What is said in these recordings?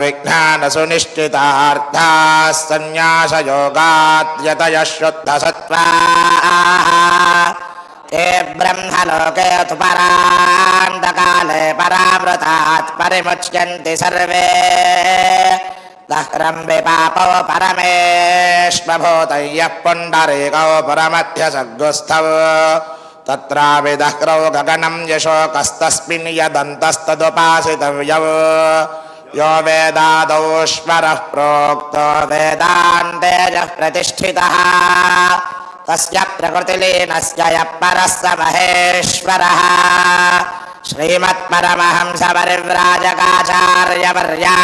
विज्ञानसुनिश्चितार्थाः सन्न्यासयोगाद्यतयः शुद्धसत्त्वाः ते ब्रह्मलोके तु परान्तकाले परामृतात् परिमुच्यन्ति सर्वे दह्रं विपापौ परमेष्वभूतय्यः पुण्डरीकौ पुरमध्यसग्गुस्थौ तत्रापि दह्रौ गगनं यशोकस्तस्मिन् यदन्तस्तदुपासितव्यौ यो वेदादौश्वरः प्रोक्तो वेदान्तेजः प्रतिष्ठितः। तस्य प्रकृतिलीनस्य यः परः स महेश्वरः। श्रीमत्परमहंसपरिव्राजकाचार्यवर्या।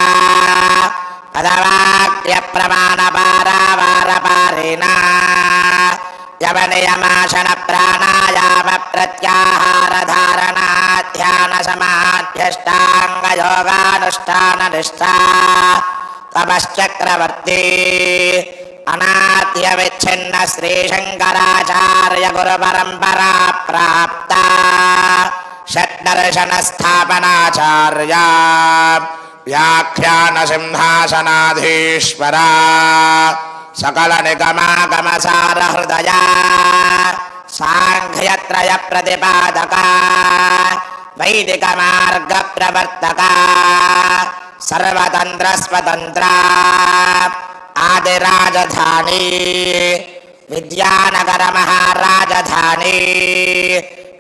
पदवाक्यप्रमाणपारावारपारिणा। యవనియమాసన ప్రాణాయామ ప్రత్యాహారధారణాధ్యానసమాధ్యష్టాంగయోగానుష్ఠాన నిష్ఠా తమశ్చక్రవర్తి అనాద్యవిచ్ఛిన్న శ్రీశంకరాచార్య గురు పరంపరా ప్రాప్త షడ్దర్శన స్థాపనాచార్య వ్యాఖ్యాన సింహాసనాధీశ్వరా सकलनिगमागमसारहृदया साङ्ख्यत्रयप्रतिपादका वैदिकमार्गप्रवर्तका सर्वतन्त्रस्वतन्त्रा आदिराजधानी विद्यानगरमहाराजधानी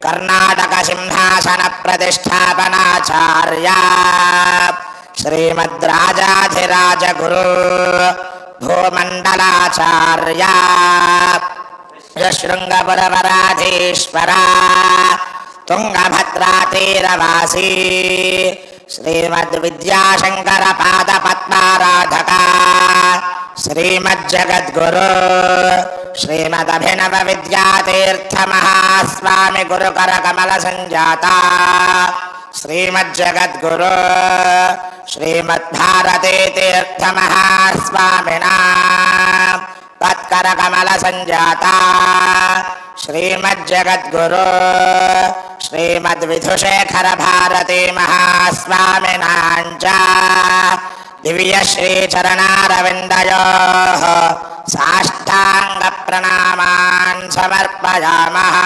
कर्णाटकसिंहासनप्रतिष्ठापनाचार्या श्रीमद्राजाधिराजगुरु भूमण्डलाचार्या शृङ्गपुरवराधीश्वरा तुङ्गभद्रातीरवासी श्रीमद्विद्याशङ्करपादपद्माराधका श्रीमज्जगद्गुरु गुरुकरकमलसञ्जाता श्रीमज्जगद्गुरु श्रीमद्भारती तीर्थमहास्वामिना तत्करकमलसञ्जाता श्रीमज्जगद्गुरु श्रीमद्विधुशेखरभारती महास्वामिनाञ्च दिव्यश्रीचरणारविन्दयोः साष्टाङ्गप्रणामान् समर्पयामः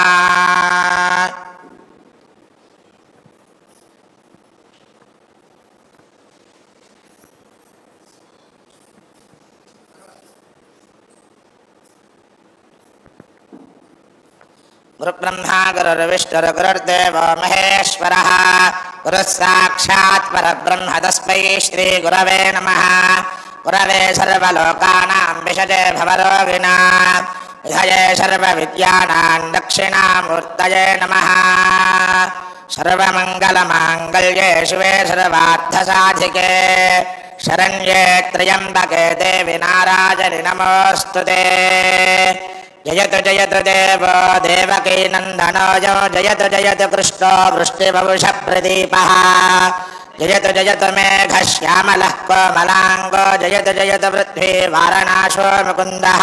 गुरुब्रह्मा गुरुर्विष्णुर्गुरुर्देवो महेश्वरः गुरुः साक्षात् परब्रह्म तस्मै श्रीगुरवे नमः। गुरवे सर्वलोकानां विशजे भवरोगिणा। विधये सर्वविद्यानां दक्षिणामूर्तये नमः। सर्वमङ्गलमाङ्गल्ये शिवे सर्वार्थसाधिके। शरण्ये त्र्यम्बके देवि नारायणि नमोऽस्तु ते। जयतु जयतु देव जयत जयतु जयतु कृष्णो वृष्टिभविषप्रदीपः जयतु जयतु मेघश्यामलः कोमलाङ्गो। जयतु जयतु पृथ्वी वारणाशो मुकुन्दः।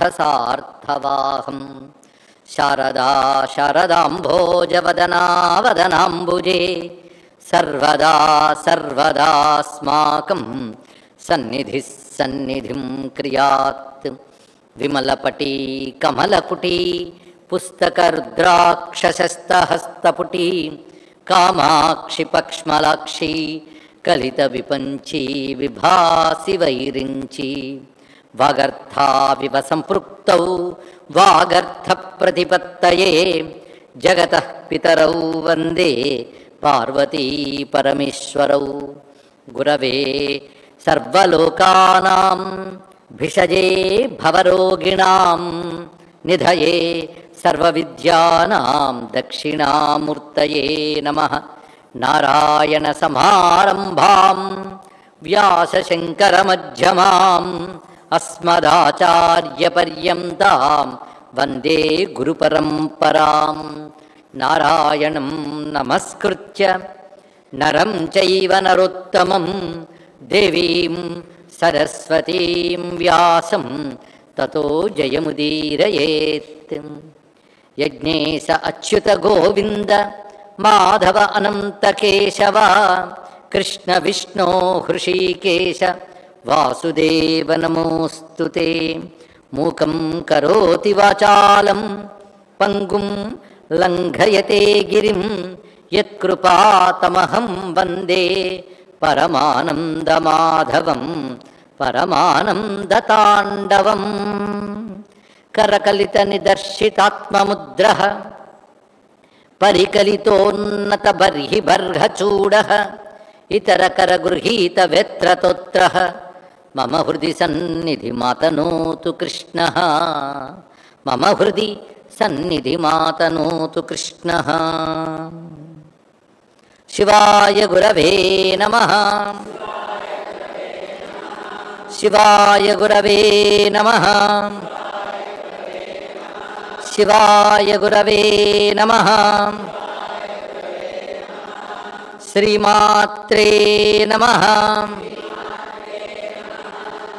అర్థసార్థవాహం శారదా శారదాంభోజవదనావదనాంబుజే సర్వదా సర్వదాస్మాకం సన్నిధి సన్నిధిం క్రియాత్ విమలపటీ కమలపుటీ పుస్తకరుద్రాక్షసస్తహస్తపుటీ కామాక్షి పక్ష్మలాక్షి కలిత విపంచీ విభాసి వైరించీ వాగర్థావివ సంపృక్తౌ వాగర్థ ప్రతిపత్తయే జగత పితరౌ వందే పార్వతీ పరమేశ్వరౌ. గురవే సర్వలోకానాం భిషజే భవరోగిణాం నిధయే సర్వవిద్యానాం దక్షిణామూర్తయే నమ. నారాయణ సమారంభాం వ్యాసశంకరమధ్యమాం అస్మదాచార్యపర్యంతాం వందే గురుపరంపరాం నారాయణం నమస్కృత్య నరం చైవ నరోత్తమం దేవీం సరస్వతీం వ్యాసం తతో జయముదీరయేత్ యజ్ఞేశ అచ్యుత గోవింద మాధవ అనంత కేశవ వాసుదేవనమోస్తు మూకం కరోతి వాచాళం పంగుం లంఘయతే గిరిం యత్కృపాతమహం వందే. పరమానందమాధవం పరమానందతాండవం. కరకలిత నిదర్శితాత్మముద్ర కరగృహీత వేత్రతోత్ర మమ హృది సన్నిధి మాతనోతు కృష్ణ. మమ హృది సన్నిధి మాతనోతు కృష్ణ. శివాయ గురవే నమ. శివాయ గురవే నమ. శివాయ గురవే నమ. శ్రీమాత్రే నమ.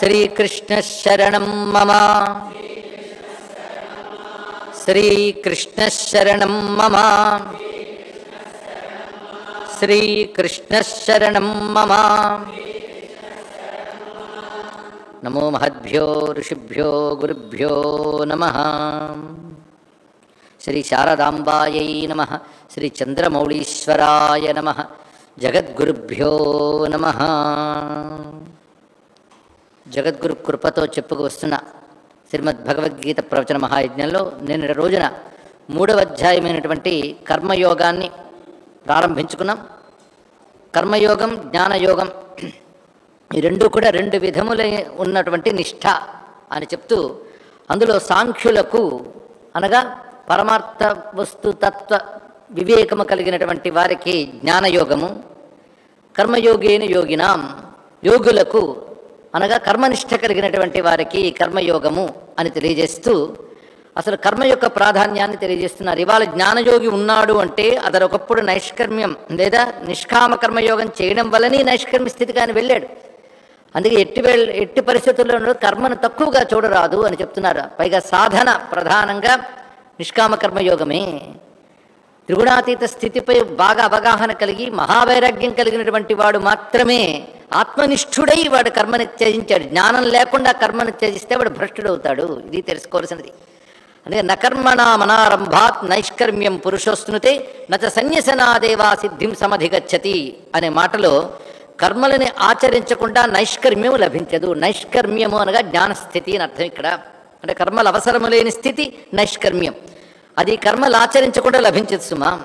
श्रीकृष्णशरणं मम। श्रीकृष्णशरणं मम। श्रीकृष्णशरणं मम। नमो महद्भ्यो ऋषिभ्यो गुरुभ्यो नमः। श्रीशारदाम्बायै नमः। श्रीचन्द्रमौळीश्वराय नमः। जगद्गुरुभ्यो नमः। జగద్గురు కృపతో చెప్పుకు వస్తున్న శ్రీమద్ భగవద్గీత ప్రవచన మహాయజ్ఞంలో నిన్న రోజున మూడవ అధ్యాయమైనటువంటి కర్మయోగాన్ని ప్రారంభించుకున్నాం. కర్మయోగం జ్ఞానయోగం ఈ రెండు కూడా రెండు విధముల ఉన్నటువంటి నిష్ఠ అని చెప్తూ అందులో సాంఖ్యులకు అనగా పరమార్థ వస్తు తత్వ వివేకము కలిగినటువంటి వారికి జ్ఞానయోగము కర్మయోగేన యోగినాం యోగులకు అనగా కర్మనిష్ట కలిగినటువంటి వారికి కర్మయోగము అని తెలియజేస్తూ అసలు కర్మ యొక్క ప్రాధాన్యాన్ని తెలియజేస్తున్నారు. ఇవాళ జ్ఞానయోగి ఉన్నాడు అంటే అతను ఒకప్పుడు నైష్కర్మ్యం లేదా నిష్కామ కర్మయోగం చేయడం వల్లనే నైష్కర్మ్య స్థితి కానీ వెళ్ళాడు. అందుకే ఎట్టి వెళ్ ఎట్టి పరిస్థితుల్లోనూ కర్మను తక్కువగా చూడరాదు అని చెప్తున్నారు. పైగా సాధన ప్రధానంగా నిష్కామ కర్మయోగమే. త్రిగుణాతీత స్థితిపై బాగా అవగాహన కలిగి మహావైరాగ్యం కలిగినటువంటి వాడు మాత్రమే ఆత్మనిష్ఠుడై వాడు కర్మని త్యజించాడు. జ్ఞానం లేకుండా కర్మను త్యజిస్తే వాడు భ్రష్టుడవుతాడు. ఇది తెలుసుకోవాల్సినది. అందుకే నకర్మణ మనారంభాత్ నైష్కర్మ్యం పురుషోస్నుతే నచ సన్యసనాదేవా సిద్ధిం సమధిగచ్చతి అనే మాటలో కర్మలని ఆచరించకుండా నైష్కర్మ్యం లభించదు. నైష్కర్మ్యము అనగా జ్ఞానస్థితి అని అర్థం ఇక్కడ. అంటే కర్మలు అవసరము లేని స్థితి నైష్కర్మ్యం. అది కర్మలు ఆచరించకుండా లభించదు సుమా.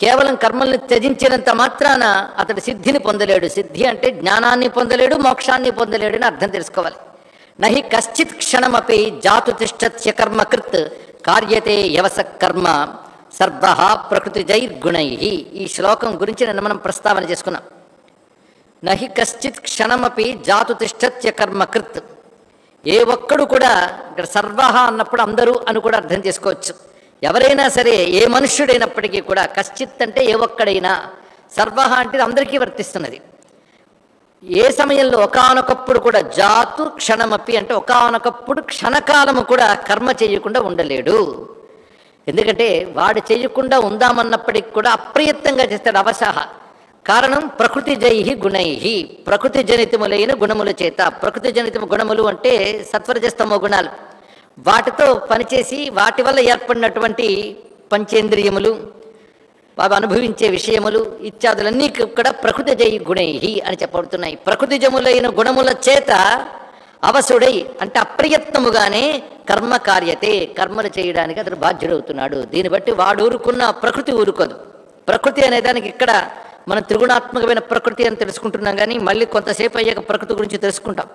కేవలం కర్మల్ని త్యజించినంత మాత్రాన అతడు సిద్ధిని పొందలేడు. సిద్ధి అంటే జ్ఞానాన్ని పొందలేడు మోక్షాన్ని పొందలేడు అని అర్థం తెలుసుకోవాలి. నహి కశ్చిత్ క్షణమపి జాతు తిష్టత్య కర్మకృత్ కార్యతే యవస కర్మ సర్వ ప్రకృతి జైర్గుణై ఈ శ్లోకం గురించి నిన్న మనం ప్రస్తావన చేసుకున్నాం. నహి కశ్చిత్ క్షణమపి జాతు తిష్టత్య కర్మకృత్ ఏ ఒక్కడు కూడా ఇక్కడ సర్వ అన్నప్పుడు అందరూ అని కూడా అర్థం చేసుకోవచ్చు. ఎవరైనా సరే ఏ మనుష్యుడైనప్పటికీ కూడా కశ్చిత్ అంటే ఏ ఒక్కడైనా సర్వ అంటే అందరికీ వర్తిస్తున్నది. ఏ సమయంలో ఒకానొకప్పుడు కూడా జాతు క్షణమపి అంటే ఒకానొకప్పుడు క్షణకాలము కూడా కర్మ చేయకుండా ఉండలేడు. ఎందుకంటే వాడు చేయకుండా ఉందామన్నప్పటికి కూడా అప్రయత్నంగా చేస్తాడు అవశాహ కారణం ప్రకృతి జై గుణై ప్రకృతి జనితములైన గుణముల చేత ప్రకృతి జనితము గుణములు అంటే సత్వరజస్తమో గుణాలు. వాటితో పనిచేసి వాటి వల్ల ఏర్పడినటువంటి పంచేంద్రియములు అవి అనుభవించే విషయములు ఇత్యాదులన్నీ కూడా ప్రకృతి జై గుణై అని చెప్పబడుతున్నాయి. ప్రకృతి జములైన గుణముల చేత అవసుడై అంటే అప్రయత్నముగానే కర్మ కార్యతే కర్మలు చేయడానికి అతడు బాధ్యుడవుతున్నాడు. దీన్ని బట్టి వాడు ఊరుకున్న ప్రకృతి ఊరుకోదు. ప్రకృతి అనే దానికి ఇక్కడ మనం త్రిగుణాత్మకమైన ప్రకృతి అని తెలుసుకుంటున్నాం కానీ మళ్ళీ కొంతసేపు అయ్యాక ప్రకృతి గురించి తెలుసుకుంటాం.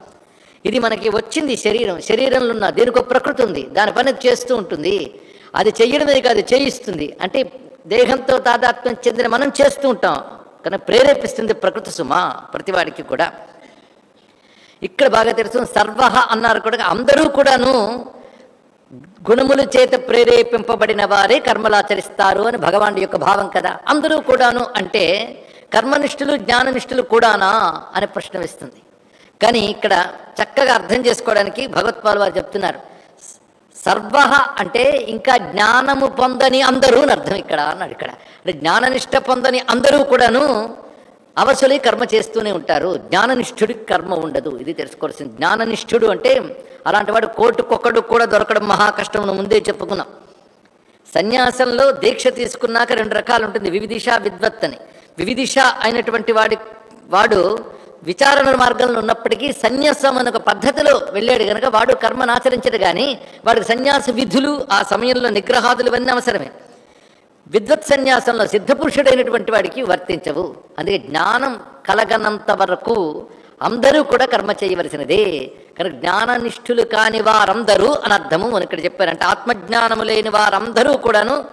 ఇది మనకి వచ్చింది శరీరం. శరీరంలో ఉన్న దీనికి ఒక ప్రకృతి ఉంది. దాని పని చేస్తూ ఉంటుంది. అది చెయ్యడమే కాదు చేయిస్తుంది. అంటే దేహంతో తాదాత్మ్యం చెందిన మనం చేస్తూ ఉంటాం. కానీ ప్రేరేపిస్తుంది ప్రకృతి సుమ ప్రతివాడికి కూడా. ఇక్కడ బాగా తెలుసు సర్వ అన్నారు కూడా అందరూ కూడాను గుణములు చేత ప్రేరేపింపబడిన వారే కర్మలాచరిస్తారు అని భగవానుడి యొక్క భావం కదా. అందరూ కూడాను అంటే కర్మనిష్ఠులు జ్ఞాననిష్ఠులు కూడానా అని ప్రశ్న వేస్తుంది. కానీ ఇక్కడ చక్కగా అర్థం చేసుకోవడానికి భగవత్పాల్ వారు చెప్తున్నారు. సర్వ అంటే ఇంకా జ్ఞానము పొందని అందరూ అని అర్థం ఇక్కడ అన్నాడు ఇక్కడ. అంటే జ్ఞాననిష్ట పొందని అందరూ కూడాను అవసలి కర్మ చేస్తూనే ఉంటారు. జ్ఞాననిష్ఠుడికి కర్మ ఉండదు. ఇది తెలుసుకోవాల్సింది. జ్ఞాననిష్ఠుడు అంటే అలాంటి వాడు కోటుకొక్కడు కూడా దొరకడం మహా కష్టం ముందే చెప్పుకున్నాం. సన్యాసంలో దీక్ష తీసుకున్నాక రెండు రకాలు ఉంటుంది. వివిధిష విద్వత్ అని వివిధిష అయినటువంటి వాడి వాడు విచారణ మార్గంలో ఉన్నప్పటికీ సన్యాసం అనే ఒక పద్ధతిలో వెళ్ళాడు కనుక వాడు కర్మను ఆచరించడు కానీ వాడికి సన్యాస విధులు ఆ సమయంలో నిగ్రహాదులు ఇవన్నీ అవసరమే. విద్వత్ సన్యాసంలో సిద్ధపురుషుడైనటువంటి వాడికి వర్తించవు. అందుకే జ్ఞానం కలగనంత వరకు అందరూ కూడా కర్మ చేయవలసినదే. కనుక జ్ఞాననిష్ఠులు కాని వారందరూ అని అర్థము అని ఇక్కడ చెప్పారంటే ఆత్మజ్ఞానము లేని వారందరూ కూడాను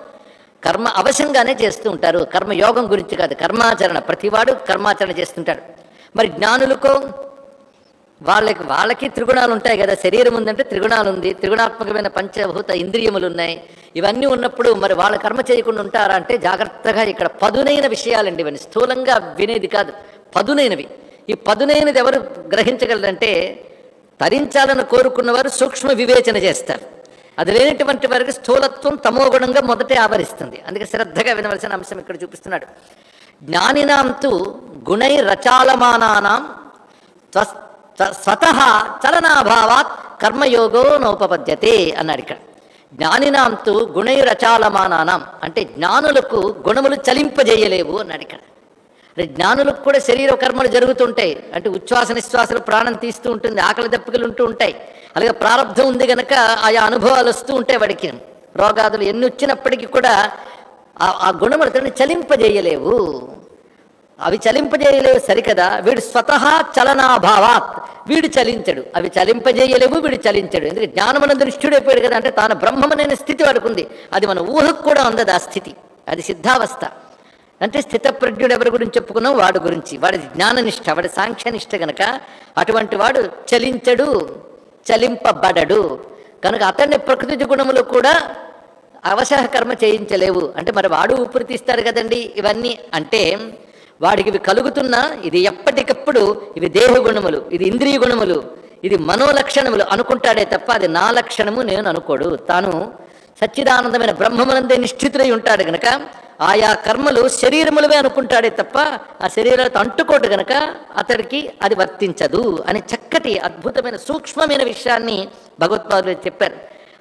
కర్మ అవశ్యంగానే చేస్తూ ఉంటారు. కర్మయోగం గురించి కాదు కర్మాచరణ. ప్రతివాడు కర్మాచరణ చేస్తుంటాడు. మరి జ్ఞానులకో వాళ్ళకి వాళ్ళకి త్రిగుణాలు ఉంటాయి కదా. శరీరం ఉందంటే త్రిగుణాలు ఉంది త్రిగుణాత్మకమైన పంచభూత ఇంద్రియములు ఉన్నాయి ఇవన్నీ ఉన్నప్పుడు మరి వాళ్ళ కర్మ చేయకుండా ఉంటారా అంటే జాగ్రత్తగా ఇక్కడ పదునైన విషయాలండి ఇవన్నీ. స్థూలంగా వినేది కాదు. పదునైనవి. ఈ పదునైనది ఎవరు గ్రహించగలరంటే తరించాలని కోరుకున్నవారు సూక్ష్మ వివేచన చేస్తారు. అది లేనటువంటి వారికి స్థూలత్వం తమోగుణంగా మొదటే ఆవరిస్తుంది. అందుకే శ్రద్ధగా వినవలసిన అంశం ఇక్కడ చూపిస్తున్నాడు. జ్ఞానినాంతు గుణై రచాలమానానాం త్వ- చలనాభావాత్ కర్మయోగో నోపపద్యతే అన్నాడు ఇక్కడ. జ్ఞానినాంతు గుణైరచాలమానానాం అంటే జ్ఞానులకు గుణములు చలింపజేయలేవు అన్నాడు ఇక్కడ. అంటే జ్ఞానులకు కూడా శరీర కర్మలు జరుగుతుంటాయి. అంటే ఉచ్ఛ్వాస నిశ్వాసలు ప్రాణం తీస్తూ ఉంటుంది ఆకలి దప్పికలు ఉంటూ ఉంటాయి. అలాగే ప్రారంధం ఉంది గనక ఆయా అనుభవాలు వస్తూ ఉంటాయి వాడికి. రోగాదులు ఎన్ని వచ్చినప్పటికీ కూడా ఆ- ఆ గుణములతో చలింపజేయలేవు. అవి చలింపజేయలేవు సరికదా. వీడు స్వతహా చలనాభావాత్. వీడు చలించడు. అవి చలింపజేయలేవు వీడు చలించడు. ఎందుకంటే జ్ఞానమనందు నిష్ఠుడైపోయాడు కదా అంటే తాను బ్రహ్మమనైన స్థితి వాడుకుంది. అది మన ఊహకు కూడా అందదు ఆ స్థితి. అది సిద్ధావస్థ. అంటే స్థితప్రజ్ఞుడు ఎవరి గురించి చెప్పుకున్నాం? వాడు గురించి. వాడి జ్ఞాననిష్ట వాడి సాంఖ్యనిష్ట గనక అటువంటి వాడు చలించడు చలింపబడడు. కనుక అతన్ని ప్రకృతి గుణములు కూడా అవశః కర్మ చేయించలేవు. అంటే మరి వాడు ఊపిరి తీస్తాడు కదండి ఇవన్నీ. అంటే వాడికి ఇవి కలుగుతున్నా ఇది ఎప్పటికప్పుడు ఇవి దేహ గుణములు ఇది ఇంద్రియ గుణములు ఇది మనోలక్షణములు అనుకుంటాడే తప్ప అది నా లక్షణము నేను అనుకోడు. తాను సచ్చిదానందమైన బ్రహ్మమునందే నిశ్చితుడై ఉంటాడు గనక ఆయా కర్మలు శరీరములవే అనుకుంటాడే తప్ప ఆ శరీరాలతో అంటుకోడు గనక అతడికి అది వర్తించదు అని చక్కటి అద్భుతమైన సూక్ష్మమైన విషయాన్ని భగవత్పాదులు చెప్పారు.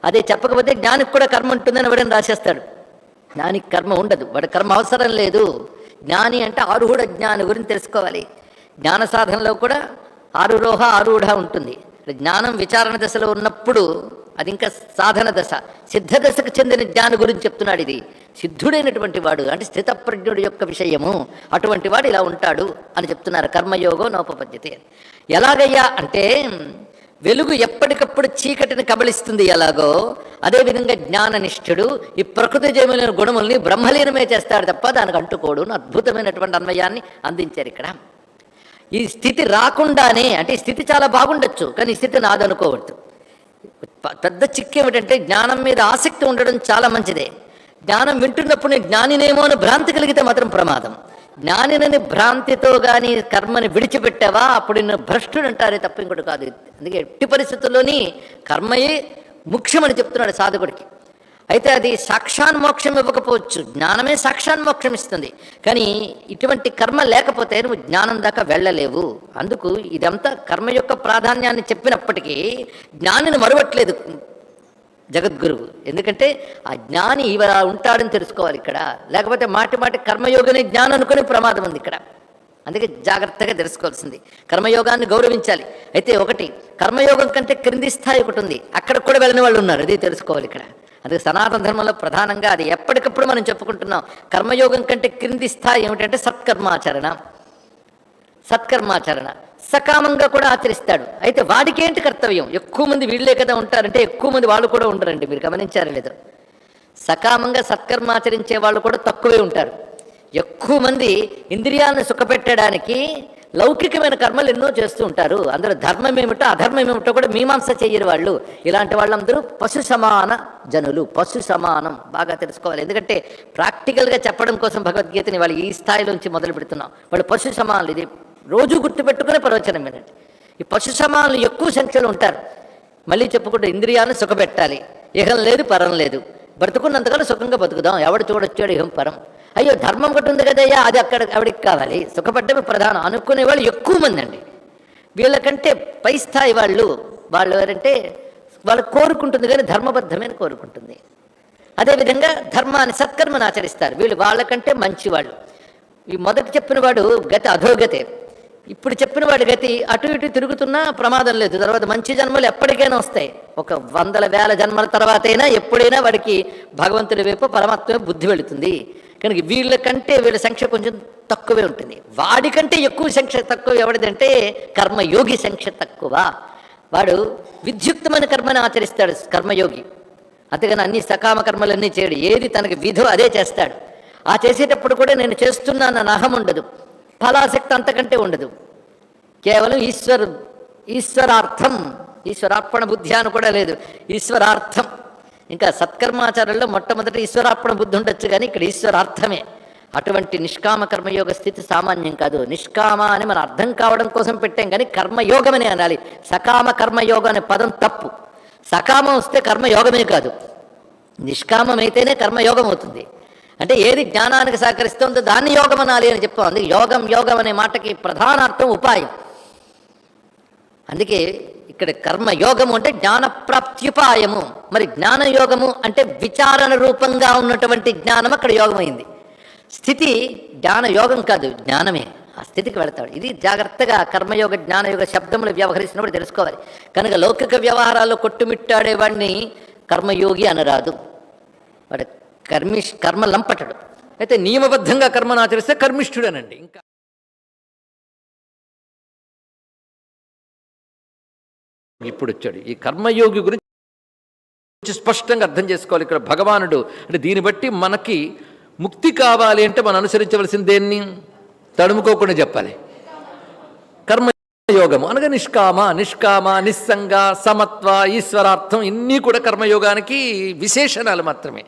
అదే చెప్పకపోతే జ్ఞానికి కూడా కర్మ ఉంటుందని ఎవడని రాసేస్తాడు. జ్ఞానికి కర్మ ఉండదు. వాడి కర్మ అవసరం లేదు. జ్ఞాని అంటే ఆరుహుడ జ్ఞాని గురించి తెలుసుకోవాలి. జ్ఞాన సాధనలో కూడా ఆరురోహ ఆరుహుడ ఉంటుంది. జ్ఞానం విచారణ దశలో ఉన్నప్పుడు అది ఇంకా సాధన దశ. సిద్ధ దశకు చెందిన జ్ఞాని గురించి చెప్తున్నాడు ఇది. సిద్ధుడైనటువంటి వాడు అంటే స్థితప్రజ్ఞుడి యొక్క విషయము అటువంటి వాడు ఇలా ఉంటాడు అని చెప్తున్నారు కర్మయోగం నోపపద్యతే ఎలాగయ్యా అంటే వెలుగు ఎప్పటికప్పుడు చీకటిని కబళిస్తుంది ఎలాగో. అదేవిధంగా జ్ఞాననిష్ఠుడు ఈ ప్రకృతి జయములైన గుణముల్ని బ్రహ్మలీనమే చేస్తాడు తప్ప దానికి అంటుకోడు అద్భుతమైనటువంటి అన్వయాన్ని అందించారు ఇక్కడ. ఈ స్థితి రాకుండానే అంటే ఈ స్థితి చాలా బాగుండొచ్చు కానీ ఈ స్థితి నాదనుకోవద్దు. పెద్ద చిక్కు ఏమిటంటే జ్ఞానం మీద ఆసక్తి ఉండడం చాలా మంచిదే. జ్ఞానం వింటున్నప్పుడు నేను జ్ఞానినేమో అని భ్రాంతి కలిగితే మాత్రం ప్రమాదం. జ్ఞానినని భ్రాంతితో కానీ కర్మని విడిచిపెట్టావా? అప్పుడు నిన్ను భ్రష్టుడు అంటారే తప్ప ఇంకోటి కాదు. అందుకే ఎట్టి పరిస్థితుల్లోని కర్మయే ముఖ్యమని చెప్తున్నాడు సాధకుడికి. అయితే అది సాక్షాన్మోక్షం ఇవ్వకపోవచ్చు. జ్ఞానమే సాక్షాన్మోక్షం ఇస్తుంది. కానీ ఇటువంటి కర్మ లేకపోతే నువ్వు జ్ఞానం దాకా వెళ్ళలేవు. అందుకు ఇదంతా కర్మ యొక్క ప్రాధాన్యాన్ని చెప్పినప్పటికీ జ్ఞానిని మరవట్లేదు. జగద్గురువు. ఎందుకంటే ఆ జ్ఞాని ఇవలా ఉంటాడని తెలుసుకోవాలి ఇక్కడ. లేకపోతే మాటి మాటి కర్మయోగిని జ్ఞానం అనుకునే ప్రమాదం ఉంది ఇక్కడ. అందుకే జాగ్రత్తగా తెలుసుకోవాల్సింది. కర్మయోగాన్ని గౌరవించాలి. అయితే ఒకటి కర్మయోగం కంటే క్రింది స్థాయి ఒకటి ఉంది. అక్కడ కూడా వెళ్ళిన వాళ్ళు ఉన్నారు. అది తెలుసుకోవాలి ఇక్కడ. అందుకే సనాతన ధర్మంలో ప్రధానంగా అది ఎప్పటికప్పుడు మనం చెప్పుకుంటున్నాం. కర్మయోగం కంటే క్రింది స్థాయి ఏమిటంటే సత్కర్మాచరణ. సత్కర్మాచరణ. సకామంగా కూడా ఆచరిస్తాడు. అయితే వాడికి ఏంటి కర్తవ్యం? ఎక్కువ మంది వీళ్ళే కదా ఉంటారంటే ఎక్కువ మంది వాళ్ళు కూడా ఉండరండి మీరు గమనించారు లేదు. సకామంగా సత్కర్మ ఆచరించే వాళ్ళు కూడా తక్కువే ఉంటారు. ఎక్కువ మంది ఇంద్రియాలను సుఖపెట్టడానికి లౌకికమైన కర్మలు ఎన్నో చేస్తూ ఉంటారు. అందులో ధర్మం ఏమిటో అధర్మం ఏమిటో కూడా మీమాంస చేయరు వాళ్ళు. ఇలాంటి వాళ్ళందరూ పశు సమాన జనులు పశు సమానం. బాగా తెలుసుకోవాలి. ఎందుకంటే ప్రాక్టికల్గా చెప్పడం కోసం భగవద్గీతని వాళ్ళు ఈ స్థాయిలోంచి మొదలు పెడుతున్నాం వాళ్ళు పశు సమానులు. ఇది రోజు గుర్తుపెట్టుకునే ప్రవచనం వినండి. ఈ పశు సమానులు ఎక్కువ సంఖ్యలో ఉంటారు. మళ్ళీ చెప్పుకుంటే ఇంద్రియాలను సుఖపెట్టాలి. ఇహం లేదు పరం లేదు. బ్రతుకున్నంతకాలం సుఖంగా బతుకుదాం. ఎవడు చూడొచ్చాడు ఇహం పరం. అయ్యో ధర్మం ఒకటి ఉంది కదయ్యా అది అక్కడ ఎవడికి కావాలి. సుఖపడ్డమే ప్రధానం. అనుకునే వాళ్ళు ఎక్కువ మంది అండి. వీళ్ళకంటే పై స్థాయి వాళ్ళు వాళ్ళు ఎవరంటే వాళ్ళు కోరుకుంటుంది కానీ ధర్మబద్ధమైన కోరుకుంటుంది. అదేవిధంగా ధర్మాన్ని సత్కర్మను ఆచరిస్తారు. వీళ్ళు వాళ్ళకంటే మంచి వాళ్ళు ఈ మొదటి చెప్పిన వాడు గతి అధోగతే. ఇప్పుడు చెప్పిన వాడి గతి అటు ఇటు తిరుగుతున్నా ప్రమాదం లేదు. తర్వాత మంచి జన్మలు ఎప్పటికైనా వస్తాయి. ఒక వందల వేల జన్మల తర్వాతైనా ఎప్పుడైనా వాడికి భగవంతుడి వైపు పరమాత్మ బుద్ధి వెళుతుంది. కనుక వీళ్ళకంటే వీళ్ళ సంఖ్య కొంచెం తక్కువే ఉంటుంది. వాడికంటే ఎక్కువ సంఖ్య తక్కువ ఎవడిదంటే కర్మయోగి సంఖ్య తక్కువ. వాడు విద్యుక్తమైన కర్మని ఆచరిస్తాడు కర్మయోగి. అంతేగాని అన్ని సకామ కర్మలన్నీ చేయడు. ఏది తనకి విధో అదే చేస్తాడు. ఆ చేసేటప్పుడు కూడా నేను చేస్తున్నానన్న అహం ఉండదు. ఫలాసక్తి అంతకంటే ఉండదు. కేవలం ఈశ్వర్ ఈశ్వరార్థం ఈశ్వరార్పణ బుద్ధి అని కూడా లేదు. ఈశ్వరార్థం. ఇంకా సత్కర్మాచారంలో మొట్టమొదటి ఈశ్వరార్పణ బుద్ధి ఉండొచ్చు కానీ ఇక్కడ ఈశ్వరార్థమే. అటువంటి నిష్కామ కర్మయోగ స్థితి సామాన్యం కాదు. నిష్కామ అని మనం అర్థం కావడం కోసం పెట్టాం కానీ కర్మయోగం అని అనాలి. సకామ కర్మయోగం అనే పదం తప్పు. సకామం వస్తే కర్మయోగమే కాదు. నిష్కామం అయితేనే కర్మయోగం అవుతుంది. అంటే ఏది జ్ఞానానికి సహకరిస్తుందో దాన్ని యోగం అనాలి అని చెప్పాం అందుకే యోగం యోగం అనే మాటకి ప్రధాన అర్థం ఉపాయం. అందుకే ఇక్కడ కర్మ యోగము అంటే జ్ఞాన ప్రాప్త్యుపాయము మరి జ్ఞాన యోగము అంటే విచారణ రూపంగా ఉన్నటువంటి జ్ఞానం అక్కడ యోగమైంది. స్థితి జ్ఞాన యోగం కాదు జ్ఞానమే. ఆ స్థితికి వెళతాడు. ఇది జాగ్రత్తగా కర్మయోగ జ్ఞానయోగ శబ్దములు వ్యవహరిస్తున్నప్పుడు తెలుసుకోవాలి. కనుక లౌకిక వ్యవహారాల్లో కొట్టుమిట్టాడే వాడిని కర్మయోగి అనరాదు. వాడు కర్మిష్ కర్మ లంపటడు అయితే నియమబద్ధంగా కర్మను ఆచరిస్తే కర్మిష్ఠుడనండి. ఇంకా ఇప్పుడు వచ్చాడు ఈ కర్మయోగి గురించి స్పష్టంగా అర్థం చేసుకోవాలి. ఇక్కడ భగవానుడు అంటే దీన్ని బట్టి మనకి ముక్తి కావాలి అంటే మనం అనుసరించవలసింది దేన్ని? తడుముకోకుండా చెప్పాలి. కర్మయోగము అనగా నిష్కామ నిష్కామ నిస్సంగ సమత్వ ఈశ్వరార్థం ఇన్ని కూడా కర్మయోగానికి విశేషణాలు మాత్రమే.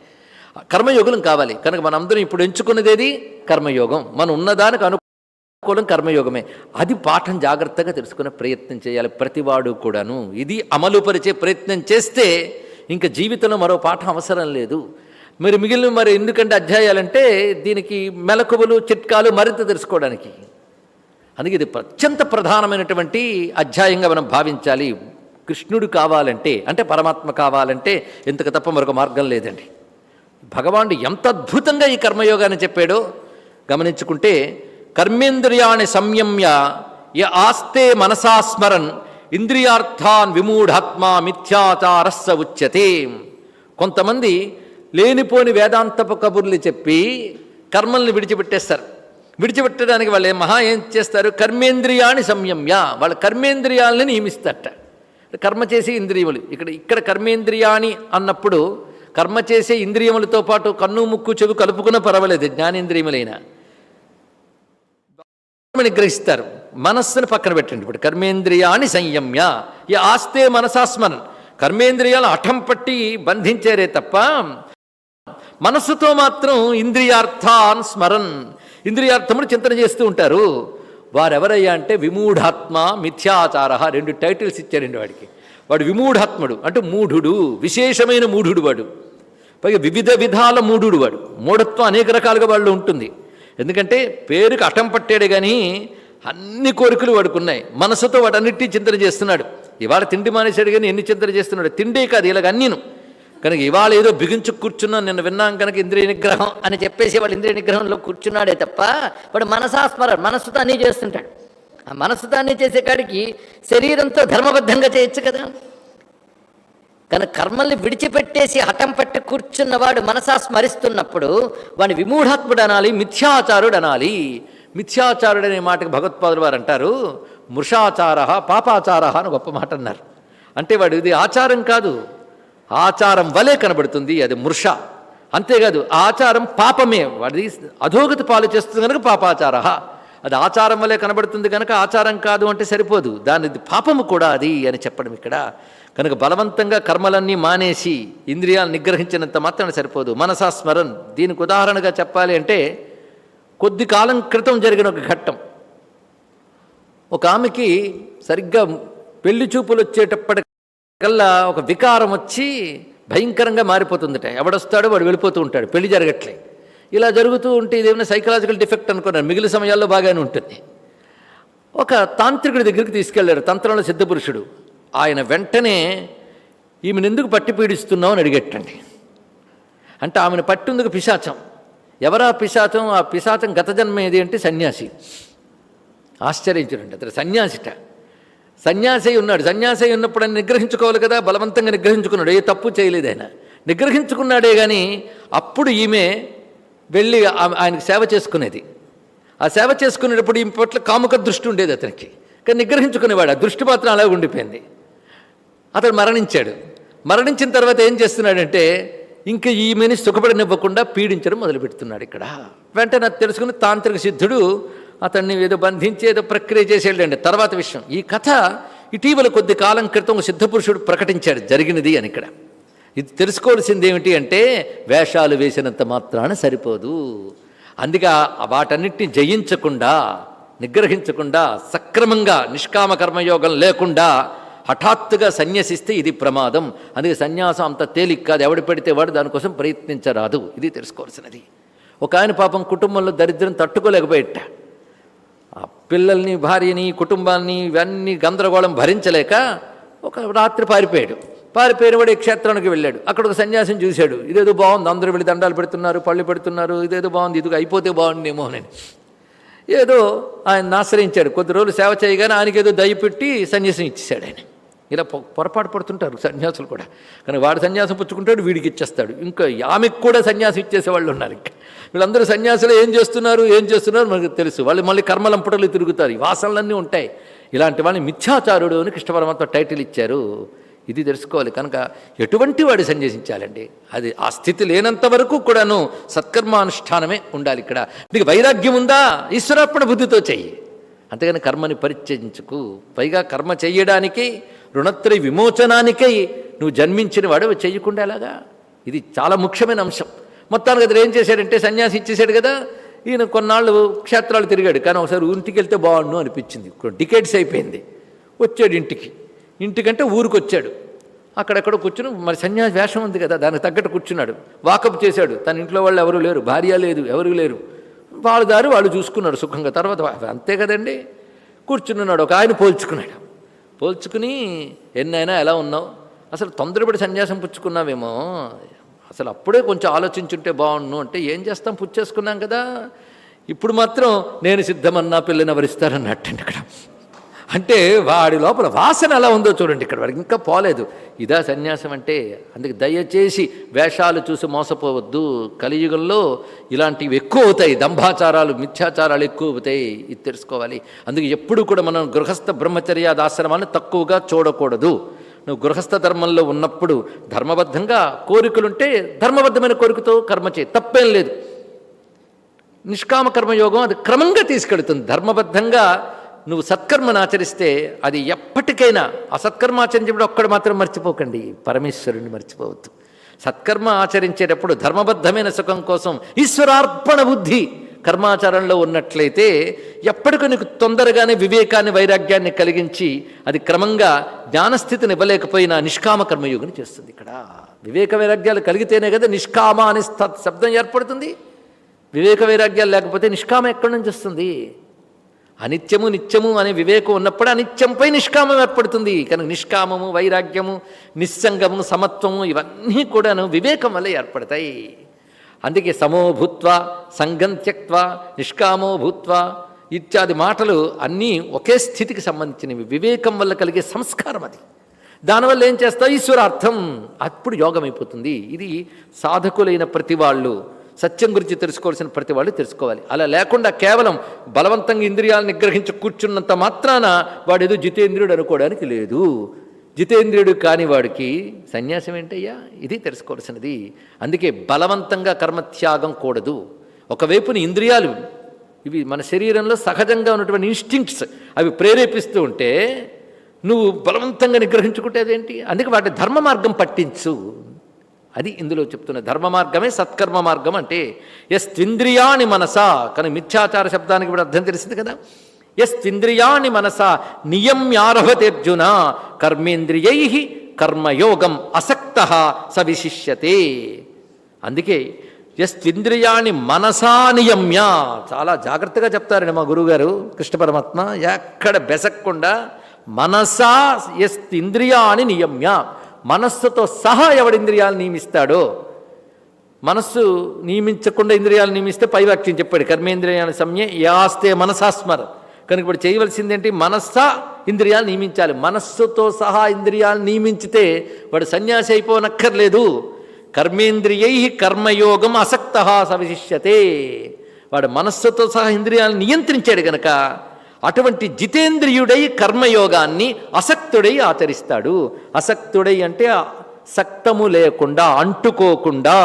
కర్మయోగులం కావాలి. కనుక మనం అందరం ఇప్పుడు ఎంచుకున్నది ఏది కర్మయోగం. మనం ఉన్నదానికి అనుకూలం కర్మయోగమే. అది పాఠం జాగ్రత్తగా తెలుసుకునే ప్రయత్నం చేయాలి ప్రతివాడు కూడాను. ఇది అమలు పరిచే ప్రయత్నం చేస్తే ఇంకా జీవితంలో మరో పాఠం అవసరం లేదు. మరి మిగిలిన మరి ఎందుకంటే అధ్యాయాలంటే దీనికి మెలకువలు చిట్కాలు మరింత తెలుసుకోవడానికి. అందుకే ఇది అత్యంత ప్రధానమైనటువంటి అధ్యాయంగా మనం భావించాలి. కృష్ణుడు కావాలంటే అంటే పరమాత్మ కావాలంటే ఇంతకు తప్ప మరొక మార్గం లేదండి. భగవానుడు ఎంత అద్భుతంగా ఈ కర్మయోగాన్ని చెప్పాడో గమనించుకుంటే కర్మేంద్రియాన్ని సంయమ్య య ఆస్తే మనసా స్మరన్ ఇంద్రియార్థాన్ విమూఢాత్మ మిథ్యాచారస్స ఉచ్యతే. కొంతమంది లేనిపోని వేదాంతపు కబుర్లు చెప్పి కర్మల్ని విడిచిపెట్టేస్తారు. విడిచిపెట్టడానికి వాళ్ళు మహా ఏం చేస్తారు? కర్మేంద్రియాన్ని సంయమ్య వాళ్ళ కర్మేంద్రియాలని నియమిస్తారట. కర్మ చేసే ఇంద్రియములు ఇక్కడ ఇక్కడ కర్మేంద్రియాని అన్నప్పుడు కర్మ చేసే ఇంద్రియములతో పాటు కన్ను ముక్కు చెవి కలుపుకున్న పర్వాలేదు జ్ఞానేంద్రియములైన. నిగ్రహిస్తారు. మనస్సును పక్కన పెట్టండి ఇప్పుడు. కర్మేంద్రియాన్ని సంయమ్య. ఈ ఆస్తే మనసాస్మన్. కర్మేంద్రియాలు అఠం పట్టి బంధించారే తప్ప మనస్సుతో మాత్రం ఇంద్రియార్థాన్ స్మరన్. ఇంద్రియార్థములు చింతన చేస్తూ ఉంటారు. వారెవరయ్యా అంటే విమూఢాత్మ మిథ్యాచార రెండు టైటిల్స్ ఇచ్చారండి వాడికి. వాడు విమూఢాత్ముడు అంటే మూఢుడు విశేషమైన మూఢుడు వాడు. పైగా వివిధ విధాల మూఢుడు వాడు. మూఢత్వం అనేక రకాలుగా వాళ్ళు ఉంటుంది. ఎందుకంటే పేరుకి అటం పట్టాడు కానీ అన్ని కోరికలు వాడుకున్నాయి మనసుతో వాటన్నిటినీ చింతన చేస్తున్నాడు. ఇవాళ తిండి మానేశాడు కానీ ఎన్ని చింతన చేస్తున్నాడు? తిండే కాదు ఇలాగ అన్నీను. కనుక ఇవాళ ఏదో బిగించు కూర్చున్నాను నిన్న విన్నాం కనుక ఇంద్రియ నిగ్రహం అని చెప్పేసి వాడు ఇంద్రియ నిగ్రహంలో కూర్చున్నాడే తప్ప వాడు మనసాస్మర మనసుతో అన్నీ చేస్తుంటాడు. ఆ మనసుతో అన్నీ చేసే కాడికి శరీరంతో ధర్మబద్ధంగా చేయొచ్చు కదా? కనుక కర్మల్ని విడిచిపెట్టేసి హఠం పట్టి కూర్చున్నవాడు మనసా స్మరిస్తున్నప్పుడు వాడిని విమూఢాత్ముడు అనాలి మిథ్యాచారుడు అనాలి మిథ్యాచారుడు అనే మాటకి భగవత్పాదులు వారు అంటారు మృషాచార పాపాచార అని గొప్ప మాట అన్నారు. అంటే వాడు ఇది ఆచారం కాదు. ఆచారం వలె కనబడుతుంది అది మృష. అంతేకాదు ఆచారం పాపమే. వాడిది అధోగతి పాలు చేస్తుంది కనుక పాపాచార అది ఆచారం వలె కనబడుతుంది కనుక ఆచారం కాదు అంటే సరిపోదు. దాని పాపము కూడా అది అని చెప్పడం ఇక్కడ. కనుక బలవంతంగా కర్మలన్నీ మానేసి ఇంద్రియాలు నిగ్రహించినంత మాత్రమే సరిపోదు. మనసా స్మరన్. దీనికి ఉదాహరణగా చెప్పాలి అంటే కొద్ది కాలం క్రితం జరిగిన ఒక ఘట్టం. ఒక ఆమెకి సరిగ్గా పెళ్ళి చూపులు వచ్చేటప్పటికల్లా ఒక వికారం వచ్చి భయంకరంగా మారిపోతుందట. ఎవడొస్తాడో వాడు వెళ్ళిపోతూ ఉంటాడు. పెళ్ళి జరగట్లే. ఇలా జరుగుతూ ఉంటే ఇదేమైనా సైకలాజికల్ డిఫెక్ట్ అనుకున్నాను. మిగిలిన సమయాల్లో బాగానే ఉంటుంది. ఒక తాంత్రికుడి దగ్గరికి తీసుకెళ్ళారు తంత్రంలో సిద్ధపురుషుడు. ఆయన వెంటనే ఈమెను ఎందుకు పట్టి పీడిస్తున్నావు? అని అడిగెట్టండి అంటే ఆమెను పట్టిందుకు పిశాచం. ఎవరా పిశాచం? ఆ పిశాచం గత జన్మ ఏది అంటే సన్యాసి. ఆశ్చర్యించడండి. అతను సన్యాసిట. సన్యాసి ఉన్నాడు. సన్యాసి ఉన్నప్పుడు ఆయన నిగ్రహించుకోవాలి కదా బలవంతంగా నిగ్రహించుకున్నాడు. ఏ తప్పు చేయలేదు ఆయన. నిగ్రహించుకున్నాడే కానీ అప్పుడు ఈమె వెళ్ళి ఆయనకు సేవ చేసుకునేది. ఆ సేవ చేసుకునేటప్పుడు ఈమె పట్ల కాముక దృష్టి ఉండేది అతనికి. కానీ నిగ్రహించుకునేవాడు. ఆ దృష్టి మాత్రం అలాగే ఉండిపోయింది. అతడు మరణించాడు. మరణించిన తర్వాత ఏం చేస్తున్నాడంటే ఇంకా ఈమెని సుఖపడనివ్వకుండా పీడించడం మొదలుపెడుతున్నాడు ఇక్కడ. వెంటనే అది తెలుసుకుని తాంత్రిక సిద్ధుడు అతన్ని ఏదో బంధించి ఏదో ప్రక్రియ చేసేళ్ళండి. తర్వాత విషయం. ఈ కథ ఇటీవల కొద్ది కాలం క్రితం ఒక సిద్ధపురుషుడు ప్రకటించాడు జరిగినది అని ఇక్కడ. ఇది తెలుసుకోవాల్సింది ఏమిటి అంటే వేషాలు వేసినంత మాత్రాన సరిపోదు. అందుకే వాటన్నిటిని జయించకుండా నిగ్రహించకుండా సక్రమంగా నిష్కామ కర్మయోగం లేకుండా హఠాత్తుగా సన్యసిస్తే ఇది ప్రమాదం. అందుకే సన్యాసం అంత తేలిక కాదు. ఎవడు పెడితే వాడు దానికోసం ప్రయత్నించరాదు. ఇది తెలుసుకోవాల్సినది. ఒక ఆయన పాపం కుటుంబంలో దరిద్రం తట్టుకోలేకపోయేట. ఆ పిల్లల్ని భార్యని కుటుంబాన్ని ఇవన్నీ గందరగోళం భరించలేక ఒక రాత్రి పారిపోయాడు. పారిపోయిన వాడు ఈ క్షేత్రానికి వెళ్ళాడు. అక్కడ ఒక సన్యాసం చూశాడు. ఇదేదో బాగుంది. అందరూ వెళ్ళి దండాలు పెడుతున్నారు పళ్ళు పెడుతున్నారు. ఇదేదో బాగుంది. ఇది అయిపోతే బాగుండేమో అని. ఏదో ఆయన ఆశ్రయించాడు. కొద్ది రోజులు సేవ చేయగానే ఆయనకి ఏదో దయ పెట్టి సన్యాసం ఇచ్చేశాడు ఆయన. ఇలా పొ- పొరపాటు పడుతుంటారు సన్యాసులు కూడా. కానీ వాడు సన్యాసం పుచ్చుకుంటాడు వీడికి ఇచ్చేస్తాడు. ఇంకా ఆమెకు కూడా సన్యాసం ఇచ్చేసే వాళ్ళు ఉన్నారు ఇంకా. వీళ్ళందరూ సన్యాసులు ఏం చేస్తున్నారు ఏం చేస్తున్నారు మనకు తెలుసు. వాళ్ళు మళ్ళీ కర్మలంపటలు తిరుగుతారు. ఈ వాసనలన్నీ ఉంటాయి. ఇలాంటి వాళ్ళని మిథ్యాచారుడు అని కృష్ణ పరమాత్మ టైటిల్ ఇచ్చారు. ఇది తెలుసుకోవాలి. కనుక ఎటువంటి వాడు సన్యసించాలండి అది ఆ స్థితి లేనంత వరకు కూడాను సత్కర్మానుష్ఠానమే ఉండాలి ఇక్కడ. నీకు వైరాగ్యం ఉందా? ఈశ్వరార్పణ బుద్ధితో చెయ్యి. అంతేగాని కర్మని పరిత్యజించుకు. పైగా కర్మ చేయడానికి రుణత్రయ విమోచనానికై నువ్వు జన్మించిన వాడు చేయకుండా ఎలాగా? ఇది చాలా ముఖ్యమైన అంశం. మొత్తానికి అతను ఏం చేశాడంటే సన్యాసి ఇచ్చేశాడు కదా ఈయన కొన్నాళ్ళు క్షేత్రాలు తిరిగాడు. కానీ ఒకసారి ఇంటికి వెళ్తే బాగుండు అనిపించింది. టికెట్స్ అయిపోయింది. వచ్చాడు ఇంటికి. ఇంటికంటే ఊరికి వచ్చాడు అక్కడెక్కడ కూర్చుని మరి సన్యాసి వేషం ఉంది కదా దానికి తగ్గట్టు కూర్చున్నాడు. వాకప్ చేశాడు. తన ఇంట్లో వాళ్ళు ఎవరు లేరు భార్య లేదు ఎవరు లేరు. వాళ్ళ దారి వాళ్ళు చూసుకున్నారు సుఖంగా. తర్వాత అంతే కదండి. కూర్చున్నాడు ఒక ఆయన పోల్చుకున్నాడు. పోల్చుకుని ఎన్నైనా ఎలా ఉన్నావు? అసలు తొందరపడి సన్యాసం పుచ్చుకున్నావేమో. అసలు అప్పుడే కొంచెం ఆలోచించుంటే బాగుండు అంటే ఏం చేస్తాం? పుచ్చేసుకున్నాం కదా. ఇప్పుడు మాత్రం నేను సిద్ధమన్నా పిల్లని వరిస్తారన్నట్టండి ఇక్కడ. అంటే వాడి లోపల వాసన ఎలా ఉందో చూడండి ఇక్కడ వాడికి ఇంకా పోలేదు. ఇదా సన్యాసం అంటే అందుకే దయచేసి వేషాలు చూసి మోసపోవద్దు. కలియుగంలో ఇలాంటివి ఎక్కువ అవుతాయి. దంభాచారాలు మిథ్యాచారాలు ఎక్కువ అవుతాయి. ఇది తెలుసుకోవాలి. అందుకే ఎప్పుడు కూడా మనం గృహస్థ బ్రహ్మచర్యాదాశ్రమాన్ని తక్కువగా చూడకూడదు. నువ్వు గృహస్థ ధర్మంలో ఉన్నప్పుడు ధర్మబద్ధంగా కోరికలుంటే ధర్మబద్ధమైన కోరికతో కర్మ చేయి. తప్పేం లేదు. నిష్కామ కర్మయోగం అది క్రమంగా తీసుకెడుతుంది ధర్మబద్ధంగా నువ్వు సత్కర్మను ఆచరిస్తే అది ఎప్పటికైనా అసత్కర్మ ఆచరించినప్పుడు ఒక్కడు మాత్రం మర్చిపోకండి. పరమేశ్వరుని మర్చిపోవద్దు. సత్కర్మ ఆచరించేటప్పుడు ధర్మబద్ధమైన సుఖం కోసం ఈశ్వరార్పణ బుద్ధి కర్మాచరణలో ఉన్నట్లయితే ఎప్పటికీ నీకు తొందరగానే వివేకాన్ని వైరాగ్యాన్ని కలిగించి అది క్రమంగా జ్ఞానస్థితిని ఇవ్వలేకపోయినా నిష్కామ కర్మయోగిని చేస్తుంది ఇక్కడ. వివేక వైరాగ్యాలు కలిగితేనే కదా నిష్కామ అనే శబ్దం ఏర్పడుతుంది. వివేక వైరాగ్యాలు లేకపోతే నిష్కామ ఎక్కడి నుంచి వస్తుంది? అనిత్యము నిత్యము అనే వివేకం ఉన్నప్పుడు అనిత్యంపై నిష్కామం ఏర్పడుతుంది. కనుక నిష్కామము వైరాగ్యము నిస్సంగము సమత్వము ఇవన్నీ కూడాను వివేకం వల్ల ఏర్పడతాయి. అందుకే సమో భూత్వ సంగం త్యక్త్వ నిష్కామో భూత్వ ఇత్యాది మాటలు అన్నీ ఒకే స్థితికి సంబంధించినవి. వివేకం వల్ల కలిగే సంస్కారం అది. దానివల్ల ఏం చేస్తావు ఈశ్వరార్థం. అప్పుడు యోగం అయిపోతుంది ఇది సాధకులైన ప్రతి వాళ్ళు సత్యం గురించి తెలుసుకోవాల్సిన ప్రతి వాళ్ళు తెలుసుకోవాలి. అలా లేకుండా కేవలం బలవంతంగా ఇంద్రియాలను నిగ్రహించి కూర్చున్నంత మాత్రాన వాడేదో జితేంద్రియుడు అనుకోవడానికి లేదు. జితేంద్రియుడు కాని వాడికి సన్యాసం ఏంటయ్యా? ఇది తెలుసుకోవాల్సినది. అందుకే బలవంతంగా కర్మత్యాగం కూడదు. ఒకవైపున ఇంద్రియాలు ఇవి మన శరీరంలో సహజంగా ఉన్నటువంటి ఇన్స్టింక్ట్స్ అవి ప్రేరేపిస్తూ ఉంటే నువ్వు బలవంతంగా నిగ్రహించుకుంటే అదేంటి? అందుకే వాటి ధర్మ మార్గం పట్టించు. అది ఇందులో చెప్తున్న ధర్మ మార్గమే సత్కర్మ మార్గం అంటే ఎస్ త్వింద్రియాని మనసా కానీ మిథ్యాచార శబ్దానికి కూడా అర్థం తెలిసింది కదా? ఎస్ త్వింద్రియాని మనసా నియమ్యారభతేర్జున కర్మేంద్రియై కర్మయోగం అసక్త సవిశిష్యతే. అందుకే ఎస్ మనసా నియమ్య చాలా జాగ్రత్తగా చెప్తారండి మా గురువుగారు కృష్ణ పరమాత్మ ఎక్కడ బెసక్కుండా మనసా ఎస్ ఇంద్రియాని నియమ్య. మనస్సుతో సహా ఎవడి ఇంద్రియాలు నియమిస్తాడో మనస్సు నియమించకుండా ఇంద్రియాలు నియమిస్తే పైవాక్యం చెప్పాడు కర్మేంద్రియాల సంజ్ఞ యాస్తే మనసాస్మర. కనుక ఇప్పుడు చేయవలసిందేంటి? మనస్సా ఇంద్రియాలు నియమించాలి. మనస్సుతో సహా ఇంద్రియాలు నియమించితే వాడు సన్యాసి అయిపోనక్కర్లేదు. కర్మేంద్రియై కర్మయోగం అసక్త సవిశిష్యతే. వాడు మనస్సుతో సహా ఇంద్రియాలను నియంత్రించాడు కనుక అటువంటి జితేంద్రియుడై కర్మయోగాన్ని అసక్తుడై ఆచరిస్తాడు. అసక్తుడై అంటే సక్తము లేకుండా అంటుకోకుండా.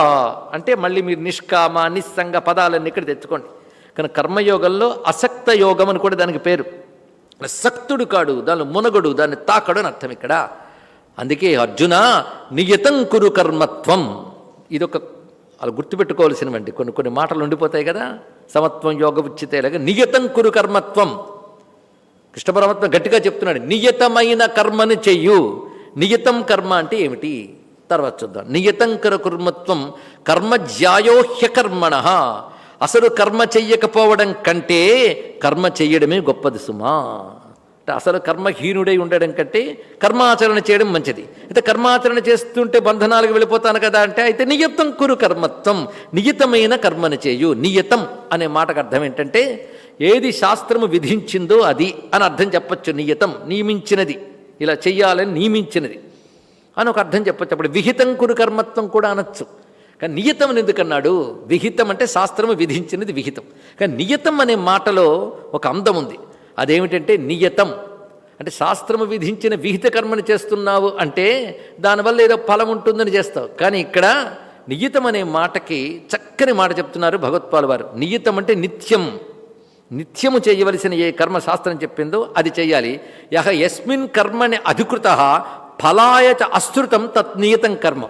అంటే మళ్ళీ మీరు నిష్కామ నిస్సంగ పదాలన్నీ ఇక్కడ తెచ్చుకోండి. కానీ కర్మయోగంలో అసక్త యోగం అని కూడా దానికి పేరు. సక్తుడు కాడు దాని మునగడు దాన్ని తాకడు అని అర్థం ఇక్కడ. అందుకే అర్జున నియతం కురు కర్మత్వం. ఇదొక అలా గుర్తుపెట్టుకోవాల్సినవండి. కొన్ని కొన్ని మాటలు ఉండిపోతాయి కదా. సమత్వం యోగ ఉచితేలాగా నియతం కురు కర్మత్వం. కృష్ణ పరమాత్మ గట్టిగా చెప్తున్నాడు నియతమైన కర్మని చెయ్యు. నియతం కర్మ అంటే ఏమిటి? తర్వాత చూద్దాం. నియతం కర కుర్మత్వం కర్మజ్యాయోహ్య కర్మణ. అసలు కర్మ చెయ్యకపోవడం కంటే కర్మ చెయ్యడమే గొప్పది సుమా. అంటే అసలు కర్మహీనుడై ఉండడం కంటే కర్మాచరణ చేయడం మంచిది. అయితే కర్మాచరణ చేస్తుంటే బంధనాలకు వెళ్ళిపోతాను కదా అంటే అయితే నియతం కురు కర్మత్వం నియతమైన కర్మను చేయు నియతం అనే మాటకు అర్థం ఏంటంటే ఏది శాస్త్రము విధించిందో అది అని అర్థం చెప్పచ్చు నియతం నియమించినది. ఇలా చెయ్యాలని నియమించినది అని ఒక అర్థం చెప్పచ్చు. అప్పుడు విహితం కురు కర్మత్వం కూడా అనొచ్చు. కానీ నియతం అని ఎందుకన్నాడు? విహితం అంటే శాస్త్రము విధించినది విహితం. కానీ నియతం అనే మాటలో ఒక అందం ఉంది. అదేమిటంటే నియతం. అంటే శాస్త్రము విధించిన విహిత కర్మను చేస్తున్నావు అంటే దానివల్ల ఏదో ఫలం ఉంటుందని చేస్తావు. కానీ ఇక్కడ నియతం అనే మాటకి చక్కని మాట చెప్తున్నారు భగవత్పాల్ వారు. నియతం అంటే నిత్యం. నిత్యము చేయవలసిన ఏ కర్మ శాస్త్రం చెప్పిందో అది చేయాలి. యహ యస్మిన్ కర్మని అధికృత ఫలాయచ అశ్రుతం తత్ నియతం కర్మ.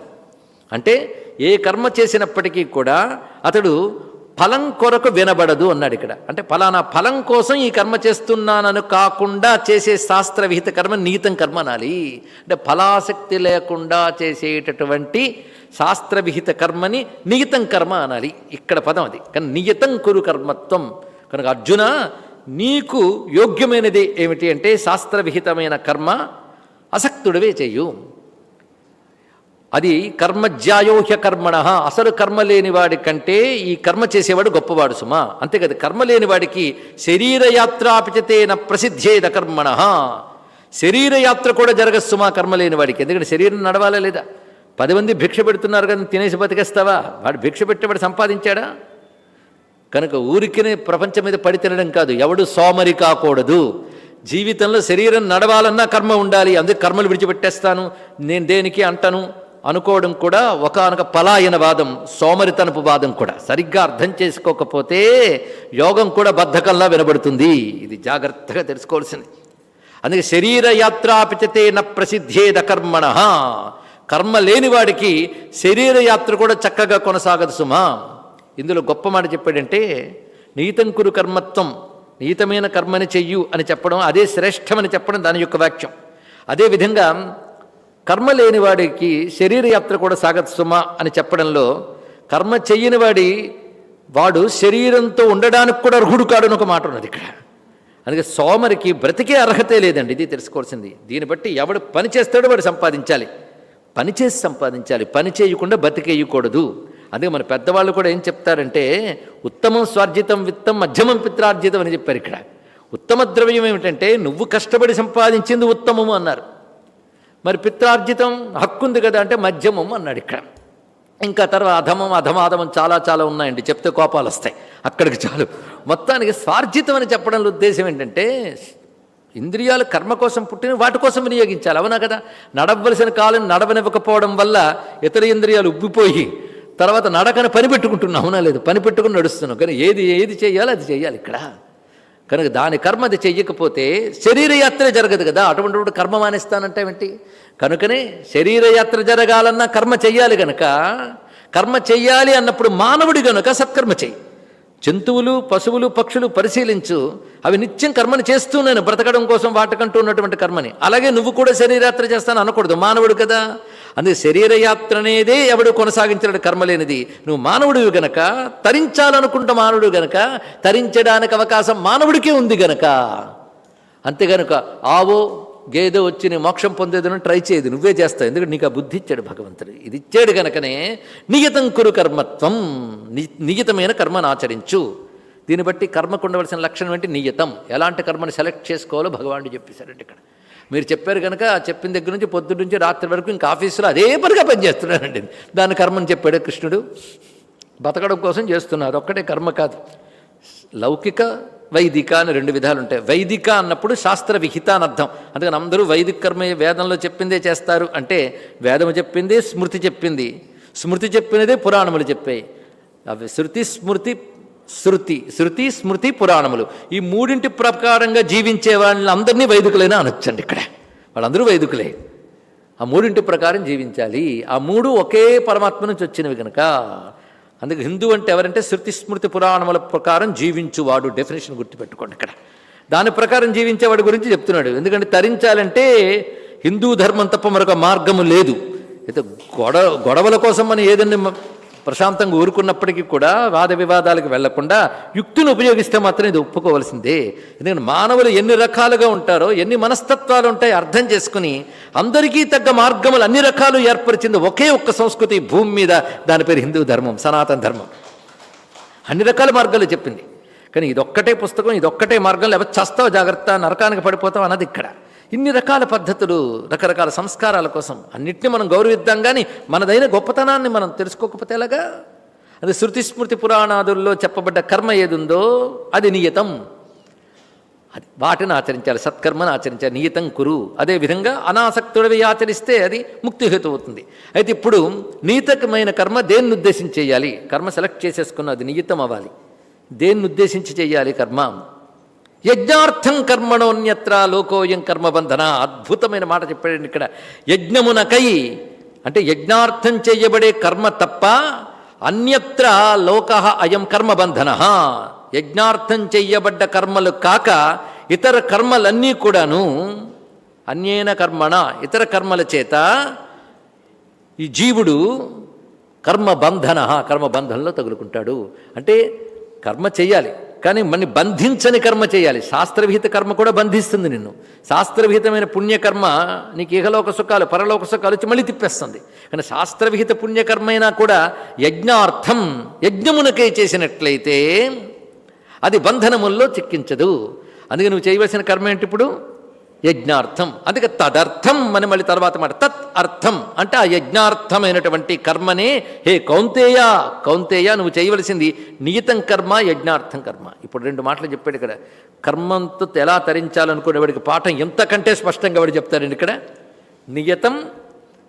అంటే ఏ కర్మ చేసినప్పటికీ కూడా అతడు ఫలం కొరకు వినబడదు అన్నాడు ఇక్కడ. అంటే ఫలానా ఫలం కోసం ఈ కర్మ చేస్తున్నానను కాకుండా చేసే శాస్త్ర విహిత కర్మ నియతం కర్మ అనాలి. అంటే ఫలాసక్తి లేకుండా చేసేటటువంటి శాస్త్ర విహిత కర్మని నియతం కర్మ అనాలి. ఇక్కడ పదం అది. కానీ నియతం కురు కర్మత్వం. కనుక అర్జున నీకు యోగ్యమైనది ఏమిటి అంటే శాస్త్రవిహితమైన కర్మ అసక్తుడివే చెయ్యు అది కర్మజ్యాయోహ్య కర్మణ అసలు కర్మ లేనివాడి కంటే ఈ కర్మ చేసేవాడు గొప్పవాడు సుమా. అంతేకాదు కర్మ లేనివాడికి శరీరయాత్రాపిచతేన ప్రసిద్ధేద కర్మణ. శరీరయాత్ర కూడా జరగదు సుమా కర్మ లేనివాడికి ఎందుకంటే శరీరం నడవాలా లేదా? పది మంది భిక్ష పెడుతున్నారు కదా తినేసి బతికేస్తావా? వాడు భిక్ష పెట్టేవాడు సంపాదించాడా? కనుక ఊరికినే ప్రపంచం మీద పడి తినడం కాదు ఎవడు సోమరి కాకూడదు. జీవితంలో శరీరం నడవాలన్నా కర్మ ఉండాలి అందుకే కర్మలు విడిచిపెట్టేస్తాను నేను దేనికి అంటను? అనుకోవడం కూడా ఒకనొక పలాయన వాదం సోమరితనపు వాదం కూడా. సరిగ్గా అర్థం చేసుకోకపోతే యోగం కూడా బద్ధకంలా వినబడుతుంది. ఇది జాగ్రత్తగా తెలుసుకోవాల్సింది. అందుకే శరీర యాత్రాపిచతే న ప్రసిద్ధేద కర్మణ. కర్మ లేని వాడికి శరీర యాత్ర కూడా చక్కగా కొనసాగదు సుమా. ఇందులో గొప్ప మాట చెప్పాడంటే నీతంకురు కర్మత్వం నీతమైన కర్మని చెయ్యు అని చెప్పడం అదే శ్రేష్టమని చెప్పడం దాని యొక్క వాక్యం. అదేవిధంగా కర్మ లేని వాడికి శరీర యాత్ర కూడా సాగదు అని చెప్పడంలో కర్మ చెయ్యని వాడి వాడు శరీరంతో ఉండడానికి కూడా అర్హుడు కాడు అని ఒక మాట ఉన్నది ఇక్కడ. అందుకే సోమరికి బ్రతికే అర్హతే లేదండి ఇది తెలుసుకోవాల్సింది. దీన్ని బట్టి ఎవడు పని చేస్తాడో వాడు సంపాదించాలి. పని చేసి సంపాదించాలి. పని చేయకుండా బతికేయకూడదు అందుకే మన పెద్దవాళ్ళు కూడా ఏం చెప్తారంటే ఉత్తమం స్వార్జితం విత్తం మధ్యమం పిత్రార్జితం అని చెప్పారు ఇక్కడ. ఉత్తమ ద్రవ్యం ఏమిటంటే నువ్వు కష్టపడి సంపాదించింది ఉత్తమము అన్నారు. మరి పిత్రార్జితం హక్కుంది కదా అంటే మధ్యమం అన్నాడు ఇక్కడ. ఇంకా తర్వాత అధమం అధమాధమం చాలా చాలా ఉన్నాయండి చెప్తే కోపాలు వస్తాయి. అక్కడికి చాలు. మొత్తానికి స్వార్జితం అని చెప్పడంలో ఉద్దేశం ఏంటంటే ఇంద్రియాలు కర్మ కోసం పుట్టిన వాటి కోసం వినియోగించాలి అవునా కదా? నడవలసిన కాలం నడవనివ్వకపోవడం వల్ల ఇతర ఇంద్రియాలు ఉబ్బిపోయి తర్వాత నడకన పని పెట్టుకుంటున్నాం అవునా లేదు? పని పెట్టుకుని నడుస్తున్నాం కానీ ఏది ఏది చేయాలో అది చేయాలి ఇక్కడ. కనుక దాని కర్మ అది చెయ్యకపోతే శరీరయాత్ర జరగదు కదా. అటువంటి కర్మ మానేస్తానంటే ఏంటి? కనుకనే శరీరయాత్ర జరగాలన్నా కర్మ చెయ్యాలి కనుక కర్మ చెయ్యాలి అన్నప్పుడు మానవుడి కనుక సత్కర్మ చెయ్యి. జంతువులు పశువులు పక్షులు పరిశీలించు. అవి నిత్యం కర్మని చేస్తున్నాను బ్రతకడం కోసం వాటకంటూ ఉన్నటువంటి కర్మని. అలాగే నువ్వు కూడా శరీరయాత్ర చేస్తాను అనకూడదు. మానవుడు కదా. అందుకే శరీరయాత్ర అనేదే ఎవడు కొనసాగించడం కర్మ లేనిది. నువ్వు మానవుడివి గనక తరించాలనుకుంటే మానవుడు గనక తరించడానికి అవకాశం మానవుడికే ఉంది గనక. అంతే గనుక ఆవో గేదె వచ్చి నీ మోక్షం పొందేదని ట్రై చేయదు నువ్వే చేస్తావు. ఎందుకంటే నీకు ఆ బుద్ధి ఇచ్చాడు భగవంతుడు. ఇది ఇచ్చాడు గనకనే నియతం కురు కర్మత్వం. నియతమైన కర్మను ఆచరించు. దీన్ని బట్టి కర్మకు ఉండవలసిన లక్షణం ఏంటి? నియతం. ఎలాంటి కర్మను సెలెక్ట్ చేసుకోవాలో భగవానుడు చెప్పేశారండి ఇక్కడ. మీరు చెప్పారు కనుక చెప్పిన దగ్గర నుంచి పొద్దు నుంచి రాత్రి వరకు ఇంకా ఆఫీసులో అదే పనిగా పనిచేస్తున్నారండి దాని కర్మని చెప్పాడు కృష్ణుడు. బతకడం కోసం చేస్తున్నారు. ఒక్కటే కర్మ కాదు. లౌకిక వైదిక అని రెండు విధాలు ఉంటాయి వైదిక అన్నప్పుడు శాస్త్ర విహిత అని అర్థం. అందుకని అందరూ వైదిక కర్మ వేదంలో చెప్పిందే చేస్తారు. అంటే వేదము చెప్పింది స్మృతి చెప్పింది. స్మృతి చెప్పినదే పురాణములు చెప్పాయి. అవి శృతి స్మృతి శృతి. శృతి స్మృతి పురాణములు. ఈ మూడింటి ప్రకారంగా జీవించే వాళ్ళందరినీ వైదికులైనా అనొచ్చండి ఇక్కడ. వాళ్ళందరూ వైదికులే. ఆ మూడింటి ప్రకారం జీవించాలి. ఆ మూడు ఒకే పరమాత్మ నుంచి వచ్చినవి కనుక అందుకే హిందూ అంటే ఎవరంటే శృతి స్మృతి పురాణముల ప్రకారం జీవించువాడు డెఫినేషన్ గుర్తుపెట్టుకోండి ఇక్కడ. దాని ప్రకారం జీవించేవాడి గురించి చెప్తున్నాడు. ఎందుకంటే తరించాలంటే హిందూ ధర్మం తప్ప మరొక మార్గము లేదు. అయితే గొడవ గొడవల కోసం మనం ఏదైనా ప్రశాంతంగా ఊరుకున్నప్పటికీ కూడా వాద వివాదాలకు వెళ్ళకుండా యుక్తిని ఉపయోగిస్తే మాత్రం ఇది ఒప్పుకోవాల్సిందే. ఎందుకంటే మానవులు ఎన్ని రకాలుగా ఉంటారో ఎన్ని మనస్తత్వాలు ఉంటాయో అర్థం చేసుకుని అందరికీ తగ్గ మార్గములు అన్ని రకాలు ఏర్పరిచింది ఒకే ఒక్క సంస్కృతి భూమి మీద. దాని పేరు హిందూ ధర్మం సనాతన ధర్మం. అన్ని రకాల మార్గాలు చెప్పింది. కానీ ఇదొక్కటే పుస్తకం ఇదొక్కటే మార్గం లేకపోతే చస్తావు జాగ్రత్త నరకానికి పడిపోతావు అన్నది ఇక్కడ. ఇన్ని రకాల పద్ధతులు రకరకాల సంస్కారాల కోసం. అన్నిటిని మనం గౌరవిద్దాం కానీ మనదైన గొప్పతనాన్ని మనం తెలుసుకోకపోతే ఎలాగా? అది శృతి స్మృతి పురాణాదుల్లో చెప్పబడ్డ కర్మ ఏదుందో అది నియతం. అది వాటిని ఆచరించాలి సత్కర్మను ఆచరించాలి నియతం కురు. అదేవిధంగా అనాసక్తుడివి ఆచరిస్తే అది ముక్తిహేతు అవుతుంది. అయితే ఇప్పుడు నీతకమైన కర్మ దేన్ని ఉద్దేశించి చేయాలి? కర్మ సెలెక్ట్ చేసేసుకున్న అది నియతం అవ్వాలి దేన్ని ఉద్దేశించి చేయాలి కర్మ? యజ్ఞార్థం కర్మణోన్యత్ర లోకోయం కర్మబంధన. అద్భుతమైన మాట చెప్పాడండి ఇక్కడ. యజ్ఞమునకై అంటే యజ్ఞార్థం చేయబడే కర్మ తప్ప అన్యత్ర లోక అయం కర్మబంధన. యజ్ఞార్థం చెయ్యబడ్డ కర్మలు కాక ఇతర కర్మలన్నీ కూడాను అన్యేన కర్మణ ఇతర కర్మల చేత ఈ జీవుడు కర్మబంధన కర్మబంధంలో తగులుకుంటాడు. అంటే కర్మ చేయాలి. కానీ మన బంధించని కర్మ చేయాలి. శాస్త్రవిహిత కర్మ కూడా బంధిస్తుంది నిన్ను. శాస్త్రవిహితమైన పుణ్యకర్మ నీకు ఇహలోక సుఖాలు పరలోక సుఖాలు వచ్చి మళ్ళీ తిప్పేస్తుంది. కానీ శాస్త్రవిహిత పుణ్యకర్మ అయినా కూడా యజ్ఞార్థం యజ్ఞమునకై చేసినట్లయితే అది బంధనముల్లో చిక్కించదు. అందుకే నువ్వు చేయవలసిన కర్మ ఏంటి ఇప్పుడు? యజ్ఞార్థం. అందుకే తదర్థం అని మళ్ళీ తర్వాత మాట తత్ అర్థం. అంటే ఆ యజ్ఞార్థమైనటువంటి కర్మనే హే కౌంతేయ కౌంతేయ నువ్వు చేయవలసింది నియతం కర్మ యజ్ఞార్థం కర్మ. ఇప్పుడు రెండు మాటలు చెప్పాడు ఇక్కడ. కర్మంతో ఎలా తరించాలనుకునేవాడికి పాఠం ఎంతకంటే స్పష్టంగా వాడు చెప్తారండి ఇక్కడ. నియతం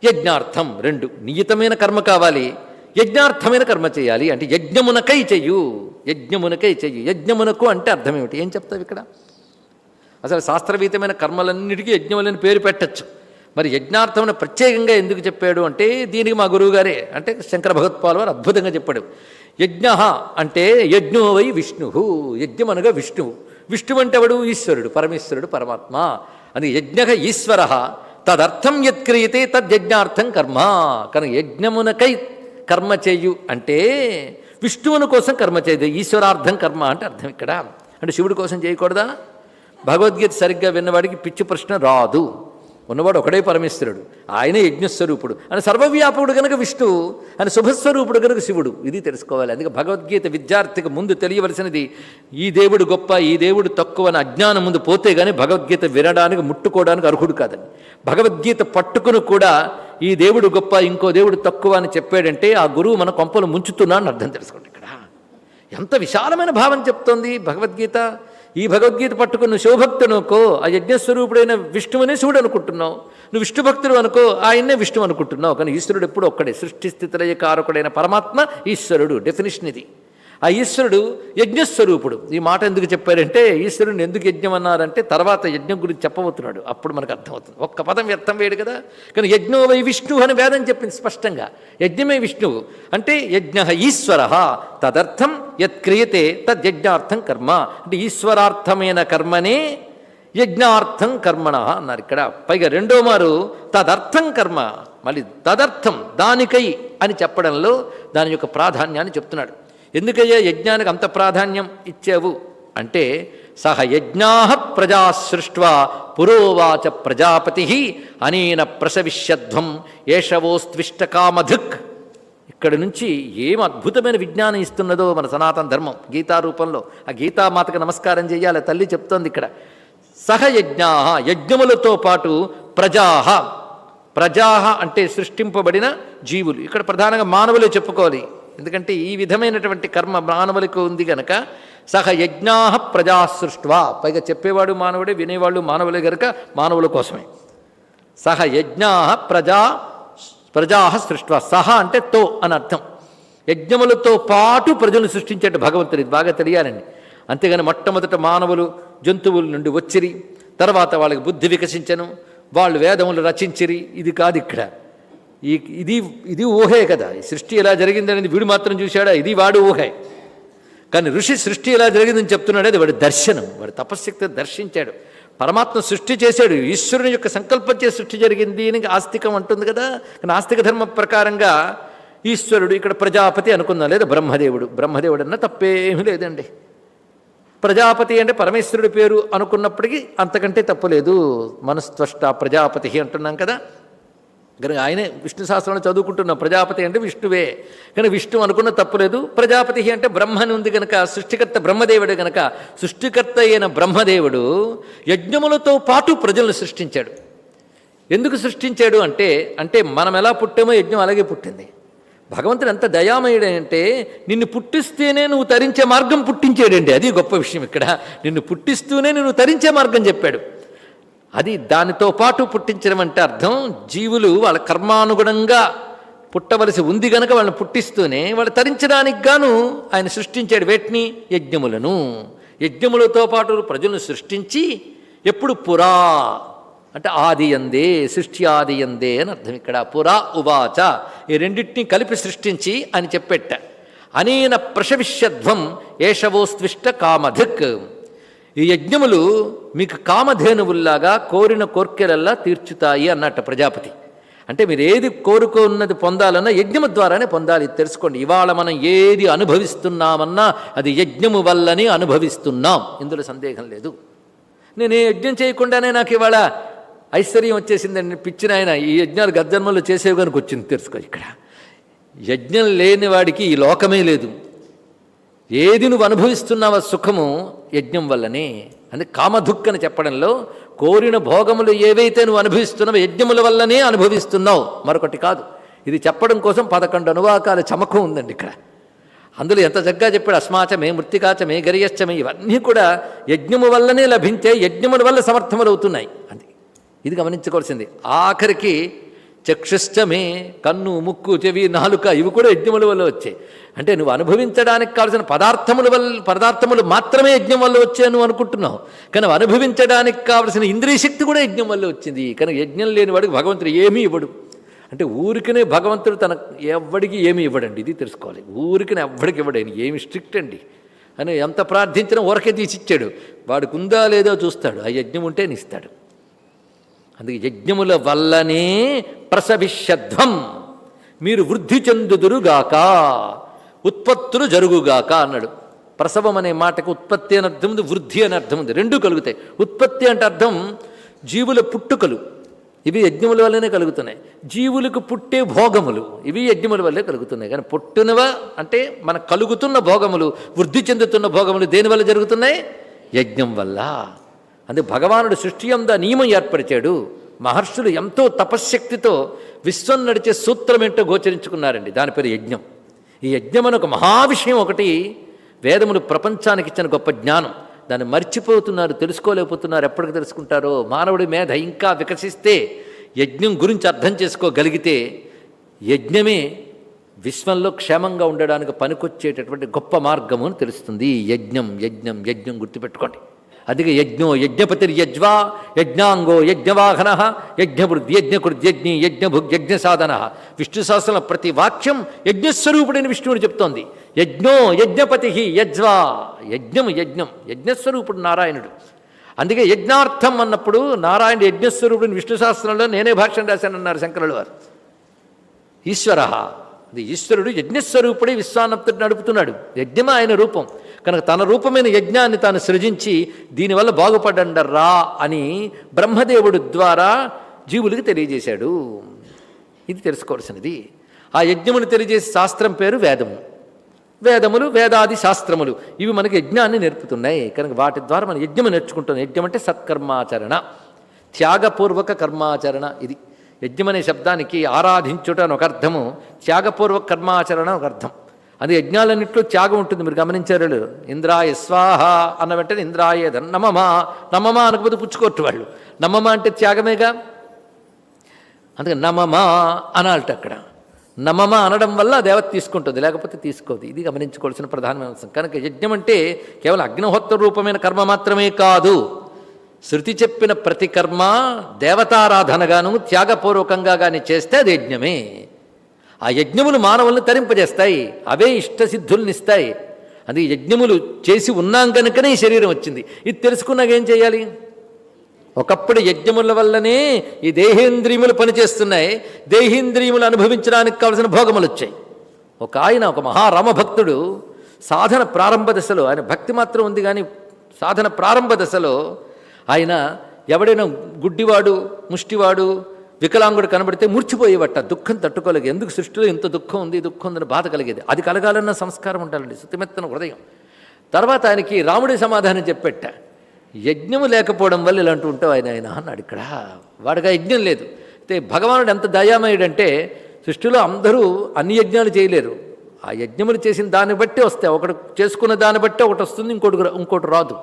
యజ్ఞార్థం రెండు. నియతమైన కర్మ కావాలి యజ్ఞార్థమైన కర్మ చేయాలి. అంటే యజ్ఞమునకై చెయ్యు యజ్ఞమునకై చెయ్యు. యజ్ఞమునకు అంటే అర్థం ఏమిటి? ఏం చెప్తావు ఇక్కడ? అసలు శాస్త్రవీతమైన కర్మలన్నిటికీ యజ్ఞములని పేరు పెట్టచ్చు. మరి యజ్ఞార్థమును ప్రత్యేకంగా ఎందుకు చెప్పాడు అంటే దీనికి మా గురువు గారే అంటే శంకర భగవత్పాల్ వారు అద్భుతంగా చెప్పాడు. యజ్ఞ అంటే యజ్ఞోవై విష్ణు యజ్ఞం అనగా విష్ణువు. విష్ణువు అంటే ఎవడు? ఈశ్వరుడు పరమేశ్వరుడు పరమాత్మ. అని యజ్ఞ ఈశ్వర తదర్థం యత్క్రియతే తద్యజ్ఞార్థం కర్మ. కనుక యజ్ఞమునకై కర్మ చేయు అంటే విష్ణువుని కోసం కర్మ చేయదు ఈశ్వరార్థం కర్మ అంటే అర్థం ఇక్కడ. అంటే శివుడి కోసం చేయకూడదా? భగవద్గీత సరిగ్గా విన్నవాడికి పిచ్చి ప్రశ్న రాదు. ఉన్నవాడు ఒకడే పరమేశ్వరుడు. ఆయనే యజ్ఞస్వరూపుడు. అని సర్వవ్యాపకుడు కనుక విష్ణువు అని శుభస్వరూపుడు గనక శివుడు. ఇది తెలుసుకోవాలి. అందుకే భగవద్గీత విద్యార్థికి ముందు తెలియవలసినది ఈ దేవుడు గొప్ప ఈ దేవుడు తక్కువ అని అజ్ఞానం ముందు పోతే గానీ భగవద్గీత వినడానికి ముట్టుకోవడానికి అర్హుడు కాదని. భగవద్గీత పట్టుకుని కూడా ఈ దేవుడు గొప్ప ఇంకో దేవుడు తక్కువ అని చెప్పాడంటే ఆ గురువు మన కొంపలు ముంచుతున్నా అని అర్థం తెలుసుకోండి ఇక్కడ. ఎంత విశాలమైన భావం చెప్తోంది భగవద్గీత. ఈ భగవద్గీత పట్టుకుని శివభక్తును అనుకో ఆ యజ్ఞస్వరూపుడైన విష్ణువునే శివుడు అనుకుంటున్నావు. నువ్వు విష్ణు భక్తుడు అనుకో ఆయన్నే విష్ణువు అనుకుంటున్నావు. కానీ ఈశ్వరుడు ఎప్పుడు ఒక్కడే. సృష్టి స్థితిలయ కారకుడైన పరమాత్మ ఈశ్వరుడు. డెఫినేషన్ ఇది. ఆ ఈశ్వరుడు యజ్ఞస్వరూపుడు. ఈ మాట ఎందుకు చెప్పారంటే ఈశ్వరుని ఎందుకు యజ్ఞం అన్నారంటే తర్వాత యజ్ఞం గురించి చెప్పబోతున్నాడు. అప్పుడు మనకు అర్థమవుతుంది. ఒక్క పదం వ్యర్థం వేయడు కదా? కానీ యజ్ఞో వై విష్ణు అని వేదం చెప్పింది స్పష్టంగా. యజ్ఞమే విష్ణువు అంటే యజ్ఞ ఈశ్వర. తదర్థం యత్ క్రియతే తద్యజ్ఞార్థం కర్మ. అంటే ఈశ్వరార్థమైన కర్మనే యజ్ఞార్థం కర్మణ అన్నారు ఇక్కడ. పైగా రెండో మారు తదర్థం కర్మ. మళ్ళీ తదర్థం దానికై అని చెప్పడంలో దాని యొక్క ప్రాధాన్యాన్ని చెప్తున్నాడు. ఎందుకయ్యా యజ్ఞానికి అంత ప్రాధాన్యం ఇచ్చావు? అంటే సహ యజ్ఞా ప్రజా సృష్ట్వా పురోవాచ ప్రజాపతి అనేన ప్రసవిష్యధ్వం ఏషవోస్త్విష్టకామధుక్. ఇక్కడ నుంచి ఏం అద్భుతమైన విజ్ఞానం ఇస్తున్నదో మన సనాతన ధర్మం. గీతా రూపంలో ఆ గీతామాతకు నమస్కారం చేయాలి తల్లి చెప్తోంది ఇక్కడ. సహ యజ్ఞా యజ్ఞములతో పాటు ప్రజాహ ప్రజాహ అంటే సృష్టింపబడిన జీవులు. ఇక్కడ ప్రధానంగా మానవులే చెప్పుకోవాలి. ఎందుకంటే ఈ విధమైనటువంటి కర్మ మానవులకు ఉంది గనక సహ యజ్ఞా ప్రజా సృష్ట్వా పైగా చెప్పేవాడు మానవుడే వినేవాళ్ళు మానవులే గనక మానవుల కోసమే. సహ యజ్ఞా ప్రజా ప్రజా సృష్ట్వ. సహ అంటే తో అని అర్థం. యజ్ఞములతో పాటు ప్రజలు సృష్టించేట భగవంతుడు ఇది బాగా తెలియాలండి. అంతేగాని మొట్టమొదట మానవులు జంతువుల నుండి వచ్చిరి తర్వాత వాళ్ళకి బుద్ధి వికసించను వాళ్ళు వేదములు రచించిరి ఇది కాదు ఇక్కడ. ఈ ఇది ఇది ఊహే కదా. ఈ సృష్టి ఎలా జరిగిందనేది వీడు మాత్రం చూశాడా? ఇది వాడు ఊహే. కానీ ఋషి సృష్టి ఎలా జరిగిందని చెప్తున్నాడు అది వాడి దర్శనం. వాడి తపశ్శక్తి దర్శించాడు. పరమాత్మ సృష్టి చేశాడు. ఈశ్వరుని యొక్క సంకల్పం చేసి సృష్టి జరిగింది అని ఆస్తికం అంటుంది కదా. కానీ ఆస్తిక ధర్మ ప్రకారంగా ఈశ్వరుడు ఇక్కడ ప్రజాపతి అనుకున్నా లేదా బ్రహ్మదేవుడు. బ్రహ్మదేవుడు అన్న తప్పేమీ లేదండి. ప్రజాపతి అంటే పరమేశ్వరుడి పేరు అనుకున్నప్పటికీ అంతకంటే తప్పులేదు మనస్త్వష్ట ప్రజాపతి అంటున్నాం కదా. కనుక ఆయనే విష్ణు శాస్త్రంలో చదువుకుంటున్నాం ప్రజాపతి అంటే విష్ణువే. కానీ విష్ణు అనుకున్న తప్పులేదు ప్రజాపతి అంటే బ్రహ్మని ఉంది కనుక సృష్టికర్త బ్రహ్మదేవుడు కనుక సృష్టికర్త అయిన బ్రహ్మదేవుడు యజ్ఞములతో పాటు ప్రజలను సృష్టించాడు. ఎందుకు సృష్టించాడు అంటే అంటే మనం ఎలా పుట్టామో యజ్ఞం అలాగే పుట్టింది. భగవంతుడు ఎంత దయామయుడంటే నిన్ను పుట్టిస్తేనే నువ్వు తరించే మార్గం పుట్టించాడండి. అది గొప్ప విషయం ఇక్కడ. నిన్ను పుట్టిస్తూనే నువ్వు తరించే మార్గం చెప్పాడు. అది దానితో పాటు పుట్టించడం అంటే అర్థం జీవులు వాళ్ళ కర్మానుగుణంగా పుట్టవలసి ఉంది గనక వాళ్ళని పుట్టిస్తూనే వాళ్ళు తరించడానికి గాను ఆయన సృష్టించాడు వేటిని యజ్ఞములను. యజ్ఞములతో పాటు ప్రజలను సృష్టించి ఎప్పుడు పురా అంటే ఆది అందే సృష్టి ఆది అందే అని అర్థం ఇక్కడ. పురా ఉవాచ ఈ రెండింటినీ కలిపి సృష్టించి అని చెప్పెట్ట. అనేన ప్రశవిష్యధ్వం ఏషవోస్త్విష్ట కామధిక్. ఈ యజ్ఞములు మీకు కామధేనువుల్లాగా కోరిన కోర్కెలల్లా తీర్చుతాయి అన్నట్ట ప్రజాపతి. అంటే మీరు ఏది కోరుకున్నది పొందాలన్నా యజ్ఞము ద్వారానే పొందాలి. తెలుసుకోండి. ఇవాళ మనం ఏది అనుభవిస్తున్నామన్నా అది యజ్ఞము వల్లనే అనుభవిస్తున్నాం. ఇందులో సందేహం లేదు. నేను ఏ యజ్ఞం చేయకుండానే నాకు ఇవాళ ఐశ్వర్యం వచ్చేసిందండి పిచ్చిన ఆయన. ఈ యజ్ఞాలు గద్దన్మలో చేసేవి కనుక వచ్చింది. తెలుసుకో ఇక్కడ. యజ్ఞం లేని వాడికి ఈ లోకమే లేదు. ఏది నువ్వు అనుభవిస్తున్నావా సుఖము యజ్ఞం వల్లనే అని కామధుక్కని చెప్పడంలో కోరిన భోగములు ఏవైతే నువ్వు అనుభవిస్తున్నావో యజ్ఞముల వల్లనే అనుభవిస్తున్నావు మరొకటి కాదు. ఇది చెప్పడం కోసం పదకొండు అనువాకాల చమకం ఉందండి ఇక్కడ. అందులో ఎంత చక్కగా చెప్పాడు అస్మాచమే మృతికాచమే గరియశ్చమే ఇవన్నీ కూడా యజ్ఞము వల్లనే లభించే యజ్ఞముల వల్ల సమర్థములవుతున్నాయి. అది ఇది గమనించుకోవాల్సింది ఆఖరికి చక్షుష్టమే కన్ను ముక్కు చెవి నాలుక ఇవి కూడా యజ్ఞముల వల్ల వచ్చాయి అంటే నువ్వు అనుభవించడానికి కావలసిన పదార్థముల వల్ల పదార్థములు మాత్రమే యజ్ఞం వల్ల వచ్చాయి నువ్వు అనుకుంటున్నావు. కానీ అనుభవించడానికి కావలసిన ఇంద్రియ శక్తి కూడా యజ్ఞం వల్ల వచ్చింది. కానీ యజ్ఞం లేని వాడికి భగవంతుడు ఏమీ ఇవ్వడు. అంటే ఊరికనే భగవంతుడు తన ఎవ్వడికి ఏమీ ఇవ్వడండి. ఇది తెలుసుకోవాలి. ఊరికనే ఎవ్వడికి ఇవ్వడని ఏమి స్ట్రిక్ట్ అండి. అని ఎంత ప్రార్థించినా ఊరకే తీసిచ్చాడు. వాడికి ఉందా లేదో చూస్తాడు. ఆ యజ్ఞం ఉంటే ఇస్తాడు. అందుకే యజ్ఞముల వల్లనే ప్రసవిష్యధ్వం. మీరు వృద్ధి చెందుదురుగాక ఉత్పత్తులు జరుగుగాక అన్నాడు. ప్రసవం అనే మాటకు ఉత్పత్తి అని అర్థం ఉంది వృద్ధి అని అర్థం ఉంది. రెండూ కలుగుతాయి. ఉత్పత్తి అంటే అర్థం జీవుల పుట్టుకలు. ఇవి యజ్ఞముల వల్లనే కలుగుతున్నాయి. జీవులకు పుట్టే భోగములు. ఇవి యజ్ఞముల వల్లే కలుగుతున్నాయి. కానీ పుట్టినవ అంటే మన కలుగుతున్న భోగములు వృద్ధి చెందుతున్న భోగములు దేని వల్ల జరుగుతున్నాయి? యజ్ఞం వల్ల. అందుకే భగవానుడు సృష్టి అంద నియమం ఏర్పరిచాడు. మహర్షులు ఎంతో తపశ్శక్తితో విశ్వం నడిచే సూత్రం ఏంటో గోచరించుకున్నారండి. దాని పేరు యజ్ఞం. ఈ యజ్ఞం అని ఒక మహావిషయం ఒకటి వేదములు ప్రపంచానికి ఇచ్చిన గొప్ప జ్ఞానం. దాన్ని మర్చిపోతున్నారు తెలుసుకోలేకపోతున్నారు ఎప్పటికి తెలుసుకుంటారో? మానవుడి మేధ ఇంకా వికసిస్తే యజ్ఞం గురించి అర్థం చేసుకోగలిగితే యజ్ఞమే విశ్వంలో క్షేమంగా ఉండడానికి పనికొచ్చేటటువంటి గొప్ప మార్గము అని తెలుస్తుంది. యజ్ఞం యజ్ఞం యజ్ఞం గుర్తుపెట్టుకోండి. అందుకే యజ్ఞో యజ్ఞపతిర్యజ్వా యజ్ఞాంగో యజ్ఞవాహన యజ్ఞవృద్ధి యజ్ఞకృద్యజ్ఞి యజ్ఞభుగ్ యజ్ఞ సాధన విష్ణు సహస్రంలో ప్రతి వాక్యం యజ్ఞస్వరూపుడైన విష్ణువుని చెప్తోంది. యజ్ఞో యజ్ఞపతి యజ్వా. యజ్ఞం యజ్ఞం. యజ్ఞస్వరూపుడు నారాయణుడు. అందుకే యజ్ఞార్థం అన్నప్పుడు నారాయణ యజ్ఞస్వరూపుడిని విష్ణు శాస్త్రంలో నేనే భాష్యం రాశానన్నారు శంకరులు వారు. ఈశ్వర. అది ఈశ్వరుడు యజ్ఞస్వరూపుడే విశ్వానప్తుడు నడుపుతున్నాడు. యజ్ఞమే ఆయన రూపం. కనుక తన రూపమైన యజ్ఞాన్ని తాను సృజించి దీనివల్ల బాగుపడండర్రా అని బ్రహ్మదేవుడు ద్వారా జీవులకి తెలియజేశాడు. ఇది తెలుసుకోవాల్సినది. ఆ యజ్ఞమును తెలియజేసే శాస్త్రం పేరు వేదము. వేదములు వేదాది శాస్త్రములు. ఇవి మనకి యజ్ఞాన్ని నేర్పుతున్నాయి. కనుక వాటి ద్వారా మనం యజ్ఞము నేర్చుకుంటున్నాం. యజ్ఞం అంటే సత్కర్మాచరణ. త్యాగపూర్వక కర్మాచరణ ఇది. యజ్ఞం అనే శబ్దానికి ఆరాధించుట అని ఒక అర్థము. త్యాగపూర్వక కర్మాచరణ ఒక అర్థం. అది యజ్ఞాలన్నింటిలో త్యాగం ఉంటుంది మీరు గమనించారు ఇంద్రాయ స్వాహ అన్న వెంటనే ఇంద్రాయ నమమా నమమా అనకపోతే పుచ్చుకోట్టు వాళ్ళు. నమమా అంటే త్యాగమేగా? అందుకే నమమా అనాలట అక్కడ. నమమ అనడం వల్ల దేవత తీసుకుంటుంది లేకపోతే తీసుకోదు. ఇది గమనించుకోవాల్సిన ప్రధానమైన అంశం. కనుక యజ్ఞం అంటే కేవలం అగ్నిహోత్ర రూపమైన కర్మ మాత్రమే కాదు. శృతి చెప్పిన ప్రతి కర్మ దేవతారాధనగాను త్యాగపూర్వకంగా కానీ చేస్తే అది యజ్ఞమే. ఆ యజ్ఞములు మానవులను తరింపజేస్తాయి. అవే ఇష్టసిద్ధుల్నిస్తాయి. అది యజ్ఞములు చేసి ఉన్నాం కనుకనే ఈ శరీరం వచ్చింది. ఇది తెలుసుకున్నాక ఏం చేయాలి? ఒకప్పుడు యజ్ఞముల వల్లనే ఈ దేహేంద్రియములు పనిచేస్తున్నాయి. దేహేంద్రియములు అనుభవించడానికి కావలసిన భోగములు వచ్చాయి. ఒక ఆయన ఒక మహారామభక్తుడు సాధన ప్రారంభ దశలో ఆయన భక్తి మాత్రం ఉంది కానీ సాధన ప్రారంభ దశలో ఆయన ఎవడైనా గుడ్డివాడు ముష్టివాడు వికలాంగుడు కనబడితే మూర్చిపోయేవట. దుఃఖం తట్టుకోలేదు ఎందుకు సృష్టిలో ఇంత దుఃఖం ఉంది దుఃఖం ఉందని బాధ కలిగేది? అది కలగాలన్న సంస్కారం ఉండాలండి సుతిమెత్తన హృదయం. తర్వాత ఆయనకి రాముడి సమాధానం చెప్పెట్ట యజ్ఞము లేకపోవడం వల్ల ఇలాంటి ఉంటావు ఆయన ఆయన అన్నాడు ఇక్కడ వాడిగా యజ్ఞం లేదు. అయితే భగవానుడు ఎంత దయామయుడంటే సృష్టిలో అందరూ అన్ని యజ్ఞాలు చేయలేరు. ఆ యజ్ఞములు చేసిన దాన్ని బట్టి వస్తాయి. ఒకటి చేసుకున్న దాన్ని బట్టి ఒకటి వస్తుంది ఇంకోటి ఇంకోటి రాదు.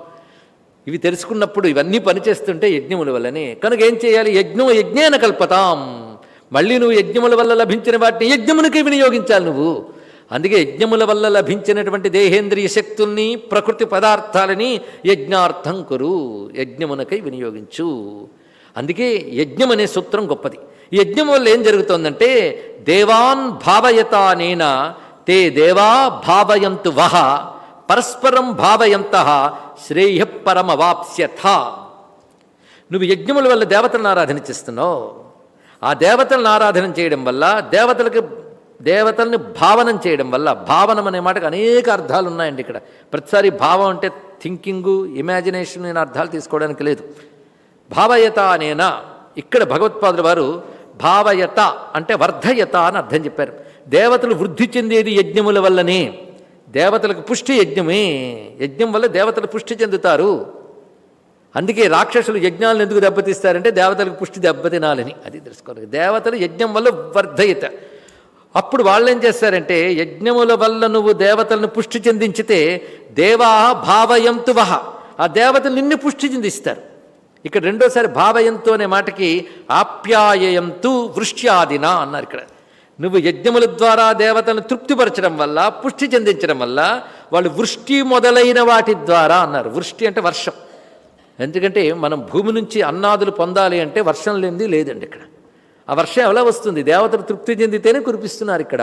ఇవి తెలుసుకున్నప్పుడు ఇవన్నీ పనిచేస్తుంటే యజ్ఞముల వల్లనే. కనుక ఏం చేయాలి? యజ్ఞం యజ్ఞేన కల్పతాం. మళ్ళీ నువ్వు యజ్ఞముల వల్ల లభించిన వాటిని యజ్ఞమునికి వినియోగించాలి నువ్వు. అందుకే యజ్ఞముల వల్ల లభించినటువంటి దేహేంద్రియ శక్తుల్ని ప్రకృతి పదార్థాలని యజ్ఞార్థం కురు. యజ్ఞమునకై వినియోగించు. అందుకే యజ్ఞం అనే సూత్రం గొప్పది. యజ్ఞం వల్ల ఏం జరుగుతోందంటే దేవాన్ భావయతానేన తే దేవా భావయంతు వహ పరస్పరం భావయంత శ్రేయ పరమవాప్స్యథ. నువ్వు యజ్ఞముల వల్ల దేవతలను ఆరాధన చేస్తున్నావు. ఆ దేవతలను ఆరాధన చేయడం వల్ల దేవతలకు దేవతల్ని భావనం చేయడం వల్ల భావనం అనే మాటకు అనేక అర్థాలు ఉన్నాయండి ఇక్కడ. ప్రతిసారి భావం అంటే థింకింగు ఇమాజినేషన్ అనే అర్థాలు తీసుకోవడానికి లేదు. భావయత అనేనా? ఇక్కడ భగవత్పాదుల వారు భావయత అంటే వర్ధయత అని అర్థం చెప్పారు. దేవతలు వృద్ధి చెందేది యజ్ఞముల వల్లనే. దేవతలకు పుష్టి యజ్ఞమే. యజ్ఞం వల్ల దేవతలు పుష్టి చెందుతారు. అందుకే రాక్షసులు యజ్ఞాలను ఎందుకు దెబ్బతీస్తారంటే దేవతలకు పుష్టి దెబ్బతినాలని. అది తెలుసుకోవాలి. దేవతలు యజ్ఞం వల్ల వర్ధయిత. అప్పుడు వాళ్ళు ఏం చేస్తారంటే యజ్ఞముల వల్ల నువ్వు దేవతలను పుష్టి చెందించితే దేవా భావయంతు వహ. ఆ దేవతలు నిన్ను పుష్టి చెందిస్తారు. ఇక్కడ రెండోసారి భావయంతో అనే మాటకి ఆప్యాయయంతు వృష్ట్యాదిన అన్నారు ఇక్కడ. నువ్వు యజ్ఞముల ద్వారా దేవతలను తృప్తిపరచడం వల్ల పుష్టి చెందించడం వల్ల వాళ్ళు వృష్టి మొదలైన వాటి ద్వారా అన్నారు. వృష్టి అంటే వర్షం. ఎందుకంటే మనం భూమి నుంచి అన్నాదులు పొందాలి అంటే వర్షం లేనిది లేదండి ఇక్కడ. ఆ వర్షం ఎలా వస్తుంది? దేవతలు తృప్తి చెందితేనే కురిపిస్తున్నారు ఇక్కడ.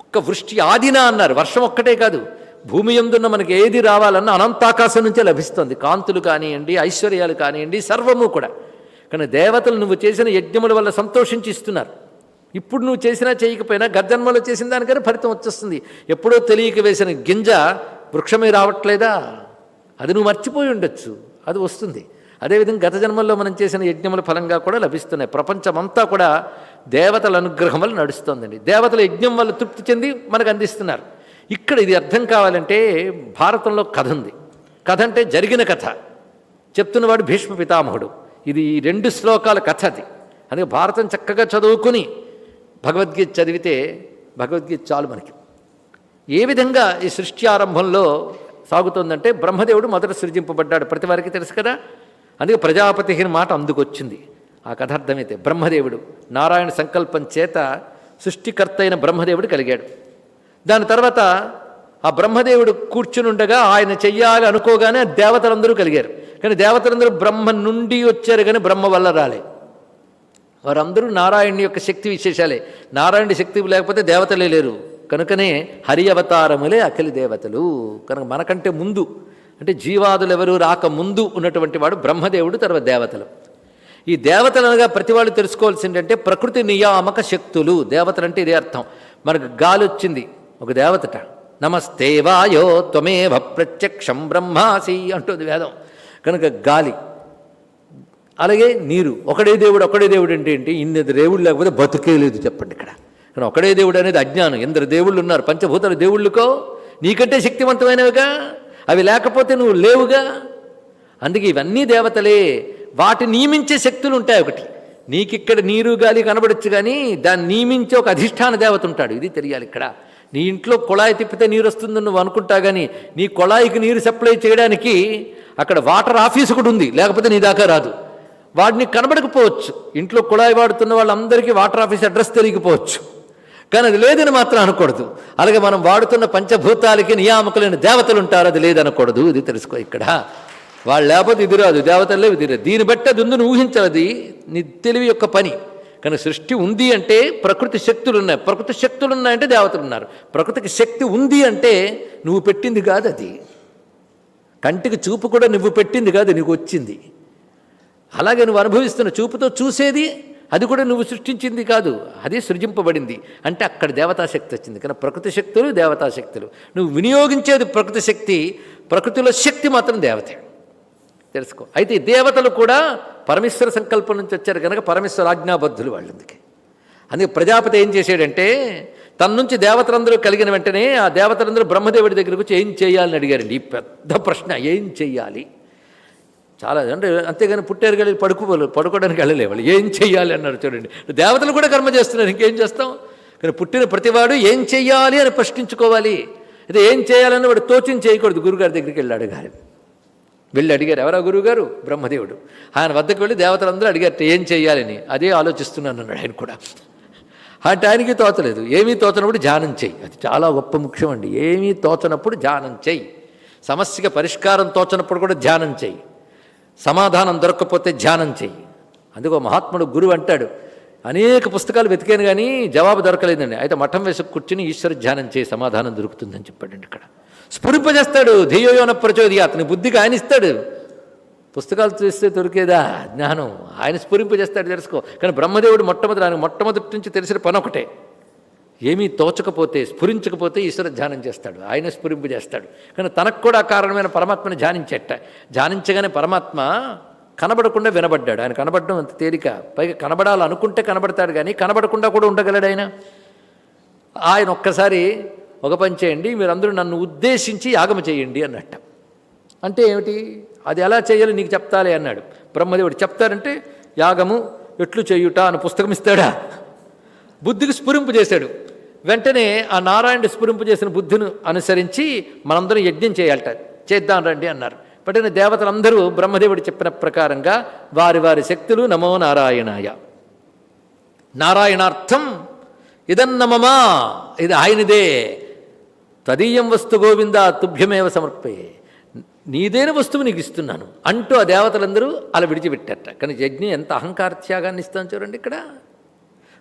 ఒక్క వృష్టి ఆదిన అన్నారు. వర్షం ఒక్కటే కాదు. భూమి ఎందున్న మనకి ఏది రావాలన్నా అనంతాకాశం నుంచే లభిస్తుంది. కాంతులు కానివ్వండి ఐశ్వర్యాలు కానివ్వండి సర్వము కూడా. కానీ దేవతలు నువ్వు చేసిన యజ్ఞముల వల్ల సంతోషించి ఇస్తున్నారు. ఇప్పుడు నువ్వు చేసినా చేయకపోయినా గర్జన్మలో చేసిన దానికనే ఫలితం వచ్చేస్తుంది. ఎప్పుడో తెలియక వేసిన గింజ వృక్షమే రావట్లేదా? అది నువ్వు మర్చిపోయి ఉండొచ్చు. అది వస్తుంది. అదేవిధంగా గత జన్మల్లో మనం చేసిన యజ్ఞముల ఫలంగా కూడా లభిస్తున్నాయి. ప్రపంచమంతా కూడా దేవతల అనుగ్రహం వల్ల నడుస్తోందండి. దేవతల యజ్ఞం వల్ల తృప్తి చెంది మనకు అందిస్తున్నారు. ఇక్కడ ఇది అర్థం కావాలంటే భారతంలో కథ ఉంది. కథ అంటే జరిగిన కథ. చెప్తున్నవాడు భీష్మ పితామహుడు. ఇది ఈ రెండు శ్లోకాల కథ అది. అందుకే భారతం చక్కగా చదువుకుని భగవద్గీత చదివితే భగవద్గీత చాలు మనకి. ఏ విధంగా ఈ సృష్టి ఆరంభంలో సాగుతోందంటే బ్రహ్మదేవుడు మొదట సృజింపబడ్డాడు. ప్రతి వారికి తెలుసు కదా? అందుకే ప్రజాపతి మాట అందుకొచ్చింది. ఆ కథ అర్థమైతే బ్రహ్మదేవుడు నారాయణ సంకల్పం చేత సృష్టికర్త అయిన బ్రహ్మదేవుడు కలిగాడు. దాని తర్వాత ఆ బ్రహ్మదేవుడు కూర్చునుండగా ఆయన చెయ్యాలి అనుకోగానే దేవతలందరూ కలిగారు. కానీ దేవతలందరూ బ్రహ్మ నుండి వచ్చారు కానీ బ్రహ్మ వల్ల రాలే. వారందరూ నారాయణుని యొక్క శక్తి విశేషాలే. నారాయణుడి శక్తి లేకపోతే దేవతలే లేరు. కనుకనే హరి అవతారములే అఖిలి దేవతలు. కనుక మనకంటే ముందు అంటే జీవాదులు ఎవరు రాక ముందు ఉన్నటువంటి వాడు బ్రహ్మదేవుడు తర్వాత దేవతలు. ఈ దేవతలు అనగా ప్రతి వాళ్ళు తెలుసుకోవాల్సిందంటే ప్రకృతి నియామక శక్తులు. దేవతలు అంటే ఇదే అర్థం. మనకు గాలి వచ్చింది ఒక దేవతట. నమస్తే వాయో త్వమేవ ప్రత్యక్షం బ్రహ్మాసి అంటుంది వేదం. కనుక గాలి. అలాగే నీరు. ఒకడే దేవుడు ఒకడే దేవుడు అంటే ఏంటి? ఇన్ని దేవుడు లేకపోతే బతుకే లేదు చెప్పండి ఇక్కడ. కానీ ఒకడే దేవుడు అనేది అజ్ఞానం. ఎందరు దేవుళ్ళు ఉన్నారు? పంచభూతాల దేవుళ్ళుకో? నీకంటే శక్తివంతమైనవిగా? అవి లేకపోతే నువ్వు లేవుగా? అందుకే ఇవన్నీ దేవతలే వాటి నియమించే శక్తులు ఉంటాయి ఒకటి. నీకిక్కడ నీరు గాలి కనబడచ్చు కానీ దాన్ని నియమించే ఒక అధిష్టాన దేవత ఉంటాడు. ఇది తెలియాలి ఇక్కడ. నీ ఇంట్లో కుళాయి తిప్పితే నీరు వస్తుందని నువ్వు అనుకుంటా కానీ నీ కుళాయికి నీరు సప్లై చేయడానికి అక్కడ వాటర్ ఆఫీస్ కూడా ఉంది. లేకపోతే నీ దాకా రాదు. వాడిని కనబడకపోవచ్చు. ఇంట్లో కుళాయి వాడుతున్న వాళ్ళందరికీ వాటర్ ఆఫీస్ అడ్రస్ తెలియకపోవచ్చు. కానీ అది లేదని మాత్రం అనకూడదు. అలాగే మనం వాడుతున్న పంచభూతాలకి నియామకులైన దేవతలు ఉంటారు అది లేదనకూడదు. ఇది తెలుసుకో ఇక్కడ. వాళ్ళు లేకపోతే ఇది రాదు. దేవతలే ఇది రాదు. దీన్ని బట్టి అది ఉందని ఊహించదు నీ తెలివి యొక్క పని. కానీ సృష్టి ఉంది అంటే ప్రకృతి శక్తులు ఉన్నాయి ప్రకృతి శక్తులు ఉన్నాయంటే దేవతలు ఉన్నారు. ప్రకృతికి శక్తి ఉంది అంటే నువ్వు పెట్టింది కాదు అది. కంటికి చూపు కూడా నువ్వు పెట్టింది కాదు నీకు వచ్చింది. అలాగే నువ్వు అనుభవిస్తున్న చూపుతో చూసేది అది కూడా నువ్వు సృష్టించింది కాదు అది సృజింపబడింది. అంటే అక్కడ దేవతాశక్తి వచ్చింది. కానీ ప్రకృతి శక్తులు దేవతాశక్తులు. నువ్వు వినియోగించేది ప్రకృతి శక్తి ప్రకృతిలో శక్తి మాత్రం దేవతే. తెలుసుకో. అయితే దేవతలు కూడా పరమేశ్వర సంకల్పం నుంచి వచ్చారు కనుక పరమేశ్వర ఆజ్ఞాబద్ధులు వాళ్ళు అందుకే అందుకే ప్రజాపతి ఏం చేశాడంటే తన నుంచి దేవతలందరూ కలిగిన వెంటనే ఆ దేవతలందరూ బ్రహ్మదేవుడి దగ్గరకు వచ్చి ఏం చేయాలని అడిగారండి. ఈ పెద్ద ప్రశ్న ఏం చెయ్యాలి చాలా అంటే అంతేగాని పుట్టారు కలిగి పడుకోవాలి పడుకోవడానికి వెళ్ళలే వాళ్ళు. ఏం చెయ్యాలి అన్నారు చూడండి. దేవతలు కూడా కర్మ చేస్తున్నారు ఇంకేం చేస్తాం? కానీ పుట్టిన ప్రతివాడు ఏం చెయ్యాలి అని ప్రశ్నించుకోవాలి. అయితే ఏం చేయాలని వాడు తోచిన చేయకూడదు. గురుగారి దగ్గరికి వెళ్ళి అడగాలి. వెళ్ళి అడిగారు. ఎవరా గురువుగారు బ్రహ్మదేవుడు. ఆయన వద్దకు వెళ్ళి దేవతలందరూ అడిగారు ఏం చేయాలని అదే ఆలోచిస్తున్నాను అన్నాడు ఆయన కూడా. అంటే ఆయనకి తోచలేదు. ఏమీ తోచనప్పుడు ధ్యానం చెయ్యి. అది చాలా గొప్ప ముఖ్యం అండి. ఏమీ తోచనప్పుడు ధ్యానం చెయ్యి. సమస్యగా పరిష్కారం తోచనప్పుడు కూడా ధ్యానం చెయ్యి. సమాధానం దొరకకపోతే ధ్యానం చెయ్యి. అందుకో మహాత్ముడు గురువు అంటాడు అనేక పుస్తకాలు వెతికాను కానీ జవాబు దొరకలేదండి. అయితే మఠం వేసి కూర్చుని ఈశ్వర ధ్యానం చేయి సమాధానం దొరుకుతుందని చెప్పాడండి ఇక్కడ. స్ఫురింపజేస్తాడు ధేయోన ప్రచోది అతని బుద్ధికి ఆయన ఇస్తాడు పుస్తకాలు చూస్తే దొరికేదా? జ్ఞానం. ఆయన స్ఫురింపజేస్తాడు తెలుసుకో. కానీ బ్రహ్మదేవుడు మొట్టమొదటి ఆయన మొట్టమొదటి నుంచి తెలిసిన పని ఒకటే. ఏమీ తోచకపోతే స్ఫురించకపోతే ఈశ్వర ధ్యానం చేస్తాడు. ఆయన స్ఫురింపు చేస్తాడు. కానీ తనకు కూడా కారణమైన పరమాత్మని ధ్యానించేట. ధ్యానించగానే పరమాత్మ కనబడకుండా వినబడ్డాడు. ఆయన కనబడడం అంత తేలిక. పైగా కనబడాలనుకుంటే కనబడతాడు కానీ కనబడకుండా కూడా ఉండగలడు ఆయన. ఆయన ఒక్కసారి ఒక పని చేయండి మీరందరూ నన్ను ఉద్దేశించి యాగం చేయండి అన్నట్ట. అంటే ఏమిటి? అది ఎలా చేయాలో నీకు చెప్తాలే అన్నాడు. బ్రహ్మదేవుడు చెప్తారంటే యాగము ఎట్లు చేయుట అని పుస్తకం ఇస్తాడా? బుద్ధికి స్ఫురింపు చేశాడు. వెంటనే ఆ నారాయణుడు స్ఫురింపు చేసిన బుద్ధిని అనుసరించి మనందరం యజ్ఞం చేయాలట. చేద్దాం రండి అన్నారు. పట్టిన దేవతలందరూ బ్రహ్మదేవుడు చెప్పిన ప్రకారంగా వారి వారి శక్తులు నమో నారాయణాయ. నారాయణార్థం ఇదన్నమమా ఇది ఆయనదే. తదీయం వస్తు గోవింద తుభ్యమేవ సమర్పే. నీదైన వస్తువు నీకు ఇస్తున్నాను. అంటూ ఆ దేవతలందరూ అలా విడిచిపెట్టారట. కానీ యజ్ఞం ఎంత అహంకార త్యాగాన్ని ఇస్తాను చూడండి ఇక్కడ.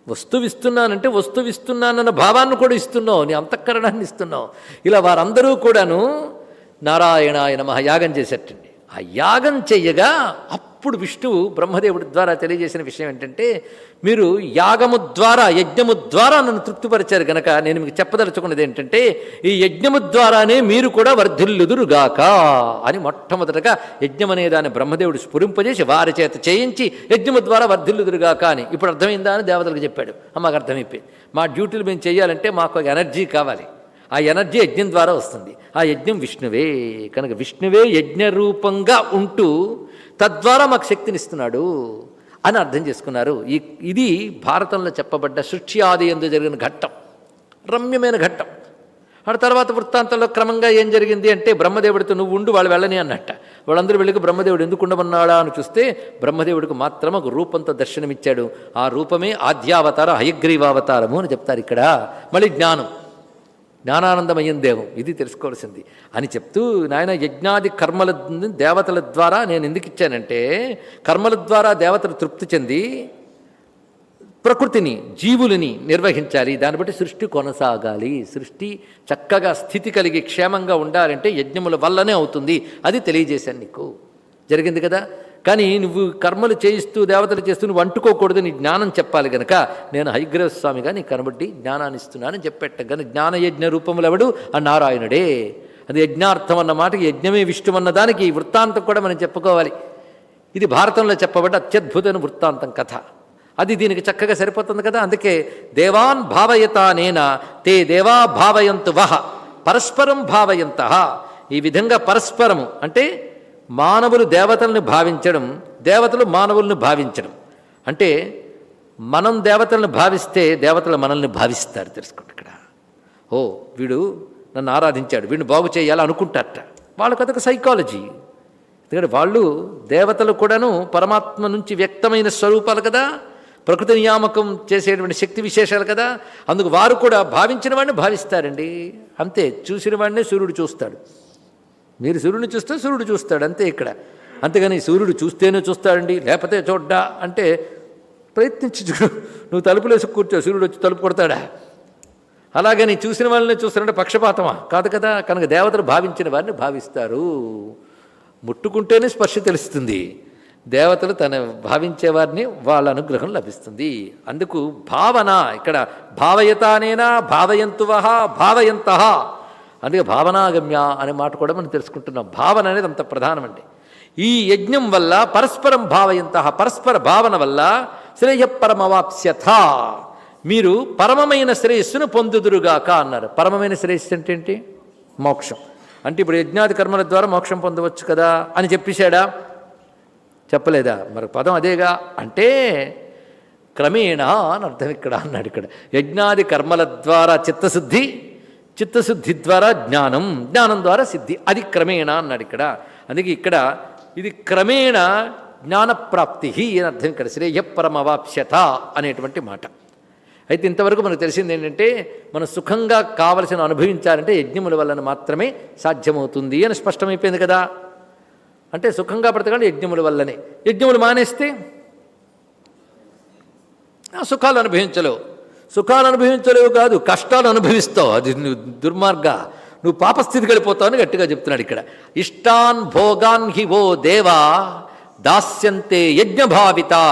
వస్తువు ఇస్తున్నానంటే వస్తువు ఇస్తున్నానన్న భావాన్ని కూడా ఇస్తున్నావు నీ అంతఃకరణాన్ని ఇస్తున్నావు. ఇలా వారందరూ కూడాను నారాయణ నమః యాగం చేసేటండి. ఆ యాగం చెయ్యగా అప్పుడు అప్పుడు విష్ణువు బ్రహ్మదేవుడి ద్వారా తెలియజేసిన విషయం ఏంటంటే మీరు యాగము ద్వారా యజ్ఞము ద్వారా నన్ను తృప్తిపరిచారు గనక నేను మీకు చెప్పదలుచుకున్నది ఏంటంటే ఈ యజ్ఞము ద్వారానే మీరు కూడా వర్ధిల్లుదురుగాక అని మొట్టమొదటగా యజ్ఞం అనే దాన్ని బ్రహ్మదేవుడు స్ఫురింపజేసి వారి చేత చేయించి యజ్ఞము ద్వారా వర్ధిల్లుదురుగాక అని. ఇప్పుడు అర్థమైందా అని దేవతలకు చెప్పాడు. అమ్మకు అర్థమైపోయింది. మా డ్యూటీలు మేము చేయాలంటే మాకు ఎనర్జీ కావాలి. ఆ ఎనర్జీ యజ్ఞం ద్వారా వస్తుంది. ఆ యజ్ఞం విష్ణువే. కనుక విష్ణువే యజ్ఞ రూపంగా ఉంటూ తద్వారా మాకు శక్తినిస్తున్నాడు అని అర్థం చేసుకున్నారు. ఈ ఇది భారతంలో చెప్పబడ్డ సృష్టి ఆది ఎందు జరిగిన ఘట్టం రమ్యమైన ఘట్టం. ఆ తర్వాత వృత్తాంతంలో క్రమంగా ఏం జరిగింది అంటే బ్రహ్మదేవుడితో నువ్వు ఉండు వాళ్ళు వెళ్ళని అన్నట్ట. వాళ్ళందరూ వెళ్ళి బ్రహ్మదేవుడు ఎందుకు ఉండమన్నాడా అని చూస్తే బ్రహ్మదేవుడికి మాత్రం ఒక రూపంతో దర్శనమిచ్చాడు. ఆ రూపమే ఆద్యావతార హయగ్రీవావతారము అని చెప్తారు ఇక్కడ. మళ్ళీ జ్ఞానం. జ్ఞానానందమయం దేవం. ఇది తెలుసుకోవాల్సింది. అని చెప్తూ నాయన యజ్ఞాది కర్మల దేవతల ద్వారా నేను ఎందుకు ఇచ్చానంటే కర్మల ద్వారా దేవతలు తృప్తి చెంది ప్రకృతిని జీవులని నిర్వహించాలి. దాన్ని బట్టి సృష్టి కొనసాగాలి. సృష్టి చక్కగా స్థితి కలిగి క్షేమంగా ఉండాలంటే యజ్ఞముల వల్లనే అవుతుంది. అది తెలియజేశాను నీకు. జరిగింది కదా? కానీ నువ్వు కర్మలు చేయిస్తూ దేవతలు చేస్తూ నువ్వు అంటుకోకూడదు నీ జ్ఞానం చెప్పాలి గనక నేను హైగ్రహ స్వామిగా నీ కనబట్టి జ్ఞానాన్ని ఇస్తున్నానని చెప్పేట కానీ జ్ఞానయజ్ఞ రూపములు ఎవడు ఆ నారాయణుడే. అది యజ్ఞార్థం అన్న మాటకి యజ్ఞమే విష్ణు అన్న దానికి ఈ వృత్తాంతం కూడా మనం చెప్పుకోవాలి. ఇది భారతంలో చెప్పబడ్డ అత్యద్భుతమైన వృత్తాంతం కథ. అది దీనికి చక్కగా సరిపోతుంది కదా? అందుకే దేవాన్ భావయతానేన తే దేవా భావయంతు వహ పరస్పరం భావయంత. ఈ విధంగా పరస్పరము అంటే మానవులు దేవతల్ని భావించడం దేవతలు మానవుల్ని భావించడం. అంటే మనం దేవతలను భావిస్తే దేవతలు మనల్ని భావిస్తారు తెలుసుకోండి ఇక్కడ. ఓ వీడు నన్ను ఆరాధించాడు వీడిని బాగు చేయాలి అనుకుంటారట. వాళ్ళకి అదొక సైకాలజీ ఎందుకంటే వాళ్ళు దేవతలు కూడాను పరమాత్మ నుంచి వ్యక్తమైన స్వరూపాలు కదా ప్రకృతి నియామకం చేసేటువంటి శక్తి విశేషాలు కదా అందుకు వారు కూడా భావించిన వాడిని భావిస్తారండి. అంతే చూసిన వాడినే సూర్యుడు చూస్తాడు. మీరు సూర్యుని చూస్తే సూర్యుడు చూస్తాడు అంతే ఇక్కడ. అంతేగాని సూర్యుడు చూస్తేనే చూస్తాడండి లేకపోతే చూడ్డా అంటే ప్రయత్నించి. చూడు నువ్వు తలుపులేసి కూర్చో సూర్యుడు వచ్చి తలుపు కొడతాడా? అలాగని చూసిన వాళ్ళని చూస్తారంటే పక్షపాతమా? కాదు కదా కనుక దేవతలు భావించిన వారిని భావిస్తారు. ముట్టుకుంటేనే స్పర్శ తెలుస్తుంది. దేవతలు తన భావించే వారిని వాళ్ళ అనుగ్రహం లభిస్తుంది. అందుకు భావన ఇక్కడ భావయతానేనా భావయంతువహ భావయంత. అందుకే భావనాగమ్య అనే మాట కూడా మనం తెలుసుకుంటున్నాం. భావన అనేది అంత ప్రధానమండి. ఈ యజ్ఞం వల్ల పరస్పరం భావయంత పరస్పర భావన వల్ల శ్రేయపరమవాప్స్యథ. మీరు పరమమైన శ్రేయస్సును పొందుదురుగాక అన్నారు. పరమమైన శ్రేయస్సు అంటే ఏంటి? మోక్షం. అంటే ఇప్పుడు యజ్ఞాది కర్మల ద్వారా మోక్షం పొందవచ్చు కదా అని చెప్పేశాడా? చెప్పలేదా? మరి పదం అదేగా అంటే క్రమేణా అని అర్థం ఇక్కడ అన్నాడు ఇక్కడ. యజ్ఞాది కర్మల ద్వారా చిత్తశుద్ధి చిత్తశుద్ధి ద్వారా జ్ఞానం జ్ఞానం ద్వారా సిద్ధి. అది క్రమేణ అన్నాడు ఇక్కడ. అందుకే ఇక్కడ ఇది క్రమేణ జ్ఞానప్రాప్తి అని అర్థం ఇక్కడ శ్రేయపరమవాప్స్యత అనేటువంటి మాట. అయితే ఇంతవరకు మనకు తెలిసింది ఏంటంటే మనం సుఖంగా కావలసిన అనుభవించాలంటే యజ్ఞముల వలన మాత్రమే సాధ్యమవుతుంది అని స్పష్టమైపోయింది కదా. అంటే సుఖంగా బ్రతకాలి యజ్ఞముల వల్లనే. యజ్ఞములు మానేస్తే సుఖాలు అనుభవించలేవు. సుఖాలు అనుభవించలేవు కాదు కష్టాలు అనుభవిస్తావు అది నువ్వు దుర్మార్గ నువ్వు పాపస్థితికి వెళ్ళిపోతావు అని గట్టిగా చెప్తున్నాడు ఇక్కడ. ఇష్టాన్ భోగాన్ హి ఓ దేవా దాస్యంతే యజ్ఞభావితా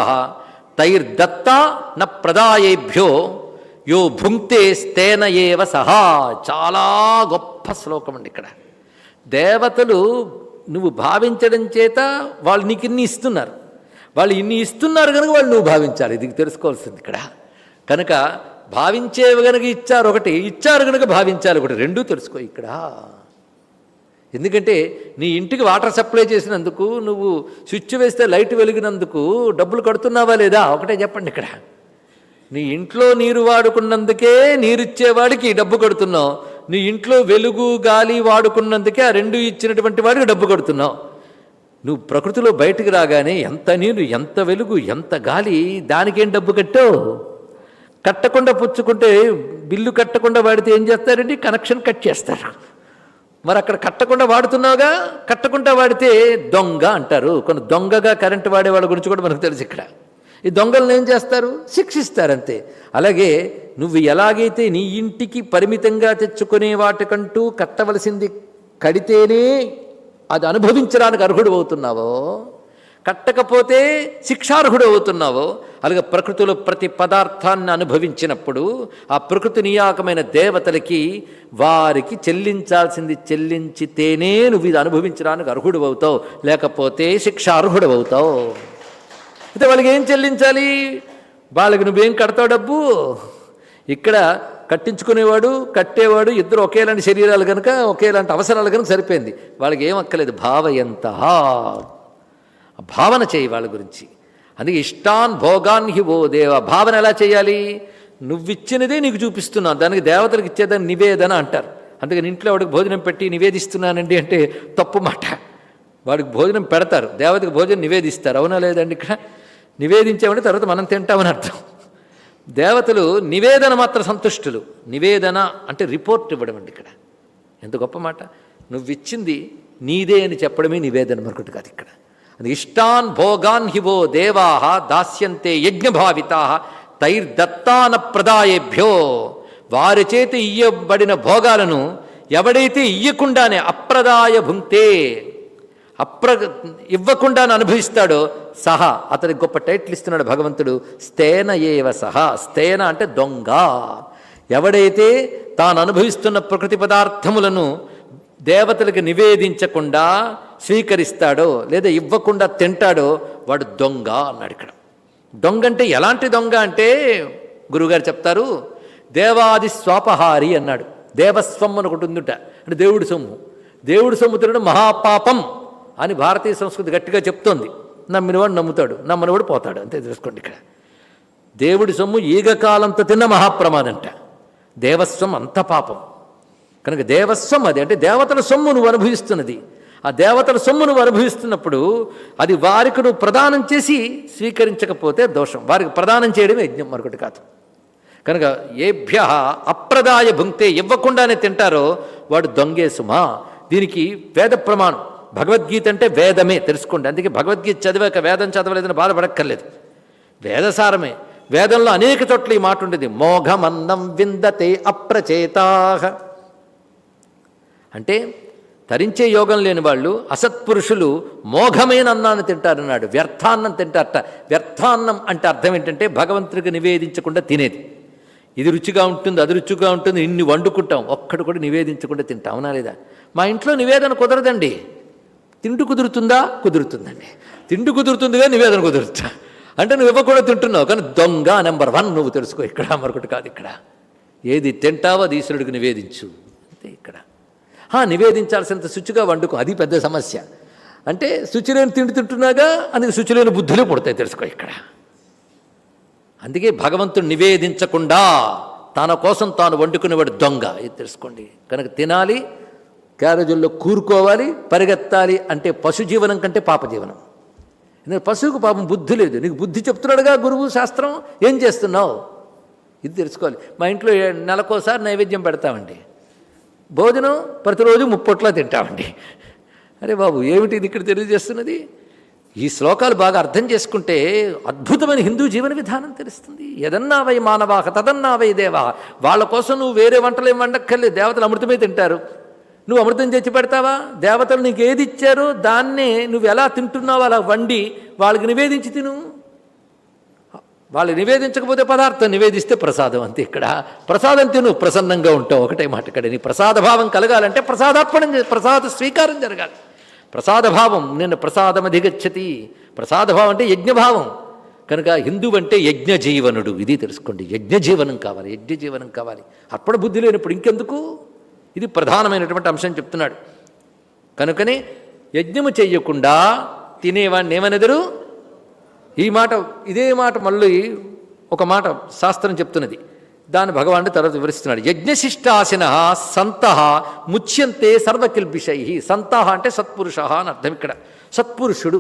తైర్దత్త న ప్రదాయేభ్యో యో భుంక్తే స్తేన ఏవ సహా. చాలా గొప్ప శ్లోకం అండి ఇక్కడ. దేవతలు నువ్వు భావించడం చేత వాళ్ళు నీకు ఇన్ని ఇస్తున్నారు. వాళ్ళు ఇన్ని ఇస్తున్నారు కనుక వాళ్ళు నువ్వు భావించాలి. ఇది తెలుసుకోవాల్సింది ఇక్కడ. కనుక భావించేవి గనక ఇచ్చారు ఒకటి ఇచ్చారు గనక భావించాలి ఒకటి రెండూ తెలుసుకో ఇక్కడ. ఎందుకంటే నీ ఇంటికి వాటర్ సప్లై చేసినందుకు నువ్వు స్విచ్ వేస్తే లైట్ వెలిగినందుకు డబ్బులు కడుతున్నావా లేదా? ఒకటే చెప్పండి ఇక్కడ. నీ ఇంట్లో నీరు వాడుకున్నందుకే నీరిచ్చేవాడికి డబ్బు కడుతున్నావు. నీ ఇంట్లో వెలుగు గాలి వాడుకున్నందుకే ఆ రెండు ఇచ్చినటువంటి వాడికి డబ్బు కడుతున్నావు. నువ్వు ప్రకృతిలో బయటికి రాగానే ఎంత నీరు ఎంత వెలుగు ఎంత గాలి దానికేం డబ్బు కట్టావు? కట్టకుండా పుచ్చుకుంటే బిల్లు కట్టకుండా వాడితే ఏం చేస్తారండి? కనెక్షన్ కట్ చేస్తారు. మరి అక్కడ కట్టకుండా వాడుతున్నావుగా? కట్టకుండా వాడితే దొంగ అంటారు. కొన్ని దొంగగా కరెంటు వాడే వాళ్ళ గురించి కూడా మనకు తెలుసు ఇక్కడ. ఈ దొంగలను ఏం చేస్తారు? శిక్షిస్తారు అంతే అలాగే నువ్వు ఎలాగైతే నీ ఇంటికి పరిమితంగా తెచ్చుకునే వాటికంటూ కట్టవలసింది కడితేనే అది అనుభవించడానికి అర్హుడు అవుతున్నావో కట్టకపోతే శిక్షార్హుడు అవుతున్నావో అలాగే ప్రకృతిలో ప్రతి పదార్థాన్ని అనుభవించినప్పుడు ఆ ప్రకృతి నియాకమైన దేవతలకి వారికి చెల్లించాల్సింది చెల్లించితేనే నువ్వు ఇది అనుభవించడానికి అర్హుడు అవుతావు లేకపోతే శిక్షార్హుడు అవుతావు అయితే వాళ్ళకి ఏం చెల్లించాలి? వాళ్ళకి నువ్వేం కడతావు డబ్బు? ఇక్కడ కట్టించుకునేవాడు కట్టేవాడు ఇద్దరు ఒకేలాంటి శరీరాలు కనుక ఒకేలాంటి అవసరాలు కనుక సరిపోయింది. వాళ్ళకి ఏం అక్కలేదు భావ ఎంత భావన చేయి వాళ్ళ గురించి. అందుకే ఇష్టాన్ భోగాన్ హి ఓ దేవ భావన ఎలా చేయాలి? నువ్విచ్చినదే నీకు చూపిస్తున్నాను దానికి దేవతలకు ఇచ్చేదాన్ని నివేదన అంటారు. అందుకని ఇంట్లో వాడికి భోజనం పెట్టి నివేదిస్తున్నానండి అంటే తప్పు మాట. వాడికి భోజనం పెడతారు దేవతకి భోజనం నివేదిస్తారు. అవునా లేదండి ఇక్కడ? నివేదించామంటే తర్వాత మనం తింటామని అర్థం. దేవతలు నివేదన మాత్రం సంతుష్టులు. నివేదన అంటే రిపోర్ట్ ఇవ్వడం అండి ఇక్కడ. ఎంత గొప్ప మాట. నువ్విచ్చింది నీదే అని చెప్పడమే నివేదన మరొకటి కాదు ఇక్కడ. ఇష్టాన్ భోగాన్ హివో దేవా దాస్యంతే యజ్ఞభావితా తైర్దత్తాన ప్రదాయేభ్యో వారి చేతి ఇయ్యబడిన భోగాలను ఎవడైతే ఇయ్యకుండానే అప్రదాయ భుంక్తే అప్ర ఇవ్వకుండానే అనుభవిస్తాడో సహా. అతనికి గొప్ప టైటిల్ ఇస్తున్నాడు భగవంతుడు. స్తేన ఏవ సహా. స్తేన అంటే దొంగ. ఎవడైతే తాను అనుభవిస్తున్న ప్రకృతి పదార్థములను దేవతలకు నివేదించకుండా స్వీకరిస్తాడో లేదా ఇవ్వకుండా తింటాడో వాడు దొంగ అన్నాడు ఇక్కడ. దొంగ అంటే ఎలాంటి దొంగ అంటే గురువుగారు చెప్తారు దేవాది స్వాపహారి అన్నాడు. దేవస్వం అని ఒకటి ఉందిట అంటే దేవుడి సొమ్ము. దేవుడి సొమ్ము తినడం మహాపాపం అని భారతీయ సంస్కృతి గట్టిగా చెప్తోంది. నమ్మినవాడు నమ్ముతాడు నమ్మనివాడు పోతాడు అంతే తెలుసుకోండి ఇక్కడ. దేవుడి సొమ్ము ఈగకాలంతో తిన్న మహాప్రమాదంట. దేవస్వం అంత పాపం. కనుక దేవస్వం అది. అంటే దేవతల సొమ్ము నువ్వు అనుభవిస్తున్నది. ఆ దేవతల సొమ్ము నువ్వు అనుభవిస్తున్నప్పుడు అది వారికి నువ్వు ప్రదానం చేసి స్వీకరించకపోతే దోషం. వారికి ప్రదానం చేయడమే యజ్ఞం మరొకటి కాదు. కనుక ఏభ్య అప్రదాయ భుంక్తే ఇవ్వకుండానే తింటారో వాడు దొంగే సుమా. దీనికి వేద ప్రమాణం. భగవద్గీత అంటే వేదమే తెలుసుకోండి. అందుకే భగవద్గీత చదివాక వేదం చదవలేదని బాధపడక్కర్లేదు. వేదసారమే. వేదంలో అనేక చోట్ల ఈ మాట ఉండేది. మోఘమన్నం విందతే అప్రచేతాహ అంటే తరించే యోగం లేని వాళ్ళు అసత్పురుషులు మోఘమైన అన్నాన్ని తింటారన్నాడు వ్యర్థాన్నం తింటారట. వ్యర్థాన్నం అంటే అర్థం ఏంటంటే భగవంతుడికి నివేదించకుండా తినేది. ఇది రుచిగా ఉంటుంది అది రుచిగా ఉంటుంది ఇన్ని వండుకుంటాం ఒక్కడు కూడా నివేదించకుండా తింటాం అవునా లేదా? మా ఇంట్లో నివేదన కుదరదండి. తిండి కుదురుతుందా? కుదురుతుందండి. తిండి కుదురుతుందిగా నివేదన కుదురుతా అంటే నువ్వు ఇవ్వకుండా తింటున్నావు కానీ దొంగ నెంబర్ వన్ నువ్వు తెలుసుకో ఇక్కడ మరొకటి కాదు ఇక్కడ. ఏది తింటావో అది ఈశ్వరుడికి నివేదించు. అంతే ఇక్కడ. నివేదించాల్సినంత శుచిగా వండుకో. అది పెద్ద సమస్య. అంటే శుచిలేని తిండి తింటున్నాగా అందుకు శుచిలేని బుద్ధులే పుడతాయి తెలుసుకో ఇక్కడ. అందుకే భగవంతుడు నివేదించకుండా తన కోసం తాను వండుకునేవాడు దొంగ. ఇది తెలుసుకోండి. కనుక తినాలి క్యారేజీల్లో కూరుకోవాలి పరిగెత్తాలి అంటే పశుజీవనం కంటే పాపజీవనం. ఎందుకంటే పశువుకు పాపం బుద్ధి లేదు. నీకు బుద్ధి చెప్తున్నాడుగా గురువు శాస్త్రం? ఏం చేస్తున్నావు? ఇది తెలుసుకోవాలి. మా ఇంట్లో నెలకోసారి నైవేద్యం పెడతామండి. భోజనం ప్రతిరోజు ముప్పొట్లో తింటామండి. అరే బాబు ఏమిటి ఇది ఇక్కడ తెలియజేస్తున్నది? ఈ శ్లోకాలు బాగా అర్థం చేసుకుంటే అద్భుతమైన హిందూ జీవన విధానం తెలుస్తుంది. ఎదన్నావై మానవాహ తదన్నావై దేవా. వాళ్ళ కోసం నువ్వు వేరే వంటలు ఏం వండక్కర్లేదు దేవతలు అమృతమే తింటారు. నువ్వు అమృతం తెచ్చి పెడతావా? దేవతలు నీకు ఏది ఇచ్చారో దాన్నే నువ్వు ఎలా తింటున్నావో అలా వండి వాళ్ళకి నివేదించి తిను. వాళ్ళు నివేదించకపోతే పదార్థం నివేదిస్తే ప్రసాదం అంతే ఇక్కడ. ప్రసాదం తిను ప్రసన్నంగా ఉంటావు. ఒకటే మాట ఇక్కడ. నీ ప్రసాదభావం కలగాలంటే ప్రసాదార్పణం ప్రసాద స్వీకారం జరగాలి. ప్రసాదభావం నిన్ను ప్రసాదం అధిగచ్చతి. ప్రసాదభావం అంటే యజ్ఞభావం. కనుక హిందువు అంటే యజ్ఞజీవనుడు. ఇది తెలుసుకోండి. యజ్ఞజీవనం కావాలి. యజ్ఞజీవనం కావాలి. అర్పణ బుద్ధి లేనప్పుడు ఇంకెందుకు? ఇది ప్రధానమైనటువంటి అంశం చెప్తున్నాడు. కనుకనే యజ్ఞము చేయకుండా తినేవాడిని ఏమనెదరు ఈ మాట ఇదే మాట మళ్ళీ ఒక మాట శాస్త్రం చెప్తున్నది. దాన్ని భగవానుడు తర్వాత వివరిస్తున్నాడు. యజ్ఞశిష్టాసిన సంత ముచ్యంతే సర్వకిల్బిషై. సంత అంటే సత్పురుష అని అర్థం ఇక్కడ. సత్పురుషుడు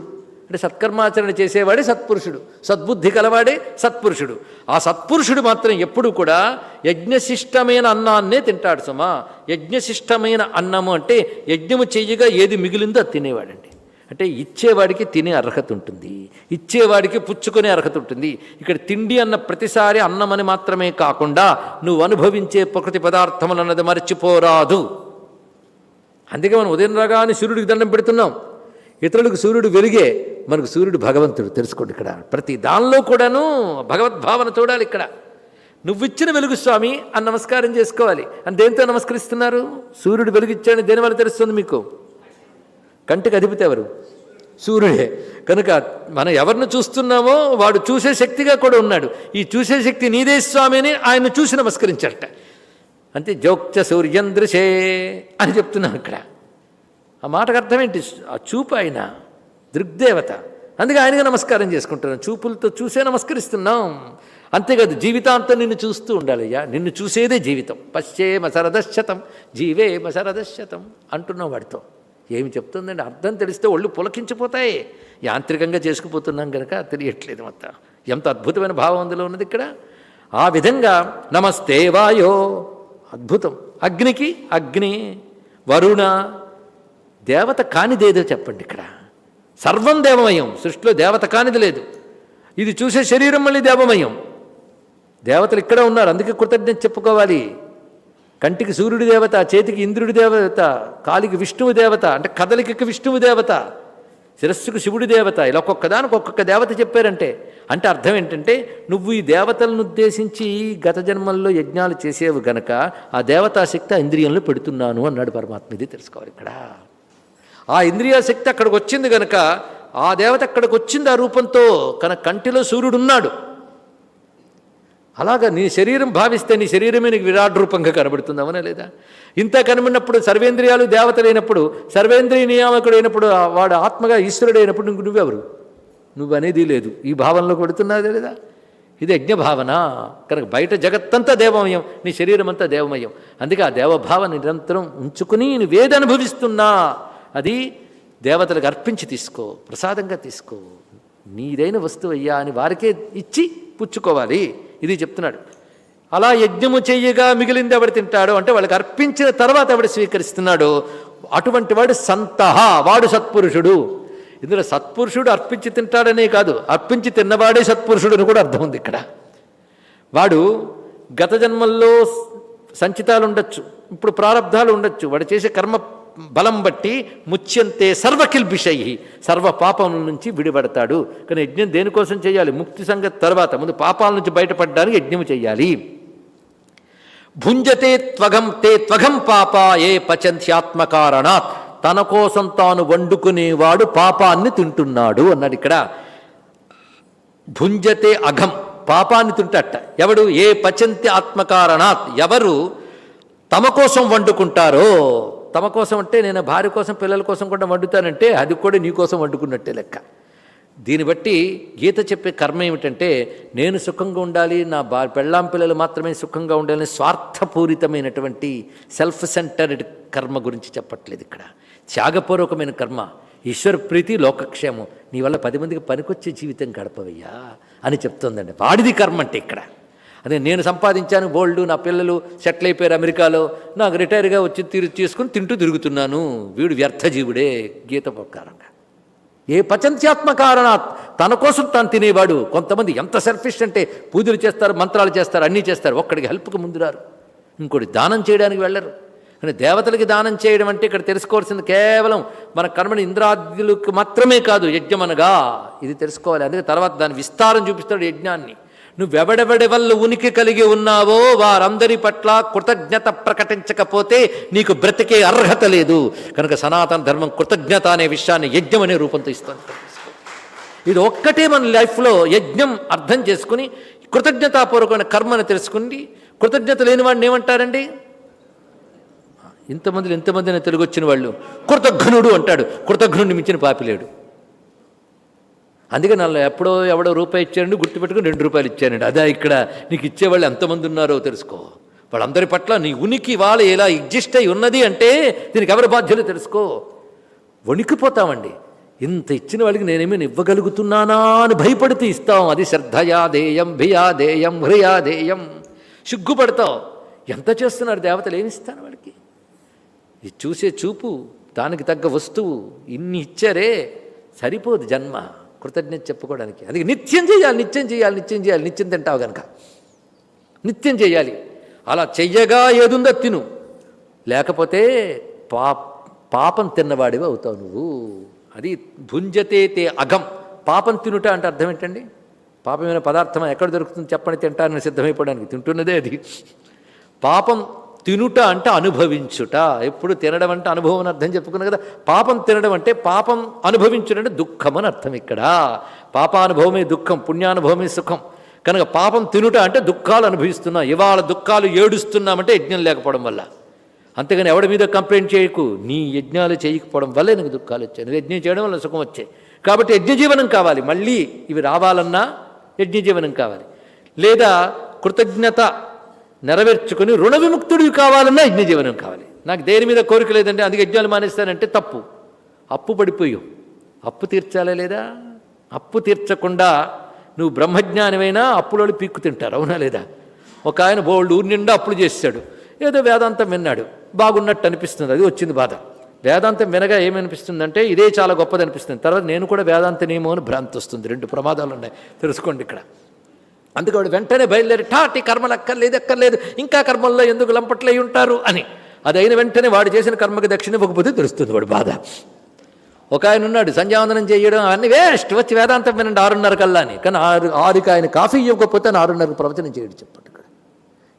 అంటే సత్కర్మాచరణ చేసేవాడే సత్పురుషుడు. సద్బుద్ధి కలవాడే సత్పురుషుడు. ఆ సత్పురుషుడు మాత్రం ఎప్పుడు కూడా యజ్ఞశిష్టమైన అన్నాన్నే తింటాడు సుమా. యజ్ఞశిష్టమైన అన్నము అంటే యజ్ఞము చెయ్యగా ఏది మిగిలిందో అది తినేవాడండి. అంటే ఇచ్చేవాడికి తినే అర్హత ఉంటుంది. ఇచ్చేవాడికి పుచ్చుకునే అర్హత ఉంటుంది. ఇక్కడ తిండి అన్న ప్రతిసారి అన్నమని మాత్రమే కాకుండా నువ్వు అనుభవించే ప్రకృతి పదార్థములు అన్నది మర్చిపోరాదు. అందుకే మనం ఉదయం రాగానే సూర్యుడికి దండం పెడుతున్నాం. ఇతరులకు సూర్యుడు వెలిగే మనకు సూర్యుడు భగవంతుడు తెలుసుకోండి ఇక్కడ. ప్రతి దానిలో కూడాను భగవద్భావన చూడాలి ఇక్కడ. నువ్విచ్చిన వెలుగు స్వామి అని నమస్కారం చేసుకోవాలి. అని దేంతో నమస్కరిస్తున్నారు? సూర్యుడు వెలుగిచ్చాడని దేనివల్ల తెలుస్తుంది మీకు? కంటికి అధిపతి ఎవరు? సూర్యుడే. కనుక మనం ఎవరిని చూస్తున్నామో వాడు చూసే శక్తిగా కూడా ఉన్నాడు. ఈ చూసే శక్తి నీదే స్వామిని ఆయన చూసి నమస్కరించట అంతే జోక్చ సూర్యం దృశే అని చెప్తున్నాం ఇక్కడ ఆ మాటకు అర్థమేంటి ఆ చూపు ఆయన దృగ్దేవత. అందుకే ఆయనగా నమస్కారం చేసుకుంటున్నాం. చూపులతో చూసే నమస్కరిస్తున్నాం. అంతేకాదు జీవితాంతం నిన్ను చూస్తూ ఉండాలయ్యా. నిన్ను చూసేదే జీవితం. పశ్చేమ శరదశతం జీవేమ శరదశతం అంటున్నాం వాడితో. ఏమి చెప్తుందండి? అర్థం తెలిస్తే ఒళ్ళు పులకించిపోతాయి. యాంత్రికంగా చేసుకుపోతున్నాం కనుక తెలియట్లేదు మొత్తం. ఎంత అద్భుతమైన భావం అందులో ఉన్నది ఇక్కడ. ఆ విధంగా నమస్తే వాయో అద్భుతం. అగ్నికి అగ్ని వరుణ దేవత కానిదేదో చెప్పండి ఇక్కడ. సర్వం దేవమయం. సృష్టిలో దేవత కానిది లేదు. ఇది చూసే శరీరం మళ్ళీ దేవమయం. దేవతలు ఇక్కడ ఉన్నారు. అందుకే కృతజ్ఞత చెప్పుకోవాలి. కంటికి సూర్యుడి దేవత చేతికి ఇంద్రుడి దేవత కాలికి విష్ణువు దేవత అంటే కదలికకి విష్ణువు దేవత శిరస్సుకు శివుడి దేవత ఇలా ఒక్కొక్క దానికి ఒక్కొక్క దేవత చెప్పారంటే అంటే అర్థం ఏంటంటే నువ్వు ఈ దేవతలను ఉద్దేశించి గత జన్మల్లో యజ్ఞాలు చేసేవి గనక ఆ దేవతాశక్తి ఆ ఇంద్రియంలో పెడుతున్నాను అన్నాడు పరమాత్మ. ఇది తెలుసుకోవాలి ఇక్కడ. ఆ ఇంద్రియ శక్తి అక్కడికి వచ్చింది గనక ఆ దేవత అక్కడికి వచ్చింది ఆ రూపంతో కన కంటిలో సూర్యుడున్నాడు. అలాగా నీ శరీరం భావిస్తే నీ శరీరమే నీకు విరాట్ రూపంగా కనబడుతుంది అవునా లేదా? ఇంత కనబడినప్పుడు సర్వేంద్రియాలు దేవతలైనప్పుడు సర్వేంద్రియ నియామకుడైనప్పుడు వాడు ఆత్మగా ఈశ్వరుడైనప్పుడు నువ్వు నువ్వెవరు? నువ్వు అనేది లేదు. ఈ భావనలో కొడుతున్నదే లేదా? ఇది యజ్ఞభావన? కనుక బయట జగత్తంతా దేవమయం నీ శరీరం అంతా దేవమయం. అందుకే ఆ దేవభావ నిరంతరం ఉంచుకుని నువ్వేది అనుభవిస్తున్నా అది దేవతలకు అర్పించి తీసుకో ప్రసాదంగా తీసుకో. నీదైన వస్తువు అయ్యా అని వారికే ఇచ్చి పుచ్చుకోవాలి. ఇది చెప్తున్నాడు. అలా యజ్ఞము చెయ్యగా మిగిలింది ఎవడు తింటాడు అంటే వాళ్ళకి అర్పించిన తర్వాత ఎవడు స్వీకరిస్తున్నాడు అటువంటి వాడు సంతహ వాడు సత్పురుషుడు. ఇందులో సత్పురుషుడు అర్పించి తింటాడనే కాదు అర్పించి తిన్నవాడే సత్పురుషుడు అని కూడా అర్థం ఉంది ఇక్కడ. వాడు గత జన్మల్లో సంచితాలు ఉండొచ్చు ఇప్పుడు ప్రారంధాలు ఉండొచ్చు వాడు చేసే కర్మ బలం బట్టి ముచ్యంతే సర్వకిల్బిషై సర్వ పాపం నుంచి విడిపడతాడు. కానీ యజ్ఞం దేనికోసం చేయాలి? ముక్తి సంగతి తర్వాత ముందు పాపాల నుంచి బయటపడడానికి యజ్ఞం చేయాలి. భుంజతే త్వగం తే త్వగం పాప ఏ పచంత్యాత్మకారణాత్ తన కోసం తాను వండుకునేవాడు పాపాన్ని తింటున్నాడు అన్నాడు ఇక్కడ. భుంజతే అఘం పాపాన్ని తింటట. ఎవడు? ఏ పచంతి ఆత్మకారణాత్ ఎవరు తమ కోసం వండుకుంటారో తమ కోసం అంటే నేను భార్య కోసం పిల్లల కోసం కూడా వండుతానంటే అది కూడా నీ కోసం వండుకున్నట్టే లెక్క. దీన్ని బట్టి గీత చెప్పే కర్మ ఏమిటంటే నేను సుఖంగా ఉండాలి నా బా పెళ్ళాం పిల్లలు మాత్రమే సుఖంగా ఉండాలని స్వార్థపూరితమైనటువంటి సెల్ఫ్ సెంటర్డ్ కర్మ గురించి చెప్పట్లేదు ఇక్కడ. త్యాగపూర్వకమైన కర్మ. ఈశ్వర ప్రీతి లోకక్షేమం. నీ వల్ల పది మందికి పనికొచ్చే జీవితం గడపవయ్యా అని చెప్తోందండి. వాడిది కర్మ అంటే ఇక్కడ. అదే నేను సంపాదించాను గోల్డ్ నా పిల్లలు సెటిల్ అయిపోయారు అమెరికాలో నాకు రిటైర్గా వచ్చి తీరు తీసుకుని తింటూ తిరుగుతున్నాను. వీడు వ్యర్థజీవుడే గీత ప్రకారంగా. ఏ పచంత్యాత్మ కారణ తన కోసం తాను తినేవాడు? కొంతమంది ఎంత సెల్ఫిష్ అంటే పూజలు చేస్తారు మంత్రాలు చేస్తారు అన్నీ చేస్తారు ఒక్కడికి హెల్ప్కి ముందురారు ఇంకోటి దానం చేయడానికి వెళ్ళరు. కానీ దేవతలకి దానం చేయడం అంటే ఇక్కడ తెలుసుకోవాల్సింది కేవలం మన కర్మని ఇంద్రాదులకు మాత్రమే కాదు యజ్ఞం అనగా ఇది తెలుసుకోవాలి. అందుకే తర్వాత దాని విస్తారం చూపిస్తాడు యజ్ఞాన్ని. నువ్వెవడెవడి వల్ల ఉనికి కలిగి ఉన్నావో వారందరి పట్ల కృతజ్ఞత ప్రకటించకపోతే నీకు బ్రతికే అర్హత లేదు. కనుక సనాతన ధర్మం కృతజ్ఞత అనే విషయాన్ని యజ్ఞం అనే రూపంతో ఇది ఒక్కటే మన లైఫ్లో యజ్ఞం అర్థం చేసుకుని కృతజ్ఞతాపూర్వకమైన కర్మను తెలుసుకుని కృతజ్ఞత లేని వాడిని ఏమంటారండి? ఇంతమంది ఎంతమందిని తెలుగు వచ్చిన వాళ్ళు కృతఘ్నుడు అంటాడు. కృతఘ్నుడిని మించిన పాపిలేడు అందుకే నన్ను ఎప్పుడో ఎవడో రూపాయి ఇచ్చాడు గుర్తుపెట్టుకుని రెండు రూపాయలు ఇచ్చానండి. అదే ఇక్కడ నీకు ఇచ్చేవాళ్ళు ఎంతమంది ఉన్నారో తెలుసుకో. వాళ్ళందరి పట్ల నీ ఉనికి వాళ్ళ ఎలా ఎగ్జిస్ట్ అయి ఉన్నది అంటే దీనికి ఎవరి బాధ్యత తెలుసుకో. వణికిపోతామండి. ఇంత ఇచ్చిన వాళ్ళకి నేనేమీ ఇవ్వగలుగుతున్నానా అని భయపడితే ఇస్తాం. అది శ్రద్ధయా దేయం భియా దేయం హ్రియా దేయం సిగ్గుపడతావు ఎంత చేస్తున్నారు దేవతలు? ఏమిస్తాను వాడికి ఇది చూసే చూపు దానికి తగ్గ వస్తువు ఇన్ని ఇచ్చారే సరిపోదు జన్మ. కృతజ్ఞత చెప్పుకోవడానికి. అది నిత్యం చేయాలి నిత్యం చేయాలి నిత్యం చేయాలి నిత్యం తింటావు కనుక నిత్యం చేయాలి. అలా చెయ్యగా ఏదుందో తిను. లేకపోతే పా పాపం తిన్నవాడివి అవుతావు నువ్వు. అది భుంజతే తే అగం పాపం తినుట అంటే అర్థం ఏంటండి? పాపమైన పదార్థం ఎక్కడ దొరుకుతుంది? చెప్పని తింటానని సిద్ధమైపోవడానికి. తింటున్నదే అది. పాపం తినుట అంటే అనుభవించుట. ఎప్పుడు తినడం అంటే అనుభవం అని అర్థం చెప్పుకున్నా కదా. పాపం తినడం అంటే పాపం అనుభవించడం అంటే దుఃఖం అని అర్థం ఇక్కడ. పాపానుభవమే దుఃఖం పుణ్యానుభవమే సుఖం. కనుక పాపం తినుట అంటే దుఃఖాలు అనుభవిస్తున్నాం ఇవాళ దుఃఖాలు ఏడుస్తున్నామంటే యజ్ఞం లేకపోవడం వల్ల. అంతేగాని ఎవడి మీద కంప్లైంట్ చేయకు? నీ యజ్ఞాలు చేయకపోవడం వల్లే నీకు దుఃఖాలు వచ్చాయి. నువ్వు యజ్ఞం చేయడం వల్ల సుఖం వచ్చాయి. కాబట్టి యజ్ఞజీవనం కావాలి. మళ్ళీ ఇవి రావాలన్నా యజ్ఞజీవనం కావాలి. లేదా కృతజ్ఞత నెరవేర్చుకుని రుణ విముక్తుడివి కావాలన్నా యజ్ఞజీవనం కావాలి. నాకు దేని మీద కోరిక లేదంటే అందుకే యజ్ఞాలు మానేస్తానంటే తప్పు. అప్పు పడిపోయావు. అప్పు తీర్చాలా లేదా? అప్పు తీర్చకుండా నువ్వు బ్రహ్మజ్ఞానమైనా అప్పులోళ్ళు పీక్కు తింటారు అవునా లేదా? ఒక ఆయన బోల్డ్ ఊరి నిండా అప్పులు చేశాడు ఏదో వేదాంతం విన్నాడు. బాగున్నట్టు అనిపిస్తుంది. అది వచ్చింది బాధ. వేదాంతం వినగా ఏమనిపిస్తుందంటే ఇదే చాలా గొప్పది అనిపిస్తుంది తర్వాత నేను కూడా వేదాంతనేమో అని భ్రాంతి వస్తుంది. రెండు ప్రమాదాలు ఉన్నాయి. తెలుసుకోండి ఇక్కడ. అందుకే వాడు వెంటనే బయలుదేరి టాటి కర్మలు అక్కర్లేదు అక్కర్లేదు ఇంకా కర్మల్లో ఎందుకు లంపట్లై ఉంటారు అని. అది అయిన వెంటనే వాడు చేసిన కర్మకి దక్షిణ ఇవ్వకపోతే తెలుస్తుంది వాడు బాధ. ఒక ఆయన ఉన్నాడు సంధ్యావందనం చేయడం అన్ని వేస్ట్ వచ్చి వేదాంతం వినండి ఆరున్నర కల్లా అని కానీ ఆరు ఆరుకి ఆయన కాఫీ ఇవ్వకపోతే ఆరున్నరకు ప్రవచనం చేయడు చెప్పండి ఇక్కడ.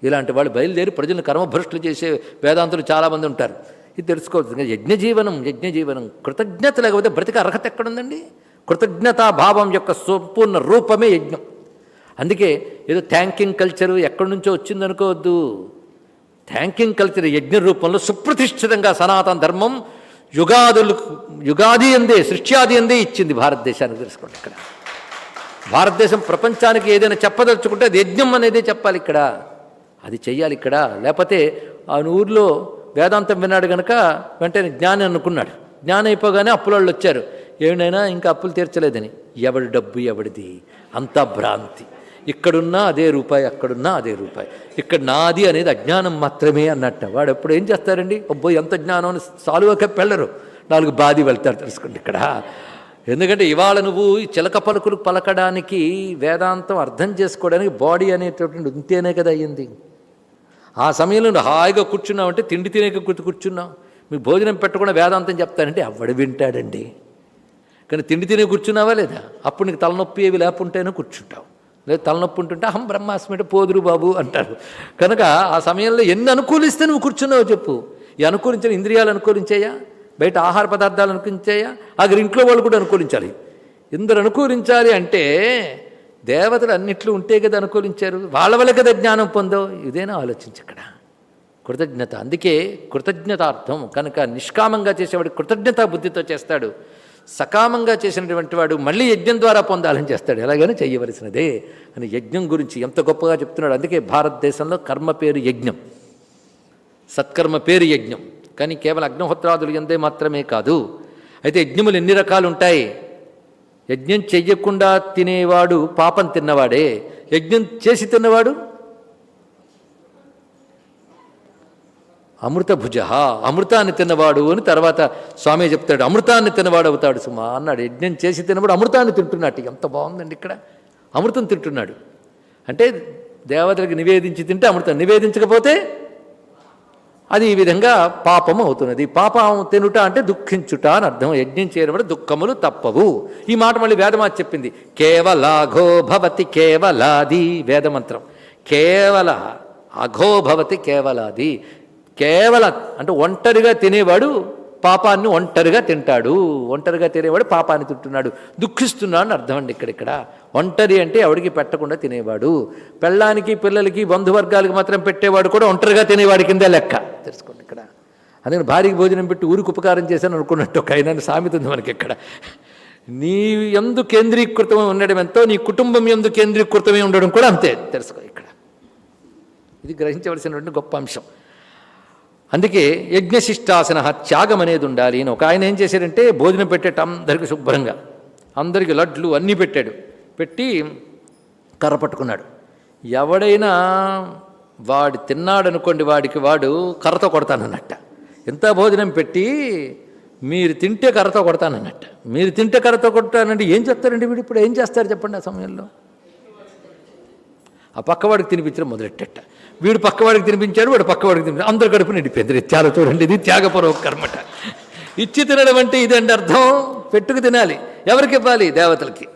ఇలాంటి వాళ్ళు బయలుదేరి ప్రజలను కర్మభ్రష్టులు చేసే వేదాంతులు చాలామంది ఉంటారు. ఇది తెలుసుకోవచ్చు. యజ్ఞజీవనం యజ్ఞజీవనం కృతజ్ఞత లేకపోతే బ్రతిక అర్హత ఎక్కడుందండి? కృతజ్ఞతా భావం యొక్క సంపూర్ణ రూపమే యజ్ఞం. అందుకే ఏదో థ్యాంకింగ్ కల్చరు ఎక్కడి నుంచో వచ్చిందనుకోవద్దు థ్యాంకింగ్ కల్చర్ యజ్ఞ రూపంలో సుప్రతిష్ఠితంగా సనాతన ధర్మం యుగాదులు యుగాది అందే సృష్ట్యాది అందే ఇచ్చింది భారతదేశానికి తెలుసుకోండి ఇక్కడ. భారతదేశం ప్రపంచానికి ఏదైనా చెప్పదలుచుకుంటే అది యజ్ఞం అనేది చెప్పాలి ఇక్కడ. అది చెయ్యాలి ఇక్కడ. లేకపోతే ఆ ఊర్లో వేదాంతం విన్నాడు కనుక వెంటనే జ్ఞాని అనుకున్నాడు. జ్ఞానం అయిపోగానే అప్పులోళ్ళు వచ్చారు. ఏమైనా ఇంకా అప్పులు తీర్చలేదని. ఎవడి డబ్బు ఎవడిది? అంతా భ్రాంతి. ఇక్కడున్నా అదే రూపాయి అక్కడున్నా అదే రూపాయి. ఇక్కడ నాది అనేది అజ్ఞానం మాత్రమే అన్నట్ట. వాడు ఎప్పుడు ఏం చేస్తారండి? అబ్బో ఎంత జ్ఞానం అని సాలువ కప్పెళ్ళరు. నాలుగు బాది వెళ్తారు తెలుసుకోండి ఇక్కడ. ఎందుకంటే ఇవాళ నువ్వు ఈ చిలక పలుకులు పలకడానికి వేదాంతం అర్థం చేసుకోవడానికి బాడీ అనేటటువంటి ఉంటేనే కదా అయ్యింది. ఆ సమయంలో నువ్వు హాయిగా కూర్చున్నావు అంటే తిండి తినేక గుర్తు కూర్చున్నావు. మీకు భోజనం పెట్టకుండా వేదాంతం చెప్తానంటే ఎవడు వింటాడండి? కానీ తిండి తినే కూర్చున్నావా లేదా? అప్పుడు నీకు తలనొప్పి ఏవి లేకుంటేనే కూర్చుంటావు. లేదు తలనొప్పి ఉంటుంటే అహం బ్రహ్మాస్మి అంటే పోదురు బాబు అంటారు. కనుక ఆ సమయంలో ఎన్ని అనుకూలిస్తే నువ్వు కూర్చున్నావు చెప్పు. ఈ అనుకూలించిన ఇంద్రియాలు అనుకూలించాయా? బయట ఆహార పదార్థాలు అనుకూలించాయా? అక్కడ ఇంట్లో వాళ్ళు కూడా అనుకూలించాలి. ఇందరు అనుకూలించాలి అంటే దేవతలు అన్నిట్లు ఉంటే కదా అనుకూలించారు. వాళ్ళ వల్ల కదా జ్ఞానం పొందో? ఇదేనా ఆలోచించి ఇక్కడ. కృతజ్ఞత. అందుకే కృతజ్ఞతార్థం. కనుక నిష్కామంగా చేసేవాడు కృతజ్ఞతా బుద్ధితో చేస్తాడు. సకామంగా చేసినటువంటి వాడు మళ్ళీ యజ్ఞం ద్వారా పొందాలని చేస్తాడు. ఎలాగైనా చేయవలసినదే. అని యజ్ఞం గురించి ఎంత గొప్పగా చెప్తున్నాడు. అందుకే భారతదేశంలో కర్మ పేరు యజ్ఞం. సత్కర్మ పేరు యజ్ఞం. కానీ కేవలం అగ్నిహోత్రాదులు ఎందే మాత్రమే కాదు. అయితే యజ్ఞములు ఎన్ని రకాలు ఉంటాయి యజ్ఞం చెయ్యకుండా తినేవాడు పాపం తిన్నవాడే. యజ్ఞం చేసి తిన్నవాడు అమృతభుజ అమృతాన్ని తిన్నవాడు అని తర్వాత స్వామి చెప్తాడు అమృతాన్ని తిన్నవాడు అవుతాడు సుమా అన్నాడు. యజ్ఞం చేసి తిన్నవాడు అమృతాన్ని తింటున్నట్టు ఎంత బాగుందండి ఇక్కడ. అమృతం తింటున్నాడు. అంటే దేవతలకు నివేదించి తింటే అమృతం నివేదించకపోతే అది ఈ విధంగా పాపం అవుతున్నది. పాపం తినుట అంటే దుఃఖించుట అని అర్థం. యజ్ఞం చేయడం వల్ల దుఃఖములు తప్పవు. ఈ మాట మళ్ళీ వేదమాత చెప్పింది. కేవలాఘో భవతి కేవలాది వేదమంత్రం. కేవల అఘోభవతి కేవలాది. కేవల అంటే ఒంటరిగా తినేవాడు పాపాన్ని ఒంటరిగా తింటాడు. ఒంటరిగా తినేవాడు పాపాన్ని తింటున్నాడు. దుఃఖిస్తున్నాడు అని అర్థం అండి ఇక్కడిక్కడ ఒంటరి అంటే ఎవడికి పెట్టకుండా తినేవాడు. పెళ్ళానికి పిల్లలకి బంధువర్గాలకి మాత్రం పెట్టేవాడు కూడా ఒంటరిగా తినేవాడి కిందే లెక్క. తెలుసుకోండి ఇక్కడ. అందుకని భార్యకి భోజనం పెట్టి ఊరికి ఉపకారం చేశాను అనుకున్నట్టు ఒక ఆయన సామెత ఉంది మనకి ఇక్కడ. నీ ఎందు కేంద్రీకృతమై ఉండడం ఎంతో నీ కుటుంబం ఎందు కేంద్రీకృతమై ఉండడం కూడా అంతే. తెలుసుకో ఇక్కడ. ఇది గ్రహించవలసినటువంటి గొప్ప అంశం. అందుకే యజ్ఞశిష్టాసన త్యాగం అనేది ఉండాలి అని ఒక ఆయన ఏం చేశాడంటే భోజనం పెట్టేట అందరికీ శుభ్రంగా. అందరికి లడ్లు అన్నీ పెట్టాడు. పెట్టి కర్ర పట్టుకున్నాడు ఎవడైనా వాడు తిన్నాడనుకోండి వాడికి వాడు కర్రతో కొడతానన్నట్ట. ఎంత భోజనం పెట్టి మీరు తింటే కర్రతో కొడతానన్నట్ట. మీరు తింటే కర్రతో కొడతానంటే ఏం చెప్తారండి వీడు ఇప్పుడు? ఏం చేస్తారు చెప్పండి ఆ సమయంలో? ఆ పక్కవాడికి తినిపించడం మొదలెట్టట. వీడు పక్కవాడికి తినిపించాడు వాడు పక్కవాడికి తినిపించాడు. అందరు కడుపు నిండిపోయింది. ఇది చూడండి ఇది త్యాగపూర్వక కర్మట. ఇచ్చి తినడం అంటే ఇదండి అర్థం. పెట్టుకు తినాలి. ఎవరికి ఇవ్వాలి? దేవతలకి.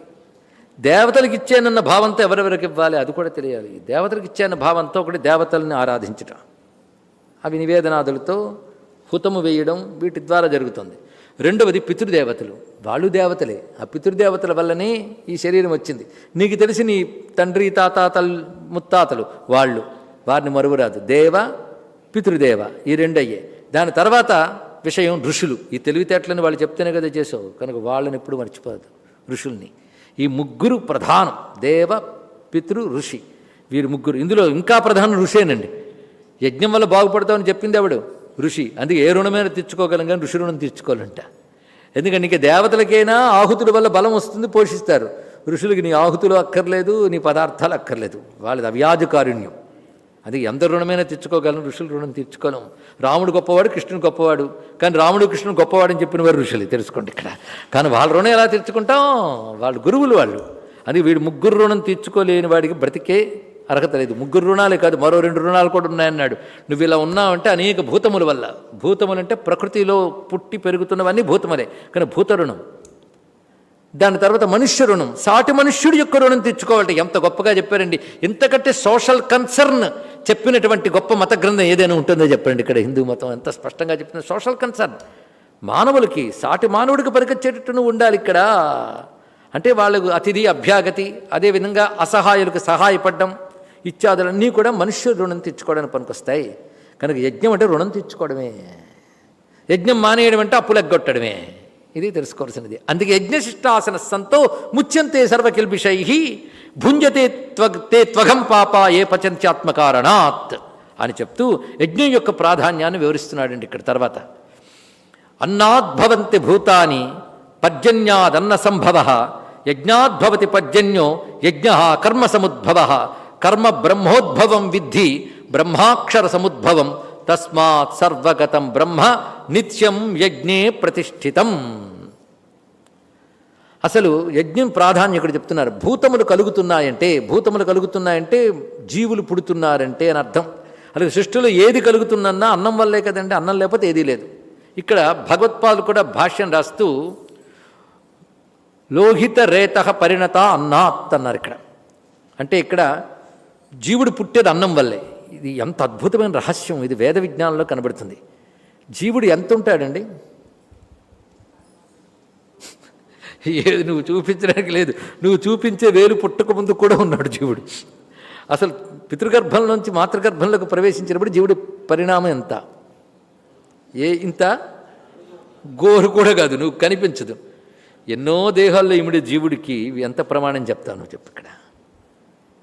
దేవతలకు ఇచ్చానన్న భావంతో ఎవరెవరికి ఇవ్వాలి? అది కూడా తెలియాలి. దేవతలకు ఇచ్చాన భావంతో ఒకటి దేవతల్ని ఆరాధించటం. అవి నివేదనాదులతో హుతము వేయడం వీటి ద్వారా జరుగుతుంది. రెండవది పితృదేవతలు. వాళ్ళు దేవతలే. ఆ పితృదేవతల వల్లనే ఈ శరీరం వచ్చింది. నీకు తెలిసి నీ తండ్రి తాత తల్ ముత్తాతలు వాళ్ళు. వారిని మరువరాదు. దేవ పితృదేవ ఈ రెండయ్యే. దాని తర్వాత విషయం ఋషులు. ఈ తెలివితేటలని వాళ్ళు చెప్తేనే కదా చేసావు కనుక వాళ్ళని ఎప్పుడు మర్చిపోదు ఋషుల్ని. ఈ ముగ్గురు ప్రధానం. దేవ పితృ ఋషి. వీరు ముగ్గురు. ఇందులో ఇంకా ప్రధానం ఋషేనండి. యజ్ఞం వల్ల బాగుపడతామని చెప్పింది ఎవడు? ఋషి. అందుకే ఏ రుణమైనా తెచ్చుకోగలం కానీ ఋషి రుణం తీర్చుకోవాలంట. ఎందుకంటే నీకు దేవతలకైనా ఆహుతుల వల్ల బలం వస్తుంది పోషిస్తారు. ఋషులకి నీ ఆహుతులు అక్కర్లేదు నీ పదార్థాలు అక్కర్లేదు. వాళ్ళది అవ్యాజ కారుణ్యం అది ఎంత రుణమైనా తెచ్చుకోగలం ఋషులు రుణం తీర్చుకోలేం రాముడు గొప్పవాడు కృష్ణుడు గొప్పవాడు. కానీ రాముడు కృష్ణుడు గొప్పవాడని చెప్పిన వారు ఋషులు తెలుసుకోండి ఇక్కడ. కానీ వాళ్ళ రుణం ఎలా తీర్చుకుంటాం? వాళ్ళు గురువులు వాళ్ళు. అది వీడు ముగ్గురు రుణం తీర్చుకోలేని వాడికి బ్రతికే అర్హత లేదు. ముగ్గురు రుణాలే కాదు మరో రెండు రుణాలు కూడా ఉన్నాయన్నాడు. నువ్వు ఇలా ఉన్నావంటే అనేక భూతముల వల్ల. భూతములంటే ప్రకృతిలో పుట్టి పెరుగుతున్నవన్నీ భూతములే. కానీ భూత రుణం. దాని తర్వాత మనుష్య రుణం. సాటి మనుష్యుడి యొక్క రుణం తెచ్చుకోవాలంటే ఎంత గొప్పగా చెప్పారండి. ఇంతకంటే సోషల్ కన్సర్న్ చెప్పినటువంటి గొప్ప మత గ్రంథం ఏదైనా ఉంటుందో చెప్పండి ఇక్కడ హిందూ మతం ఎంత స్పష్టంగా చెప్పిన సోషల్ కన్సర్న్ మానవులకి సాటి మానవుడికి పరిగెచ్చేటట్టు ఉండాలి ఇక్కడ. అంటే వాళ్ళకు అతిథి అభ్యాగతి అదేవిధంగా అసహాయులకు సహాయపడడం ఇత్యాదులన్నీ కూడా మనుష్య రుణం తెచ్చుకోవడానికి పనికొస్తాయి. కనుక యజ్ఞం అంటే రుణం తెచ్చుకోవడమే యజ్ఞం మానేయడం అంటే అప్పులెగ్గొట్టడమే. ఇది తెలుసుకోవాల్సినది. అందుకే యజ్ఞశిష్టాసన సంతో ముచ్యంతే సర్వకిల్బిషై భుంజతే త్వ తే త్వగం పాప ఏ పచంత్యాత్మకారణాత్ అని చెప్తూ యజ్ఞం యొక్క ప్రాధాన్యాన్ని వివరిస్తున్నాడండి ఇక్కడ తర్వాత. అన్నాద్భవంతి భూతాని పర్జన్యాదన్న సంభవ యజ్ఞాద్భవతి పర్జన్యో యజ్ఞ కర్మ సముద్భవ కర్మ బ్రహ్మోద్భవం విద్ధి బ్రహ్మాక్షర సముద్భవం తస్మాత్ సర్వగతం బ్రహ్మ నిత్యం యజ్ఞే ప్రతిష్ఠితం. అసలు యజ్ఞం ప్రాధాన్యం ఇక్కడ చెప్తున్నారు భూతములు కలుగుతున్నాయంటే భూతములు కలుగుతున్నాయంటే జీవులు పుడుతున్నారంటే అని అర్థం. అలాగే సృష్టిలో ఏది కలుగుతుందన్నా అన్నం వల్లే కదండి అన్నం లేకపోతే ఏదీ లేదు. ఇక్కడ భగవత్పాదులు కూడా భాష్యం రాస్తూ లోహిత రేత పరిణత అన్నాత్ అన్నారు ఇక్కడ. అంటే ఇక్కడ జీవుడు పుట్టేది అన్నం వల్లే. ఇది ఎంత అద్భుతమైన రహస్యం. ఇది వేద విజ్ఞానంలో కనబడుతుంది. జీవుడు ఎంత ఉంటాడండి? ఏది నువ్వు చూపించడానికి లేదు. నువ్వు చూపించే వేలు పుట్టక ముందు కూడా ఉన్నాడు జీవుడు. అసలు పితృగర్భం నుంచి మాతృగర్భంలోకి ప్రవేశించినప్పుడు జీవుడి పరిణామం ఎంత? ఏ ఇంత? గోరు కూడా కాదు నువ్వు కనిపించదు. ఎన్నో దేహాల్లో ఇమిడే జీవుడికి ఎంత ప్రమాణం చెప్తాను చెప్పు ఇక్కడ.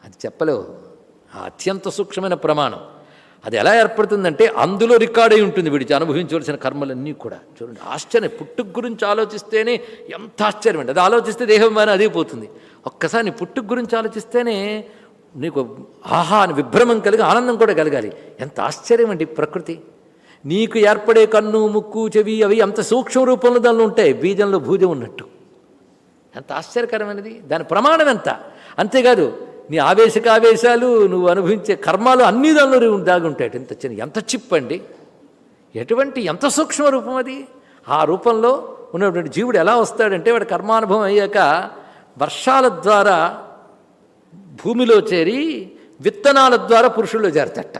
అది చెప్పలేవు. అత్యంత సూక్ష్మమైన ప్రమాణం. అది ఎలా ఏర్పడుతుందంటే అందులో రికార్డ్ అయి ఉంటుంది వీడికి అనుభవించవలసిన కర్మలన్నీ కూడా. చూడండి ఆశ్చర్యం. పుట్టుక గురించి ఆలోచిస్తేనే ఎంత ఆశ్చర్యం అండి. అది ఆలోచిస్తే దేహం కానీ అదే పోతుంది ఒక్కసారి నీ పుట్టుక గురించి ఆలోచిస్తేనే నీకు ఆహా అని విభ్రమం కలిగి ఆనందం కూడా కలగాలి. ఎంత ఆశ్చర్యం అండి ప్రకృతి. నీకు ఏర్పడే కన్ను ముక్కు చెవి అవి అంత సూక్ష్మ రూపంలో దానిలో ఉంటాయి. బీజంలో భూజం ఉన్నట్టు. ఎంత ఆశ్చర్యకరమైనది. దాని ప్రమాణం ఎంత? అంతేకాదు నీ ఆవేశకావేశాలు నువ్వు అనుభవించే కర్మాలు అన్ని దానిలో దాగుంటాయి ఎంత చిన్న ఎంత చిప్ అండి. ఎటువంటి ఎంత సూక్ష్మ రూపం అది? ఆ రూపంలో ఉన్నటువంటి జీవుడు ఎలా వస్తాడంటే వాడు కర్మానుభవం అయ్యాక వర్షాల ద్వారా భూమిలో చేరి విత్తనాల ద్వారా పురుషుల్లో చేరతట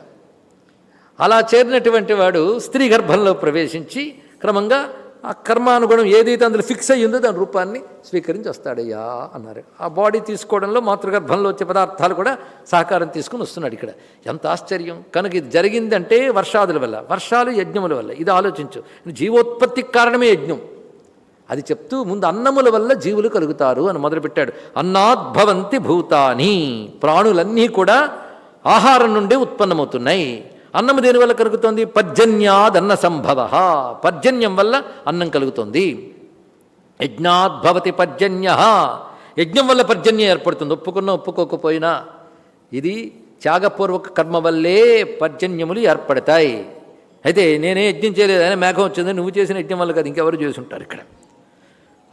అలా చేరినటువంటి వాడు స్త్రీ గర్భంలో ప్రవేశించి క్రమంగా ఆ కర్మానుగుణం ఏదైతే అందులో ఫిక్స్ అయ్యిందో దాని రూపాన్ని స్వీకరించి వస్తాడయ్యా అన్నారు. ఆ బాడీ తీసుకోవడంలో మాతృగర్భంలో వచ్చే పదార్థాలు కూడా సహకారం తీసుకుని వస్తున్నాడు ఇక్కడ. ఎంత ఆశ్చర్యం. కనుక ఇది జరిగిందంటే వర్షాదుల వల్ల వర్షాలు యజ్ఞముల వల్ల. ఇది ఆలోచించు. జీవోత్పత్తికి కారణమే యజ్ఞం. అది చెప్తూ ముందు అన్నముల వల్ల జీవులు కలుగుతారు అని మొదలుపెట్టాడు. అన్నాద్భవంతి భూతాని. ప్రాణులన్నీ కూడా ఆహారం నుండి ఉత్పన్నమవుతున్నాయి. అన్నం దేని వల్ల కలుగుతోంది? పర్జన్యాదన్న సంభవ. పర్జన్యం వల్ల అన్నం కలుగుతోంది. యజ్ఞాద్భవతి పర్జన్య. యజ్ఞం వల్ల పర్జన్యం ఏర్పడుతుంది. ఒప్పుకున్నా ఒప్పుకోకపోయినా ఇది త్యాగపూర్వక కర్మ వల్లే పర్జన్యములు ఏర్పడతాయి. అయితే నేనే యజ్ఞం చేయలేదు అయినా మేఘం వచ్చింది నువ్వు చేసిన యజ్ఞం వల్ల కదా ఇంకెవరు చేసి ఉంటారు ఇక్కడ?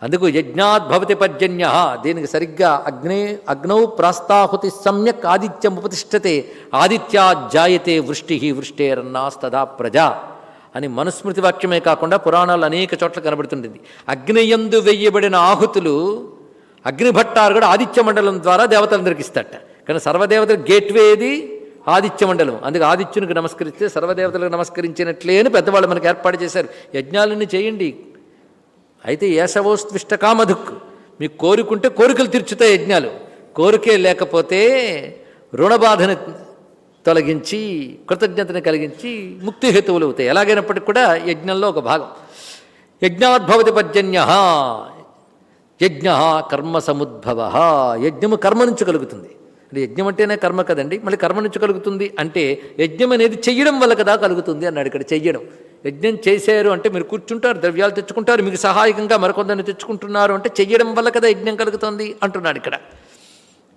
అందుకు యజ్ఞాద్భవతి పర్జన్య. దీనికి సరిగ్గా అగ్నే అగ్నౌ ప్రాస్తాహుతి సమ్యక్ ఆదిత్యం ఉపతిష్టతే ఆదిత్యాజాయతే వృష్టి వృష్టేరన్నాస్తదా ప్రజ అని మనుస్మృతి వాక్యమే కాకుండా పురాణాలు అనేక చోట్ల కనబడుతుంటుంది. అగ్నియందు వెయ్యబడిన ఆహుతులు అగ్నిభట్టారు కూడా ఆదిత్య మండలం ద్వారా దేవతలందరికి ఇస్తాట కానీ సర్వదేవతల గేట్వే ఏది? ఆదిత్య మండలం. అందుకు ఆదిత్యునికి నమస్కరిస్తే సర్వదేవతలకు నమస్కరించినట్లే అని పెద్దవాళ్ళు మనకు ఏర్పాటు చేశారు. యజ్ఞాలన్నీ చేయండి. అయితే ఏసవోస్విష్ట కామధుక్ మీకు కోరుకుంటే కోరికలు తీర్చుతాయి యజ్ఞాలు. కోరికే లేకపోతే రుణబాధను తొలగించి కృతజ్ఞతను కలిగించి ముక్తి హేతువులు అవుతాయి. ఎలాగైనప్పటికీ కూడా యజ్ఞంలో ఒక భాగం. యజ్ఞాద్భవతి పర్జన్య. యజ్ఞ కర్మ సముద్భవ. యజ్ఞము కర్మ నుంచి కలుగుతుంది. అంటే యజ్ఞం అంటేనే కర్మ కదండి. మళ్ళీ కర్మ నుంచి కలుగుతుంది అంటే యజ్ఞం అనేది చెయ్యడం వల్ల కదా కలుగుతుంది అన్నాడు ఇక్కడ చెయ్యడం. యజ్ఞం చేశారు అంటే మీరు కూర్చుంటారు ద్రవ్యాలు తెచ్చుకుంటారు మీకు సహాయకంగా మరికొందరిని తెచ్చుకుంటున్నారు అంటే చెయ్యడం వల్ల కదా యజ్ఞం కలుగుతుంది అంటున్నాడు ఇక్కడ.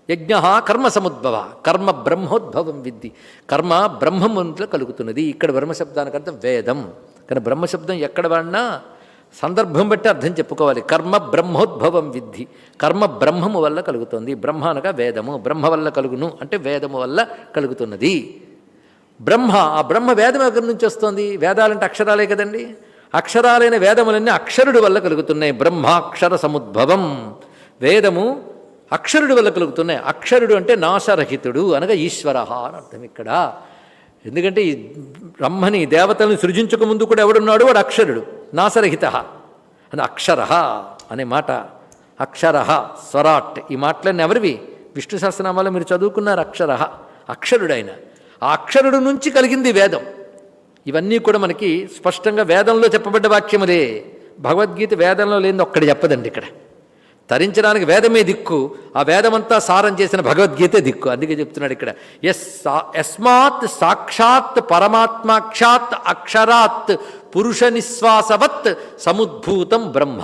యజ్ఞ కర్మ సముద్భవ కర్మ బ్రహ్మోద్భవం విద్ది కర్మ బ్రహ్మములో కలుగుతున్నది. ఇక్కడ బ్రహ్మశబ్దానికి అర్థం వేదం. కానీ బ్రహ్మశబ్దం ఎక్కడ వాడినా సందర్భం బట్టి అర్థం చెప్పుకోవాలి. కర్మ బ్రహ్మోద్భవం విద్ధి. కర్మ బ్రహ్మము వల్ల కలుగుతుంది. బ్రహ్మ అనగా వేదము. బ్రహ్మ వల్ల కలుగును అంటే వేదము వల్ల కలుగుతున్నది. బ్రహ్మ ఆ బ్రహ్మ వేదం ఎక్కడి నుంచి వస్తుంది? వేదాలంటే అక్షరాలే కదండి. అక్షరాలైన వేదములన్నీ అక్షరుడి వల్ల కలుగుతున్నాయి. బ్రహ్మాక్షర సముద్భవం. వేదము అక్షరుడి వల్ల కలుగుతున్నాయి. అక్షరుడు అంటే నాశరహితుడు అనగా ఈశ్వర అని అర్థం ఇక్కడ. ఎందుకంటే ఈ బ్రహ్మని దేవతలను సృజించక ముందు కూడా ఎవడున్నాడు? వాడు అక్షరుడు. నాసరహిత. అని అక్షర అనే మాట. అక్షర స్వరాట్ ఈ మాటలన్నీ ఎవరివి? విష్ణు సహస్రనామాలో మీరు చదువుకున్నారు అక్షర అక్షరుడైన. ఆ అక్షరుడు నుంచి కలిగింది వేదం. ఇవన్నీ కూడా మనకి స్పష్టంగా వేదంలో చెప్పబడ్డ వాక్యములే. భగవద్గీత వేదంలో లేని ఒక్కడి చెప్పదండి ఇక్కడ. తరించడానికి వేదమే దిక్కు ఆ వేదమంతా సారం చేసిన భగవద్గీతే దిక్కు. అందుకే చెప్తున్నాడు ఇక్కడ. ఎస్ సా- యస్మాత్ సాక్షాత్ పరమాత్మాక్షాత్ అక్షరాత్ పురుష నిశ్వాసవత్ సముద్భూతం బ్రహ్మ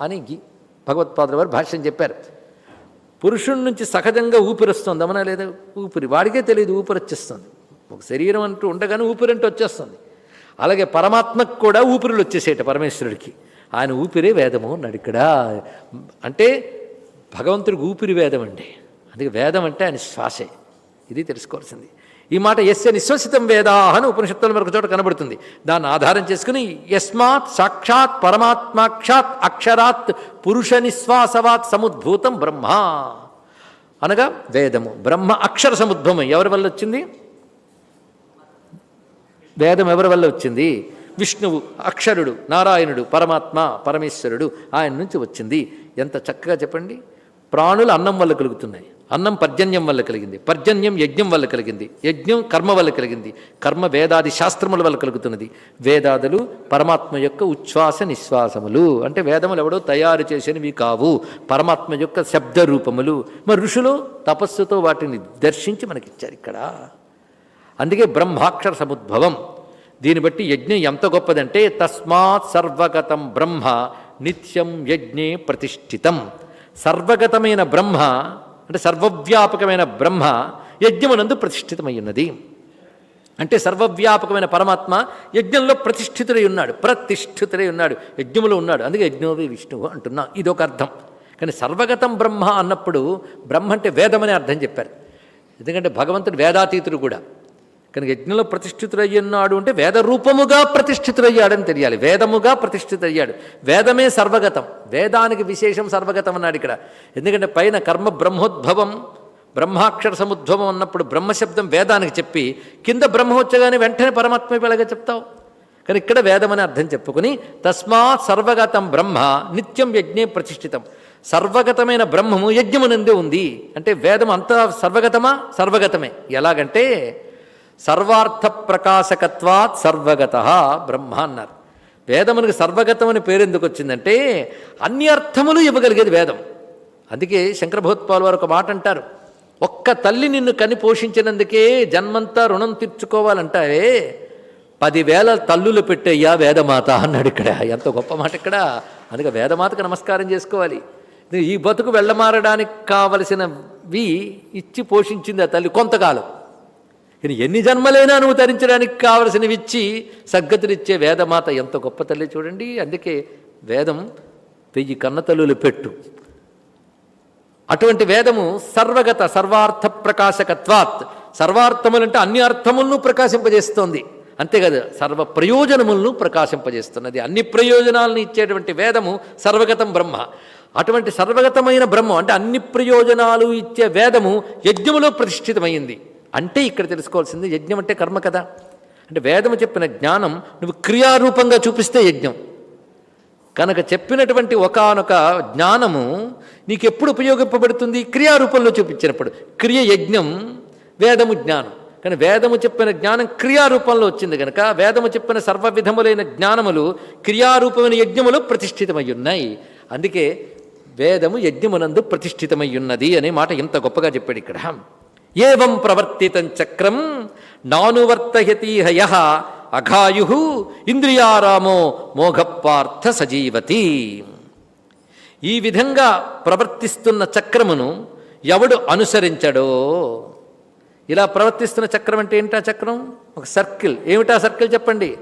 అని భగవత్పాదుల వారు భాష్యం చెప్పారు. పురుషుడి నుంచి సహజంగా ఊపిరి వస్తుంది అమనా లేదా? ఊపిరి. వాడికే తెలియదు ఊపిరి వచ్చేస్తుంది ఒక శరీరం అంటూ ఉండగానే ఊపిరి అంటూ వచ్చేస్తుంది. అలాగే పరమాత్మకు కూడా ఊపిరులు వచ్చేసేట పరమేశ్వరుడికి. ఆయన ఊపిరే వేదము అన్నాడు ఇక్కడ. అంటే భగవంతుడికి ఊపిరి వేదం అండి. అందుకే వేదం అంటే ఆయన శ్వాసే. ఇది తెలుసుకోవాల్సింది. ఈ మాట ఎస్య నిశ్వసితం వేదా అని ఉపనిషత్తుల మరొక చోట కనబడుతుంది. దాన్ని ఆధారం చేసుకుని యస్మాత్ సాక్షాత్ పరమాత్మాక్షాత్ అక్షరాత్ పురుష నిశ్వాసవాత్ సముద్భూతం బ్రహ్మ. అనగా వేదము. బ్రహ్మ అక్షర సముద్భవం. ఎవరి వల్ల వచ్చింది? వేదం ఎవరి వల్ల వచ్చింది? విష్ణువు అక్షరుడు నారాయణుడు పరమాత్మ పరమేశ్వరుడు ఆయన నుంచి వచ్చింది. ఎంత చక్కగా చెప్పండి. ప్రాణులు అన్నం వల్ల కలుగుతున్నాయి. అన్నం పర్జన్యం వల్ల కలిగింది. పర్జన్యం యజ్ఞం వల్ల కలిగింది. యజ్ఞం కర్మ వల్ల కలిగింది. కర్మ వేదాది శాస్త్రముల వల్ల కలుగుతున్నది. వేదాదులు పరమాత్మ యొక్క ఉచ్ఛ్వాస నిశ్వాసములు. అంటే వేదములు ఎవడో తయారు చేసినవి కావు. పరమాత్మ యొక్క శబ్ద రూపములు. మరి ఋషులు తపస్సుతో వాటిని దర్శించి మనకిచ్చారు ఇక్కడ. అందుకే బ్రహ్మాక్షర సముద్భవం. దీన్ని బట్టి యజ్ఞం ఎంత గొప్పదంటే తస్మాత్ సర్వగతం బ్రహ్మ నిత్యం యజ్ఞే ప్రతిష్ఠితం. సర్వగతమైన బ్రహ్మ అంటే సర్వవ్యాపకమైన బ్రహ్మ యజ్ఞమునందు ప్రతిష్ఠితమై ఉన్నది అంటే సర్వవ్యాపకమైన పరమాత్మ యజ్ఞంలో ప్రతిష్ఠితుడై ఉన్నాడు ప్రతిష్ఠితుడై ఉన్నాడు యజ్ఞములో ఉన్నాడు. అందుకే యజ్ఞోవి విష్ణువు అంటున్నా. ఇదొక అర్థం. కానీ సర్వగతం బ్రహ్మ అన్నప్పుడు బ్రహ్మ అంటే వేదమనే అర్థం చెప్పారు. ఎందుకంటే భగవంతుడు వేదాతీతుడు కూడా. కనుక యజ్ఞంలో ప్రతిష్ఠితుడయ్యన్నాడు అంటే వేద రూపముగా ప్రతిష్ఠితుడయ్యాడని తెలియాలి. వేదముగా ప్రతిష్ఠితయ్యాడు వేదమే సర్వగతం. వేదానికి విశేషం సర్వగతం అన్నాడు ఇక్కడ. ఎందుకంటే పైన కర్మ బ్రహ్మోద్భవం బ్రహ్మాక్షర సముద్భవం అన్నప్పుడు బ్రహ్మశబ్దం వేదానికి చెప్పి కింద బ్రహ్మ వచ్చగానే వెంటనే పరమాత్మ ఎలాగ చెప్తావు? కానీ ఇక్కడ వేదమని అర్థం చెప్పుకుని తస్మాత్ సర్వగతం బ్రహ్మ నిత్యం యజ్ఞే ప్రతిష్ఠితం. సర్వగతమైన బ్రహ్మము యజ్ఞమునందే ఉంది. అంటే వేదం అంతా సర్వగతమా? సర్వగతమే. ఎలాగంటే సర్వార్థ ప్రకాశకత్వాత్ సర్వగత బ్రహ్మ అన్నారు. వేదమునికి సర్వగతం అని పేరు ఎందుకు వచ్చిందంటే అన్ని అర్థములు ఇవ్వగలిగేది వేదం. అందుకే శంకరభూత్పాల్ వారు ఒక మాట అంటారు. ఒక్క తల్లి నిన్ను కని పోషించినందుకే జన్మంతా రుణం తీర్చుకోవాలంటావే. పదివేల తల్లులు పెట్టయ్యా వేదమాత అన్నాడు ఇక్కడ. ఎంత గొప్ప మాట ఇక్కడ. అందుకే వేదమాతకు నమస్కారం చేసుకోవాలి. ఈ బతుకు వెళ్ళమారడానికి కావలసినవి ఇచ్చి పోషించింది ఆ తల్లి కొంతకాలం. కానీ ఎన్ని జన్మలైనా నువ్వు ధరించడానికి కావలసినవి ఇచ్చి సగ్గతులిచ్చే వేదమాత ఎంత గొప్ప తల్లి చూడండి. అందుకే వేదం వెయ్యి కన్నతల్లులు పెట్టు. అటువంటి వేదము సర్వగత సర్వార్థ ప్రకాశకత్వాత్. సర్వార్థములంటే అన్ని అర్థములను ప్రకాశింపజేస్తోంది. అంతేకాదు సర్వ ప్రయోజనములను ప్రకాశింపజేస్తున్నది. అన్ని ప్రయోజనాలను ఇచ్చేటువంటి వేదము సర్వగతం బ్రహ్మ. అటువంటి సర్వగతమైన బ్రహ్మ అంటే అన్ని ప్రయోజనాలు ఇచ్చే వేదము యజ్ఞములో ప్రతిష్ఠితమైంది. అంటే ఇక్కడ తెలుసుకోవాల్సింది యజ్ఞం అంటే కర్మ కదా. అంటే వేదము చెప్పిన జ్ఞానం నువ్వు క్రియారూపంగా చూపిస్తే యజ్ఞం. కనుక చెప్పినటువంటి ఒకానొక జ్ఞానము నీకు ఎప్పుడు ఉపయోగింపబడుతుంది? క్రియారూపంలో చూపించినప్పుడు. క్రియ యజ్ఞం వేదము జ్ఞానం. కానీ వేదము చెప్పిన జ్ఞానం క్రియారూపంలో వచ్చింది కనుక వేదము చెప్పిన సర్వ విధములైన జ్ఞానములు క్రియారూపమైన యజ్ఞములు ప్రతిష్ఠితమై ఉన్నాయి అందుకే వేదము యజ్ఞమునందు ప్రతిష్ఠితమై ఉన్నది అనే మాట ఇంత గొప్పగా చెప్పాడు ఇక్కడ. ఏవం ప్రవర్తితం చక్రం నానువర్తయతీహ యహ అఘాయు ఇంద్రియారామో మోఘపార్థ సజీవతి. ఈ విధంగా ప్రవర్తిస్తున్న చక్రమును ఎవడు అనుసరించడో? ఇలా ప్రవర్తిస్తున్న చక్రం అంటే ఏంటా చక్రం? ఒక సర్కిల్. ఏమిటా సర్కిల్ చెప్పండి?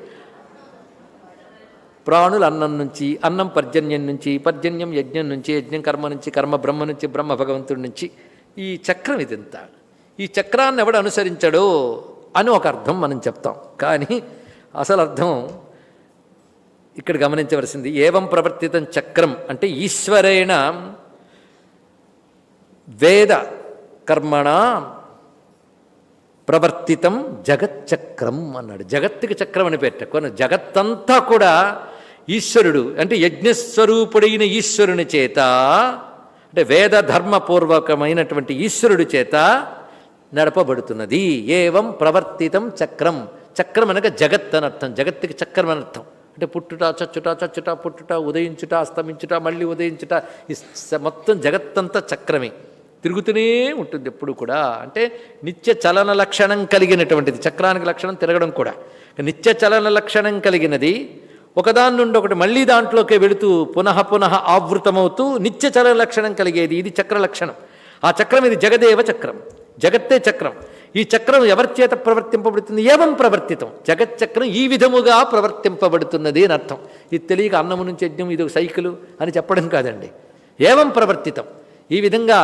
ప్రాణులు అన్నం నుంచి అన్నం పర్జన్యం నుంచి పర్జన్యం యజ్ఞం నుంచి యజ్ఞం కర్మ నుంచి కర్మ బ్రహ్మ నుంచి బ్రహ్మ భగవంతుడి నుంచి. ఈ చక్రం ఇదంతా. ఈ చక్రాన్ని ఎవడు అనుసరించడో అని ఒక అర్థం మనం చెప్తాం. కానీ అసలు అర్థం ఇక్కడ గమనించవలసింది ఏవం ప్రవర్తితం చక్రం అంటే ఈశ్వరేణ వేద కర్మణ ప్రవర్తితం జగచ్చక్రం అన్నాడు. జగత్తుకి చక్రం అని పెట్టకు జగత్తంతా కూడా ఈశ్వరుడు అంటే యజ్ఞస్వరూపుడైన ఈశ్వరుని చేత అంటే వేద ధర్మపూర్వకమైనటువంటి ఈశ్వరుడు చేత నడపబడుతున్నది. ఏవం ప్రవర్తితం చక్రం. చక్రం అనగా జగత్ అనర్థం జగత్తుకి చక్రం అనర్థం అంటే పుట్టుట చచ్చుట చచ్చుట పుట్టుట ఉదయించుట అస్తమించుట మళ్ళీ ఉదయించుట. స- మొత్తం జగత్తంతా చక్రమే. తిరుగుతూనే ఉంటుంది ఎప్పుడు కూడా. అంటే నిత్య చలన లక్షణం కలిగినటువంటిది. చక్రానికి లక్షణం తిరగడం కూడా. నిత్య చలన లక్షణం కలిగినది. ఒకదాని నుండి ఒకటి మళ్ళీ దాంట్లోకి వెళుతూ పునః పునః ఆవృతమవుతూ నిత్య చలన లక్షణం కలిగేది. ఇది చక్ర లక్షణం. ఆ చక్రం ఇది జగదేవ చక్రం. జగత్తే చక్రం. ఈ చక్రం ఎవరి చేత ప్రవర్తింపబడుతుంది? ఏవం ప్రవర్తితం? జగచ్చక్రం ఈ విధముగా ప్రవర్తింపబడుతున్నది అని అర్థం. ఇది తెలియక అన్నము నుంచి యజ్ఞం ఇది ఒక సైకిలు అని చెప్పడం కాదండి. ఏవం ప్రవర్తితం? ఈ విధంగా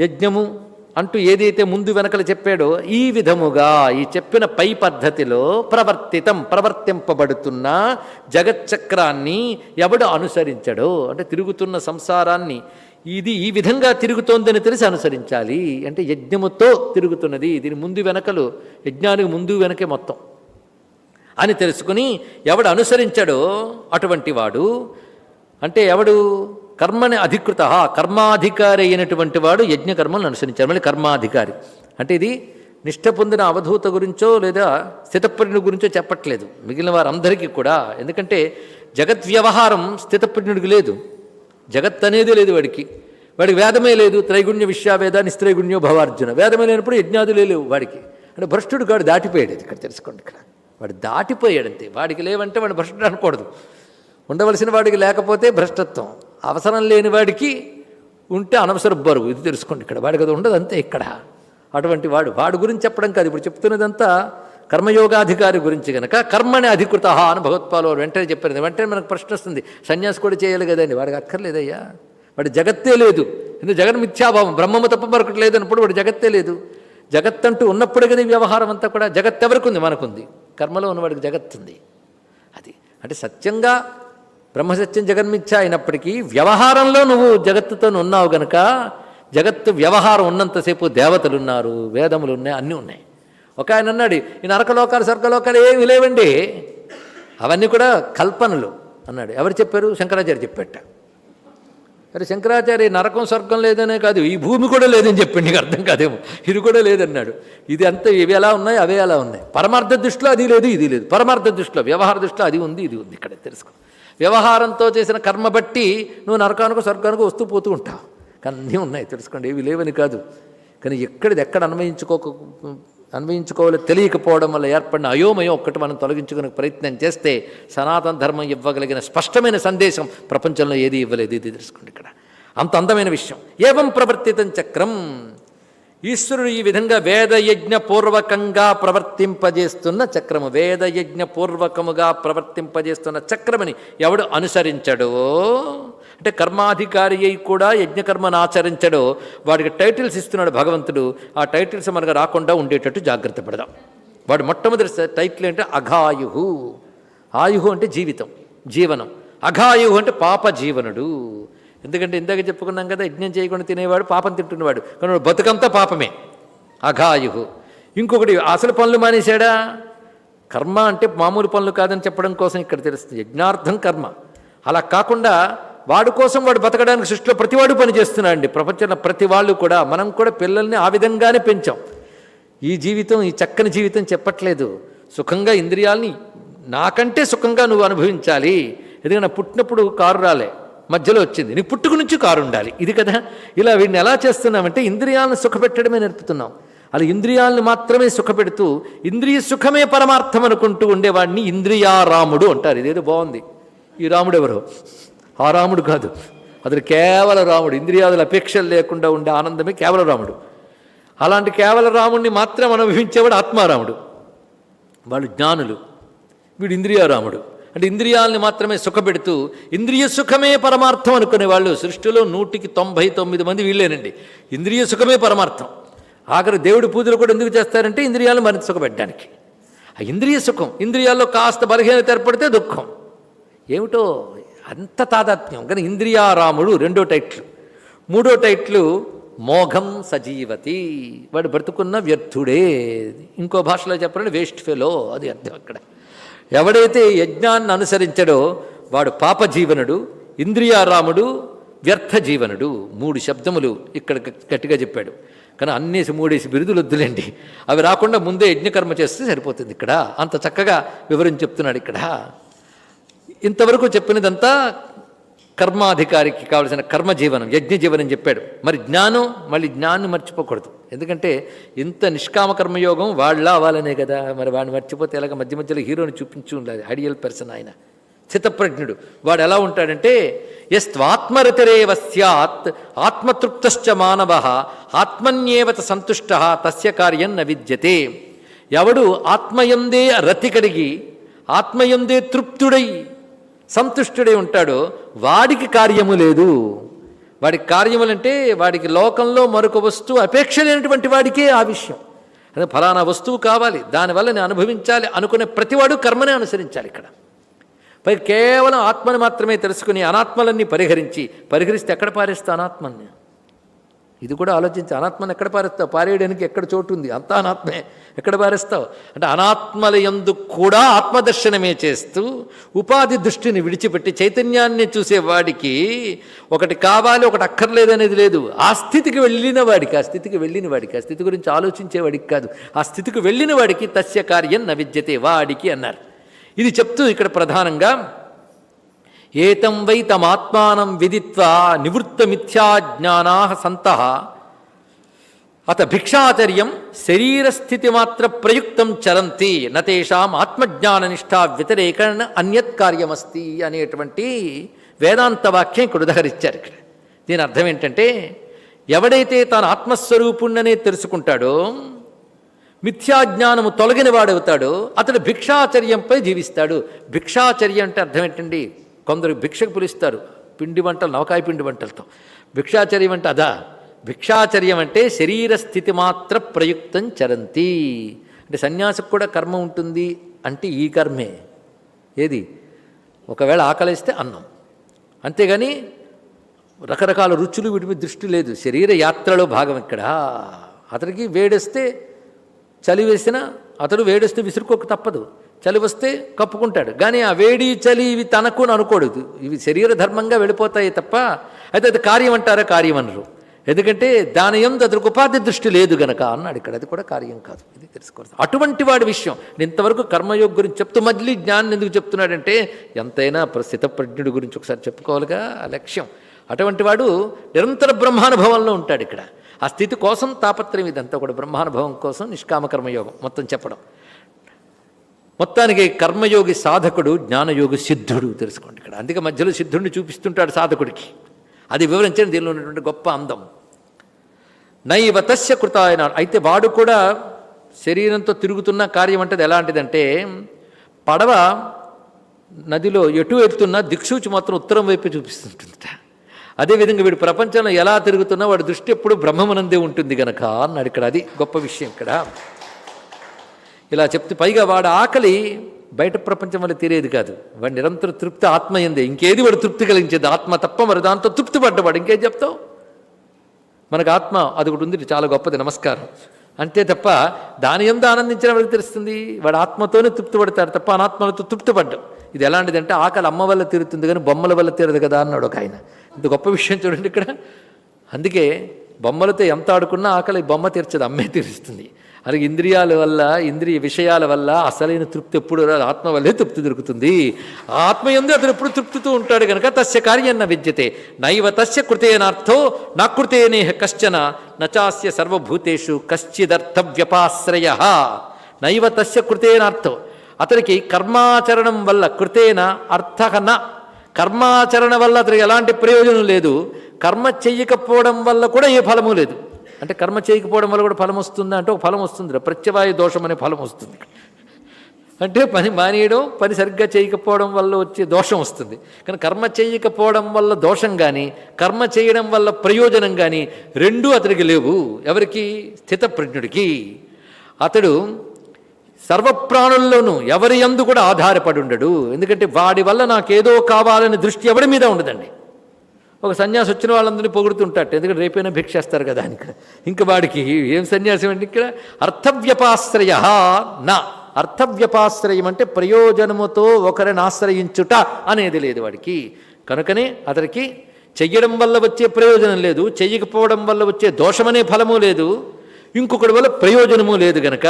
యజ్ఞము అంటూ ఏదైతే ముందు వెనకలు చెప్పాడో ఈ విధముగా ఈ చెప్పిన పై పద్ధతిలో ప్రవర్తితం ప్రవర్తింపబడుతున్న జగచ్చక్రాన్ని ఎవడు అనుసరించడో అంటే తిరుగుతున్న సంసారాన్ని ఇది ఈ విధంగా తిరుగుతోందని తెలిసి అనుసరించాలి అంటే యజ్ఞముతో తిరుగుతున్నది. దీని ముందు వెనకలు యజ్ఞానికి ముందు వెనకే మొత్తం అని తెలుసుకుని ఎవడు అనుసరించాడో అటువంటి వాడు అంటే ఎవడు కర్మని అధికృత కర్మాధికారి అయినటువంటి వాడు యజ్ఞకర్మలను అనుసరించారు మళ్ళీ కర్మాధికారి. అంటే ఇది నిష్ట పొందిన అవధూత గురించో లేదా స్థితప్రజ్ఞుడి గురించో చెప్పట్లేదు. మిగిలిన వారందరికీ కూడా. ఎందుకంటే జగత్ వ్యవహారం స్థితప్రజ్ఞుడికి లేదు. జగత్ అనేది లేదు వాడికి. వాడికి వేదమే లేదు త్రైగుణ్య విశ్వావేద నిస్త్రైగుణ్యో భవార్జున. వేదమే లేనప్పుడు యజ్ఞాదులే లేవు వాడికి. అంటే భ్రష్టుడు గాడు దాటిపోయాడు ఇక్కడ తెలుసుకోండి ఇక్కడ. వాడు దాటిపోయాడు అంతే వాడికి లేవంటే వాడు భ్రష్టుడు అనకూడదు. ఉండవలసిన వాడికి లేకపోతే భ్రష్టత్వం. అవసరం లేని వాడికి ఉంటే అనవసర బరువు. ఇది తెలుసుకోండి ఇక్కడ. వాడికి అది ఉండదు అంతే ఇక్కడ. అటువంటి వాడు వాడు గురించి చెప్పడం కాదు. ఇప్పుడు చెప్తున్నదంతా కర్మయోగాధికారి గురించి కనుక కర్మని అధికృత అని భగవత్పాలు వెంటనే చెప్పారు. వెంటనే మనకు ప్రశ్న వస్తుంది. సన్యాసి కూడా చేయాలి కదండి. వాడికి అక్కర్లేదయ్యా. వాడి జగత్తే లేదు. ఎందుకు జగన్ మిథ్యాభావం? బ్రహ్మము తప్ప మరొకటి లేదన్నప్పుడు వాడు జగత్తే లేదు. జగత్ అంటూ ఉన్నప్పుడు కదా వ్యవహారం అంతా కూడా. జగత్ ఎవరికి ఉంది మనకుంది. కర్మలో ఉన్నవాడికి జగత్ ఉంది. అది. అంటే సత్యంగా బ్రహ్మసత్యం జగన్మిథ్య అయినప్పటికీ వ్యవహారంలో నువ్వు జగత్తుతో ఉన్నావు గనక జగత్తు వ్యవహారం ఉన్నంతసేపు దేవతలు ఉన్నారు వేదములు ఉన్నాయి అన్నీ ఉన్నాయి. ఒక ఆయన అన్నాడు ఈ నరకలోకాలు స్వర్గలోకాలు ఏమి లేవండి. అవన్నీ కూడా కల్పనలు అన్నాడు. ఎవరు చెప్పారు? శంకరాచార్య చెప్పాట. అరే శంకరాచార్య నరకం స్వర్గం లేదనే కాదు ఈ భూమి కూడా లేదని చెప్పండి నీకు అర్థం కాదేమో. ఇది కూడా లేదన్నాడు. ఇది అంతా ఇవి ఎలా ఉన్నాయి అవే ఎలా ఉన్నాయి. పరమార్థ దృష్టిలో అది లేదు ఇది లేదు. పరమార్థ దృష్టిలో వ్యవహార దృష్టిలో అది ఉంది ఇది ఉంది. ఇక్కడ తెలుసుకో. వ్యవహారంతో చేసిన కర్మ బట్టి నువ్వు నరకానికి స్వర్గానికి వస్తూ పోతూ ఉంటావు. కానీ అన్నీ ఉన్నాయి తెలుసుకోండి. ఏవి లేవని కాదు. కానీ ఎక్కడిది ఎక్కడ అన్వయించుకోక అన్వయించుకోవాలో తెలియకపోవడం వల్ల ఏర్పడిన అయోమయం ఒక్కటి మనం తొలగించుకునే ప్రయత్నం చేస్తే సనాతన ధర్మం ఇవ్వగలిగిన స్పష్టమైన సందేశం ప్రపంచంలో ఏది ఇవ్వలేదు ఇది తెలుసుకోండి ఇక్కడ. అంత అందమైన విషయం. ఏవం ప్రవర్తితం చక్రం? ఈశ్వరుడు ఈ విధంగా వేదయజ్ఞ పూర్వకంగా ప్రవర్తింపజేస్తున్న చక్రము. వేదయజ్ఞ పూర్వకముగా ప్రవర్తింపజేస్తున్న చక్రమని ఎవడు అనుసరించడో అంటే కర్మాధికారి అయి కూడా యజ్ఞకర్మను ఆచరించడో. వాడికి టైటిల్స్ ఇస్తున్నాడు భగవంతుడు. ఆ టైటిల్స్ మనకు రాకుండా ఉండేటట్టు జాగ్రత్త పడదాం. వాడు మొట్టమొదటి టైటిల్ అంటే అఘాయు ఆయుహు అంటే జీవితం జీవనం. అఘాయు అంటే పాప జీవనుడు. ఎందుకంటే ఇందాక చెప్పుకున్నాం కదా యజ్ఞం చేయకుండా తినేవాడు పాపం తింటున్నవాడు. కానీ బతుకంతా పాపమే. అఘాయు ఇంకొకటి అసలు పనులు మానేశాడా? కర్మ అంటే మామూలు పనులు కాదని చెప్పడం కోసం ఇక్కడ తెలుస్తుంది. యజ్ఞార్థం కర్మ. అలా కాకుండా వాడి కోసం వాడు బతకడానికి సృష్టిలో ప్రతివాడు పని చేస్తున్నాడండి ప్రపంచంలో ప్రతి వాళ్ళు కూడా మనం కూడా పిల్లల్ని ఆ విధంగానే పెంచాం. ఈ జీవితం ఈ చక్కని జీవితం చెప్పట్లేదు. సుఖంగా ఇంద్రియాలని నాకంటే సుఖంగా నువ్వు అనుభవించాలి. ఎందుకంటే పుట్టినప్పుడు కారు రాలే మధ్యలో వచ్చింది. నీ పుట్టుకు నుంచి కారు ఉండాలి. ఇది కదా. ఇలా వీడిని ఎలా చేస్తున్నామంటే ఇంద్రియాలను సుఖపెట్టడమే నేర్పుతున్నాం. అలా ఇంద్రియాలను మాత్రమే సుఖపెడుతూ ఇంద్రియ సుఖమే పరమార్థం అనుకుంటూ ఉండేవాడిని ఇంద్రియారాముడు అంటారు. ఇదేదో బాగుంది. ఈ రాముడు ఎవరు? ఆ రాముడు కాదు. అతడు కేవల రాముడు. ఇంద్రియాదుల అపేక్షలు లేకుండా ఉండే ఆనందమే కేవల రాముడు. అలాంటి కేవల రాముడిని మాత్రం అనుభవించేవాడు ఆత్మారాముడు. వాళ్ళు జ్ఞానులు. వీడు ఇంద్రియారాముడు అంటే ఇంద్రియాలని మాత్రమే సుఖపెడుతూ ఇంద్రియ సుఖమే పరమార్థం అనుకునే వాళ్ళు సృష్టిలో నూటికి తొంభై తొమ్మిది మంది వీళ్ళేనండి. ఇంద్రియ సుఖమే పరమార్థం. ఆఖరి దేవుడి పూజలు కూడా ఎందుకు చేస్తారంటే ఇంద్రియాలను మరింత సుఖపెట్టడానికి. ఆ ఇంద్రియ సుఖం. ఇంద్రియాల్లో కాస్త బలహీనత ఏర్పడితే దుఃఖం. ఏమిటో అంత తాదాత్మ్యం. కానీ ఇంద్రియారాముడు రెండో టైట్లు. మూడో టైట్లు మోఘం సజీవతి. వాడు బ్రతుకున్న వ్యర్థుడే. ఇంకో భాషలో చెప్పాలంటే వేస్ట్ ఫెలో అది అర్థం అక్కడ. ఎవడైతే యజ్ఞాన్ని అనుసరించడో వాడు పాప జీవనుడు ఇంద్రియారాముడు వ్యర్థ జీవనుడు. మూడు శబ్దములు ఇక్కడ గట్టిగా చెప్పాడు. కానీ అన్నేసి మూడేసి బిరుదులు వద్దులేండి అవి రాకుండా ముందే యజ్ఞకర్మ చేస్తే సరిపోతుంది ఇక్కడ. అంత చక్కగా వివరించి చెప్తున్నాడు ఇక్కడ. ఇంతవరకు చెప్పినదంతా కర్మాధికారికి కావలసిన కర్మ జీవనం యజ్ఞ జీవనం చెప్పాడు. మరి జ్ఞానం మళ్ళీ జ్ఞానం మర్చిపోకూడదు. ఎందుకంటే ఇంత నిష్కామ కర్మయోగం వాళ్ళ అవ్వాలనే కదా. మరి వాడిని మర్చిపోతే ఎలాగ మధ్య మధ్యలో హీరోని చూపించి ఉండాలి ఐడియల్ పర్సన్ ఆయన. చిత్తప్రజ్ఞుడు. వాడు ఎలా ఉంటాడంటే ఎస్వాత్మరతిరేవ సత్ ఆత్మతృప్తశ్చ మానవ ఆత్మన్యేవత సంతుష్ట తస్య కార్యం న విద్యతే. ఎవడు ఆత్మయందే రతి కలిగి ఆత్మయందే తృప్తుడై సంతుష్టుడై ఉంటాడో. వాడికి కార్యము లేదు. వాడికి కార్యములంటే వాడికి లోకంలో మరొక వస్తువు అపేక్ష లేనటువంటి వాడికే ఆ విషయం. అదే ఫలానా వస్తువు కావాలి. దానివల్ల నేను అనుభవించాలి అనుకునే ప్రతివాడు కర్మనే అనుసరించాలి ఇక్కడ. పై కేవలం ఆత్మని మాత్రమే తెలుసుకుని అనాత్మలన్నీ పరిహరించి పరిహరిస్తే ఎక్కడ పారేస్తా అనాత్మల్ని? ఇది కూడా ఆలోచించి. అనాత్మను ఎక్కడ పారేస్తావు? పారేయడానికి ఎక్కడ చోటు ఉంది అంతా అనాత్మే. ఎక్కడ పారేస్తావు? అంటే అనాత్మల కూడా ఆత్మదర్శనమే చేస్తూ ఉపాధి దృష్టిని విడిచిపెట్టి చైతన్యాన్ని చూసేవాడికి ఒకటి కావాలి ఒకటి అక్కర్లేదనేది లేదు. ఆ స్థితికి వెళ్ళిన వాడికి ఆ స్థితికి వెళ్ళిన వాడికి ఆ స్థితి గురించి ఆలోచించేవాడికి కాదు. ఆ స్థితికి వెళ్ళిన వాడికి తస్య కార్యం న విద్యతే వాడికి అన్నారు. ఇది చెప్తూ ఇక్కడ ప్రధానంగా ఏతం వై తమాత్మానం విదిత్వా నివృత్తమిథ్యాజ్ఞానా సంత. అత భిక్షాచర్యం శరీరస్థితి మాత్ర ప్రయుక్తం చరంతి నతేషాం ఆత్మజ్ఞాననిష్టా వ్యతిరేకణ అన్యత్ కార్యమస్తి అనేటువంటి వేదాంత వాక్యం ఇక్కడ ఉదహరించారు ఇక్కడ. దీని అర్థం ఏంటంటే ఎవడైతే తాను ఆత్మస్వరూపుణ్ణనే తెలుసుకుంటాడో మిథ్యాజ్ఞానము తొలగిన వాడవుతాడో అతడు భిక్షాచర్యంపై జీవిస్తాడు. భిక్షాచర్యం అంటే అర్థం ఏంటండి? కొందరు భిక్షకు పిలుస్తారు. పిండి వంటలు నవకాయ పిండి వంటలతో. భిక్షాచర్యం అంటే అదా? భిక్షాచర్యం అంటే శరీర స్థితి మాత్ర ప్రయుక్తం చరంతి. అంటే సన్యాసికి కూడా కర్మ ఉంటుంది అంటే ఈ కర్మే. ఏది? ఒకవేళ ఆకలిస్తే అన్నం. అంతేగాని రకరకాల రుచులు వీటి మీద దృష్టి లేదు. శరీర యాత్రలో భాగం ఇక్కడ. అతనికి వేడేస్తే చలి వేసినా అతడు వేడేస్తే విసురుకోక తప్పదు. చలి వస్తే కప్పుకుంటాడు. కానీ ఆ వేడి చలి ఇవి తనకు అనుకోడు. ఇవి శరీర ధర్మంగా వెళ్ళిపోతాయి తప్ప అయితే అది కార్యం అంటారా? కార్యం అనరు. ఎందుకంటే దాని ఎందు అతనికి ఉపాధి దృష్టి లేదు గనక అన్నాడు ఇక్కడ. అది కూడా కార్యం కాదు. ఇది తెలుసుకోవాలి అటువంటి వాడి విషయం. నేను ఇంతవరకు కర్మయోగ గురించి చెప్తూ మళ్ళీ జ్ఞానం ఎందుకు చెప్తున్నాడంటే ఎంతైనా ప్రజ్ఞుడి గురించి ఒకసారి చెప్పుకోవాలిగా ఆ లక్ష్యం. అటువంటి వాడు నిరంతర బ్రహ్మానుభవంలో ఉంటాడు ఇక్కడ. ఆ స్థితి కోసం తాపత్రయం ఇదంతా కూడా బ్రహ్మానుభవం కోసం నిష్కామ కర్మయోగం మొత్తం చెప్పడం. మొత్తానికి కర్మయోగి సాధకుడు జ్ఞానయోగి సిద్ధుడు తెలుసుకోండి ఇక్కడ. అందుకే మధ్యలో సిద్ధుడిని చూపిస్తుంటాడు సాధకుడికి. అది వివరించండి దీనిలో ఉన్నటువంటి గొప్ప అందం. నైవ తస్య కృతాయన అయితే వాడు కూడా శరీరంతో తిరుగుతున్న కార్యం అంటే ఎలాంటిదంటే పడవ నదిలో ఎటు వెళ్తున్నా దిక్సూచి మాత్రం ఉత్తరం వైపు చూపిస్తుంటుందట. అదేవిధంగా వీడు ప్రపంచంలో ఎలా తిరుగుతున్నా వాడి దృష్టి ఎప్పుడు బ్రహ్మమునందే ఉంటుంది గనక అన్నాడు ఇక్కడ. అది గొప్ప విషయం ఇక్కడ. ఇలా చెప్తే పైగా వాడు ఆకలి బయట ప్రపంచం వల్ల తీరేది కాదు. వాడు నిరంతర తృప్తి ఆత్మ అయింది ఇంకేది వాడు తృప్తి కలిగించేది? ఆత్మ తప్ప మరి దాంతో తృప్తి పడ్డవాడు ఇంకేం చెప్తావు? మనకు ఆత్మ అది ఒకటి ఉంది చాలా గొప్పది నమస్కారం. అంతే తప్ప దాని ఎందు ఆనందించిన వాడికి తెలుస్తుంది? వాడు ఆత్మతోనే తృప్తి పడతాడు తప్ప అనాత్మలతో తృప్తి పడ్డం. ఇది ఎలాంటిదంటే ఆకలి అమ్మ వల్ల తీరుతుంది కానీ బొమ్మల వల్ల తీరదు కదా అన్నాడు ఒక ఆయన. ఇంత గొప్ప విషయం చూడండి ఇక్కడ. అందుకే బొమ్మలతో ఎంత ఆడుకున్నా ఆకలి బొమ్మ తీర్చదు అమ్మే తీరుస్తుంది. అలాగే ఇంద్రియాల వల్ల ఇంద్రియ విషయాల వల్ల అసలైన తృప్తి ఎప్పుడు రాదు. ఆత్మ వల్లే తృప్తి దొరుకుతుంది. ఆ ఆత్మ ఎందు అతను ఎప్పుడు తృప్తితో ఉంటాడు కనుక తస్య కార్యన్న విద్యతే. నైవ తస్య కృతేనార్థో నా కృతేనేహ కశ్చన. నచాస్య సర్వభూతేషు కశ్చిదర్థ వ్యపాశ్రయ నైవ తస్య కృతేనార్థో. అతనికి కర్మాచరణం వల్ల కృతేన అర్థన కర్మాచరణ వల్ల అతనికి ఎలాంటి ప్రయోజనం లేదు. కర్మ చెయ్యకపోవడం వల్ల కూడా ఏ ఫలము లేదు. అంటే కర్మ చేయకపోవడం వల్ల కూడా ఫలం వస్తుందా అంటే ఒక ఫలం వస్తుంది ప్రత్యవాయ దోషం అనే ఫలం వస్తుంది. అంటే పని మానేయడం పని సరిగ్గా చేయకపోవడం వల్ల వచ్చే దోషం వస్తుంది. కానీ కర్మ చేయకపోవడం వల్ల దోషం కానీ కర్మ చేయడం వల్ల ప్రయోజనం కానీ రెండూ అతడికి లేవు. ఎవరికి? స్థితప్రజ్ఞుడికి. అతడు సర్వప్రాణుల్లోనూ ఎవరి యందు కూడా ఆధారపడి ఉండడు. ఎందుకంటే వాడి వల్ల నాకేదో కావాలనే దృష్టి ఎవరి మీద ఉండదండి. ఒక సన్యాసి వచ్చిన వాళ్ళందరినీ పొగుడుతుంటాడు. ఎందుకంటే రేపైనా భిక్షేస్తారు కదా అని ఇక్కడ. ఇంకా వాడికి ఏం సన్యాసం అంటే ఇక్కడ? అర్థవ్యపాశ్రయ నా. అర్థవ్యపాశ్రయం అంటే ప్రయోజనముతో ఒకరిని ఆశ్రయించుట అనేది లేదు వాడికి. కనుకనే అతనికి చెయ్యడం వల్ల వచ్చే ప్రయోజనం లేదు చెయ్యకపోవడం వల్ల వచ్చే దోషమనే ఫలము లేదు ఇంకొకటి వల్ల ప్రయోజనము లేదు గనక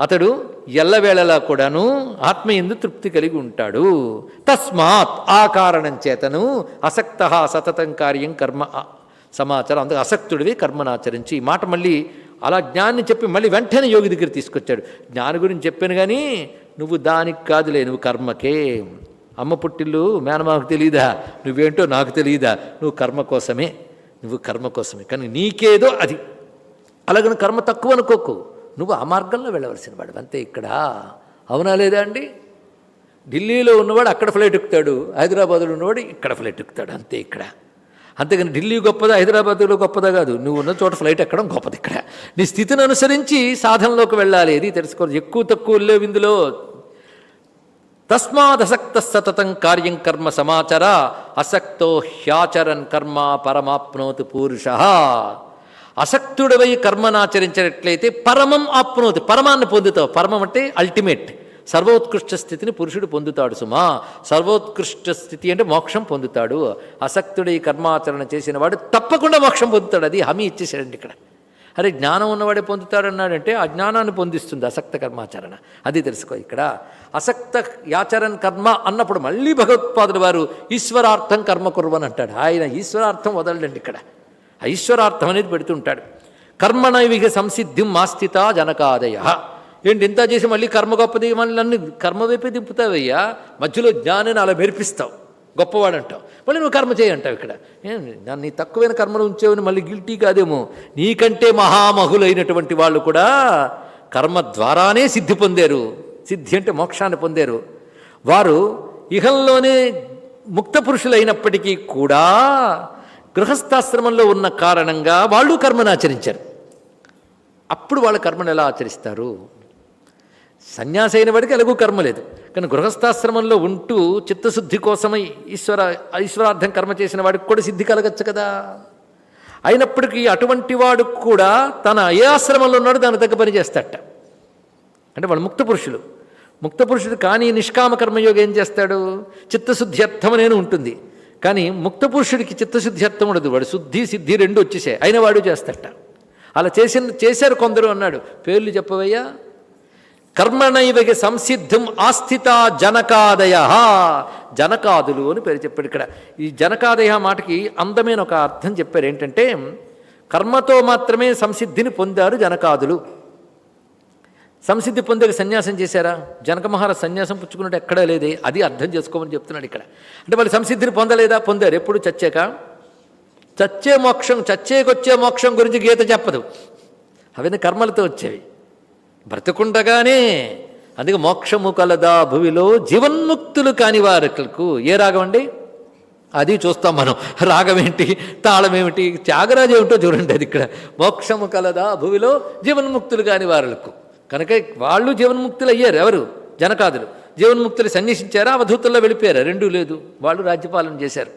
అతడు ఎల్లవేళలా కూడాను ఆత్మ ఎందు తృప్తి కలిగి ఉంటాడు. తస్మాత్ ఆ కారణం చేతను అసక్త సతతం కార్యం కర్మ సమాచారం. అందుకే అసక్తుడివి కర్మనాచరించి ఈ మాట మళ్ళీ అలా జ్ఞాన్ని చెప్పి మళ్ళీ వెంటనే యోగి దగ్గర తీసుకొచ్చాడు. జ్ఞాని గురించి చెప్పాను కానీ నువ్వు దానికి కాదులే నువ్వు కర్మకే. అమ్మ పుట్టిల్లు మేనమాకు తెలియదా నువ్వేంటో నాకు తెలియదా నువ్వు కర్మ కోసమే. నువ్వు కర్మ కోసమే. కానీ నీకేదో అది. అలాగని కర్మ తక్కువ అనుకోకు. నువ్వు ఆ మార్గంలో వెళ్ళవలసిన వాడు. అంతే ఇక్కడ. అవునా లేదా అండి? ఢిల్లీలో ఉన్నవాడు అక్కడ ఫ్లైట్ ఎక్కుతాడు. హైదరాబాద్లో ఉన్నవాడు ఇక్కడ ఫ్లైట్ ఎక్కుతాడు. అంతే ఇక్కడ. అంతేగాని ఢిల్లీ గొప్పదా హైదరాబాద్లో గొప్పదా కాదు. నువ్వు ఉన్న చోట ఫ్లైట్ ఎక్కడం గొప్పది ఇక్కడ. నీ స్థితిని అనుసరించి సాధనలోకి వెళ్ళాలి. ఇది తెలుసుకోవాలి. ఎక్కువ తక్కువ లేవు ఇందులో. తస్మాదసక్త సతతం కార్యం కర్మ సమాచర అసక్తో హ్యాచరన్ కర్మ పరమాప్నోతి పురుష. అసక్తుడవై కర్మనాచరించినట్లయితే పరమం ఆప్నోతి. పరమాన్ని పొందుతావు. పరమం అంటే అల్టిమేట్ సర్వోత్కృష్ట స్థితిని పురుషుడు పొందుతాడు సుమా. సర్వోత్కృష్ట స్థితి అంటే మోక్షం పొందుతాడు. అసక్తుడై కర్మాచరణ చేసిన వాడు తప్పకుండా మోక్షం పొందుతాడు. అది హామీ ఇచ్చేసాడండి ఇక్కడ. అరే జ్ఞానం ఉన్నవాడే పొందుతాడన్నాడంటే ఆ జ్ఞానాన్ని పొందిస్తుంది అసక్త కర్మాచరణ. అది తెలుసుకో ఇక్కడ. అసక్త యాచరణ కర్మ అన్నప్పుడు మళ్ళీ భగవత్పాదుడు వారు ఈశ్వరార్థం కర్మ కుర్వని అంటాడు. ఆయన ఈశ్వరార్థం వదలడండి ఇక్కడ. ఆ ఈశ్వరార్థం అనేది పెడుతుంటాడు. కర్మనైవిక సంసిద్ధిం మాస్థిత జనకాదయ. ఏంటి ఇంత చేసి మళ్ళీ కర్మ గొప్పది? మళ్ళీ నన్ను కర్మ వైపే దింపుతావయ్యా? మధ్యలో జ్ఞానాన్ని అలా మెరిపిస్తావు. గొప్పవాడు అంటావు మళ్ళీ నువ్వు కర్మ చేయంటావు ఇక్కడ. నన్ను నీ తక్కువైన కర్మలు ఉంచేవని మళ్ళీ గిల్టీ కాదేమో? నీకంటే మహామహులైనటువంటి వాళ్ళు కూడా కర్మ ద్వారానే సిద్ధి పొందారు. సిద్ధి అంటే మోక్షాన్ని పొందారు. వారు ఇహంలోనే ముక్త పురుషులైనప్పటికీ కూడా గృహస్థాశ్రమంలో ఉన్న కారణంగా వాళ్ళు కర్మను ఆచరించారు. అప్పుడు వాళ్ళ కర్మను ఎలా ఆచరిస్తారు? సన్యాసి అయిన వాడికి ఎలాగూ కర్మ లేదు. కానీ గృహస్థాశ్రమంలో ఉంటూ చిత్తశుద్ధి కోసమై ఈశ్వర ఈశ్వరార్థం కర్మ చేసిన వాడికి కూడా సిద్ధి కలగచ్చు కదా? అయినప్పటికీ అటువంటి వాడు కూడా తన ఏ ఆశ్రమంలో ఉన్నాడో దాని తగ్గ పని చేస్తాడట. అంటే వాళ్ళు ముక్త పురుషులు. ముక్త పురుషుడు కానీ నిష్కామ కర్మయోగి ఏం చేస్తాడు? చిత్తశుద్ధి అర్థం ఉంటుంది. కానీ ముక్త పురుషుడికి చిత్తశుద్ధి అర్థం ఉండదు. వాడు శుద్ధి సిద్ధి రెండు వచ్చేసాయి. అయిన వాడు చేస్తట అలా చేసిన చేశారు కొందరు అన్నాడు. పేర్లు చెప్పవయ్యా? కర్మణైవకి సంసిద్ధం ఆస్థిత జనకాదయ. జనకాదులు అని పేరు చెప్పాడు ఇక్కడ. ఈ జనకాదయ మాటకి అందమైన ఒక అర్థం చెప్పారు. ఏంటంటే కర్మతో మాత్రమే సంసిద్ధిని పొందారు జనకాదులు. సంసిద్ధి పొందేకి సన్యాసం చేశారా? జనక మహారాజ్ సన్యాసం పుచ్చుకున్నట్టు ఎక్కడా లేదే. అది అర్థం చేసుకోమని చెప్తున్నాడు ఇక్కడ. అంటే వాళ్ళు సంసిద్ధిని పొందలేదా? పొందారు. ఎప్పుడు? చచ్చాక. చచ్చే మోక్షం చచ్చేకొచ్చే మోక్షం గురించి గీత చెప్పదు. అవన్నీ కర్మలతో వచ్చేవి. బ్రతుకుండగానే అందుకే మోక్షము కలదా భువిలో జీవన్ముక్తులు కాని వారికి ఏ రాగం అండి? అది చూస్తాం మనం. రాగం ఏంటి? తాళం ఏమిటి? త్యాగరాజు ఏమిటో చూడండి అది ఇక్కడ. మోక్షము కలదా భువిలో జీవన్ముక్తులు కాని వారులకు. కనుక వాళ్ళు జీవన్ముక్తులు అయ్యారు ఎవరు? జనకాదులు. జీవన్ముక్తులు సన్యసించారా అవధూతుల్లో వెళ్ళిపోయారు? రెండూ లేదు. వాళ్ళు రాజ్యపాలన చేశారు.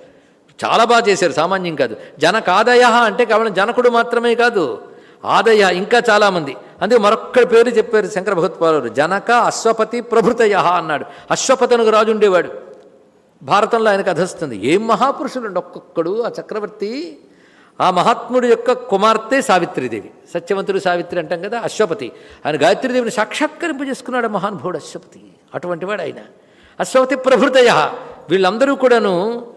చాలా బాగా చేశారు సామాన్యం కాదు. జనకాదయ అంటే కేవలం జనకుడు మాత్రమే కాదు ఆదయ ఇంకా చాలామంది అందుకే మరొక్కడి పేరు చెప్పారు శంకర భగవత్పాలు జనక అశ్వపతి ప్రభృతయ అన్నాడు. అశ్వపతనుకు రాజు ఉండేవాడు. భారతంలో ఆయన కథ వస్తుంది ఏం మహాపురుషులు ఒక్కొక్కడు ఆ చక్రవర్తి ఆ మహాత్ముడి యొక్క కుమార్తె సావిత్రిదేవి. సత్యవంతుడు సావిత్రి అంటాం కదా అశ్వపతి. ఆయన గాయత్రీదేవిని సాక్షాత్కరింపజేసుకున్నాడు ఆ మహానుభావుడు అశ్వపతి. అటువంటి వాడు ఆయన. అశ్వపతి ప్రభృతయ వీళ్ళందరూ కూడాను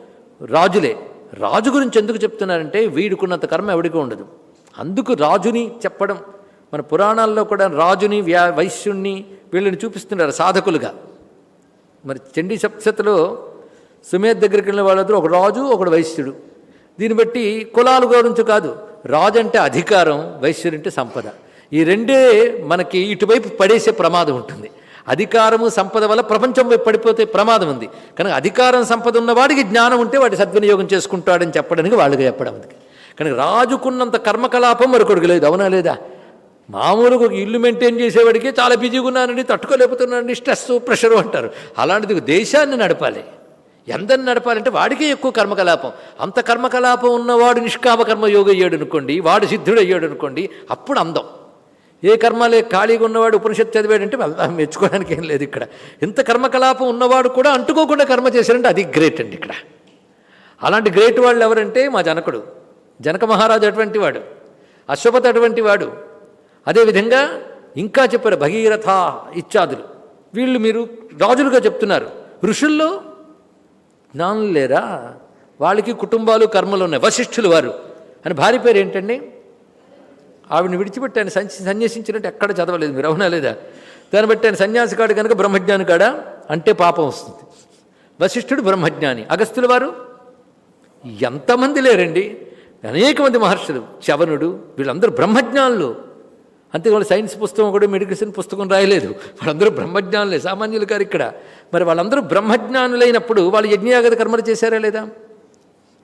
రాజులే. రాజు గురించి ఎందుకు చెప్తున్నారంటే వీడుకున్నంత కర్మ ఎవడికి ఉండదు. అందుకు రాజుని చెప్పడం మన పురాణాల్లో కూడా రాజుని వ్యా వైశ్యుణ్ణి వీళ్ళని చూపిస్తున్నారు సాధకులుగా. మరి చండీ సప్తశతిలో సుమేధ్ దగ్గరికి వెళ్ళిన వాళ్ళందరూ ఒక రాజు ఒకడు వైశ్యుడు. దీన్ని బట్టి కులాల గురించి కాదు. రాజు అంటే అధికారం వైశ్యుడు అంటే సంపద. ఈ రెండే మనకి ఇటువైపు పడేసే ప్రమాదం ఉంటుంది. అధికారము సంపద వల్ల ప్రపంచం వైపు పడిపోతే ప్రమాదం ఉంది. కనుక అధికారం సంపద ఉన్నవాడికి జ్ఞానం ఉంటే వాడి సద్వినియోగం చేసుకుంటాడని చెప్పడానికి వాళ్ళకి చెప్పడం అందుకే. కనుక రాజుకున్నంత కర్మకలాపం మరొకడికి లేదు. అవునా లేదా? మామూలుగా ఒక ఇల్లు మెయింటైన్ చేసేవాడికి చాలా బిజీగా ఉన్నానండి తట్టుకోలేకపోతున్నానండి స్ట్రెస్ ప్రెషరు అంటారు. అలాంటిది దేశాన్ని నడపాలి. ఎందరిని నడపాలంటే వాడికే ఎక్కువ కర్మకలాపం. అంత కర్మకలాపం ఉన్నవాడు నిష్కామ కర్మయోగ అయ్యాడు అనుకోండి వాడు సిద్ధుడు అయ్యాడు అనుకోండి అప్పుడు అందం. ఏ కర్మలే ఖాళీగా ఉన్నవాడు ఉపనిషత్తు చదివాడంటే వెళ్దాం మెచ్చుకోవడానికి ఏం లేదు ఇక్కడ. ఇంత కర్మకలాపం ఉన్నవాడు కూడా అంటుకోకుండా కర్మ చేశారంటే అది గ్రేట్ అండి ఇక్కడ. అలాంటి గ్రేట్ వాళ్ళు ఎవరంటే మా జనకుడు. జనక మహారాజు అటువంటి వాడు. అశ్వపతి అటువంటి వాడు. అదేవిధంగా ఇంకా చెప్పారు భగీరథ ఇత్యాదులు. వీళ్ళు మీరు రాజులుగా చెప్తున్నారు. ఋషుల్లో జ్ఞానులు లేరా వాళ్ళకి కుటుంబాలు కర్మలు ఉన్నాయి. వశిష్ఠులు వారు. అని భార్య పేరు ఏంటండి? ఆవిడని విడిచిపెట్టి ఆయన సన్యాసించినట్టు ఎక్కడ చదవలేదు మీరు అవునా లేదా? దాన్ని బట్టి ఆయన సన్యాసికాడు కనుక బ్రహ్మజ్ఞాని కాడా? అంటే పాపం వస్తుంది. వశిష్ఠుడు బ్రహ్మజ్ఞాని. అగస్తులు వారు? ఎంతమంది లేరండి? అనేక మంది మహర్షులు. చవనుడు వీళ్ళందరూ బ్రహ్మజ్ఞానులు. అంతే సైన్స్ పుస్తకం కూడా మెడిసిన్ పుస్తకం రాయలేదు. వాళ్ళందరూ బ్రహ్మజ్ఞానులే సామాన్యులు గారు ఇక్కడ. మరి వాళ్ళందరూ బ్రహ్మజ్ఞానులైనప్పుడు వాళ్ళు యజ్ఞయాగత కర్మలు చేశారా లేదా?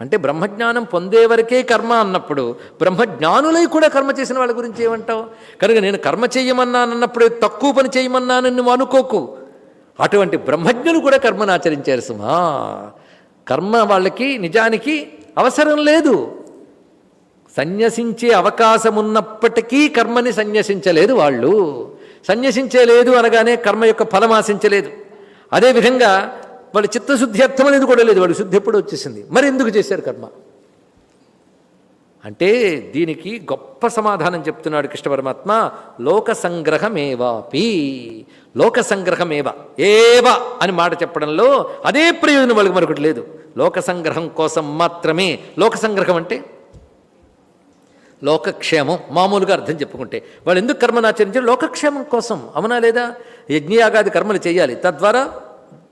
అంటే బ్రహ్మజ్ఞానం పొందే వరకే కర్మ అన్నప్పుడు బ్రహ్మజ్ఞానులై కూడా కర్మ చేసిన వాళ్ళ గురించి ఏమంటావు? కనుక నేను కర్మ చేయమన్నానన్నప్పుడు తక్కువ పని చేయమన్నానని నువ్వు అనుకోకు. అటువంటి బ్రహ్మజ్ఞులు కూడా కర్మను ఆచరించారు సుమా. కర్మ వాళ్ళకి నిజానికి అవసరం లేదు. సన్యసించే అవకాశం ఉన్నప్పటికీ కర్మని సన్యసించలేదు వాళ్ళు. సన్యసించలేదు అనగానే కర్మ యొక్క ఫలం ఆశించలేదు. అదేవిధంగా వాళ్ళు చిత్తశుద్ధి అర్థం అనేది కూడా లేదు. వాళ్ళు శుద్ధి ఎప్పుడు వచ్చేసింది. మరి ఎందుకు చేశారు కర్మ? అంటే దీనికి గొప్ప సమాధానం చెప్తున్నాడు కృష్ణ పరమాత్మ. లోక సంగ్రహమేవాపి. లోక సంగ్రహమేవ. ఏవ అని మాట చెప్పడంలో అదే ప్రయోజనం వాళ్ళకి మరొకటి లేదు. లోక సంగ్రహం కోసం మాత్రమే. లోక సంగ్రహం అంటే లోకక్షేమం మామూలుగా అర్థం చెప్పుకుంటే. వాళ్ళు ఎందుకు కర్మను ఆచరించారు? లోకక్షేమం కోసం. అవునా లేదా? యజ్ఞయాగాది కర్మలు చేయాలి. తద్వారా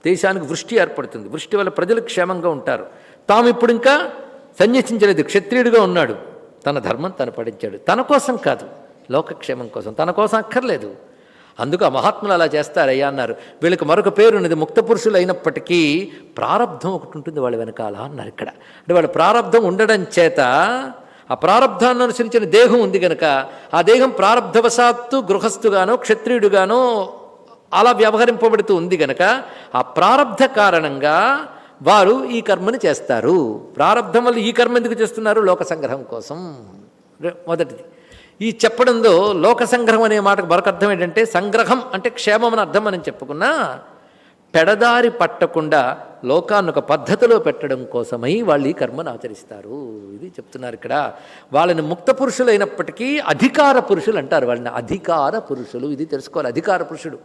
దేశానికి వృష్టి ఏర్పడుతుంది. వృష్టి వల్ల ప్రజలు క్షేమంగా ఉంటారు. తాము ఇప్పుడు ఇంకా సన్యసించలేదు. క్షత్రియుడిగా ఉన్నాడు. తన ధర్మం తను పడించాడు తన కోసం కాదు. లోకక్షేమం కోసం. తన కోసం అక్కర్లేదు. అందుకు ఆ మహాత్ములు అలా చేస్తారయ్యా అన్నారు. వీళ్ళకి మరొక పేరు ఉన్నది ముక్త పురుషులు అయినప్పటికీ ప్రారంధం ఒకటి ఉంటుంది వాళ్ళ వెనకాల అన్నారు ఇక్కడ. అంటే వాళ్ళ ప్రారంధం ఉండడం చేత ఆ ప్రారంధాన్ని అనుసరించిన దేహం ఉంది గనక ఆ దేహం ప్రారంధవశాత్తు గృహస్థుగానో క్షత్రియుడుగానో అలా వ్యవహరింపబడుతూ ఉంది గనక ఆ ప్రారంధ కారణంగా వారు ఈ కర్మని చేస్తారు. ప్రారంధం వల్ల ఈ కర్మ ఎందుకు చేస్తున్నారు? లోక సంగ్రహం కోసం. మొదటిది. ఈ చెప్పడంలో లోక సంగ్రహం అనే మాటకు మరొక అర్థం ఏంటంటే సంగ్రహం అంటే క్షేమం అని అర్థం మనం చెప్పుకున్నా పెడదారి పట్టకుండా లోకాన్ని ఒక పద్ధతిలో పెట్టడం కోసమై వాళ్ళు ఈ కర్మను ఆచరిస్తారు. ఇది చెప్తున్నారు ఇక్కడ. వాళ్ళని ముక్త పురుషులైనప్పటికీ అధికార పురుషులు అంటారు వాళ్ళని. అధికార పురుషులు. ఇది తెలుసుకోవాలి. అధికార పురుషుడు.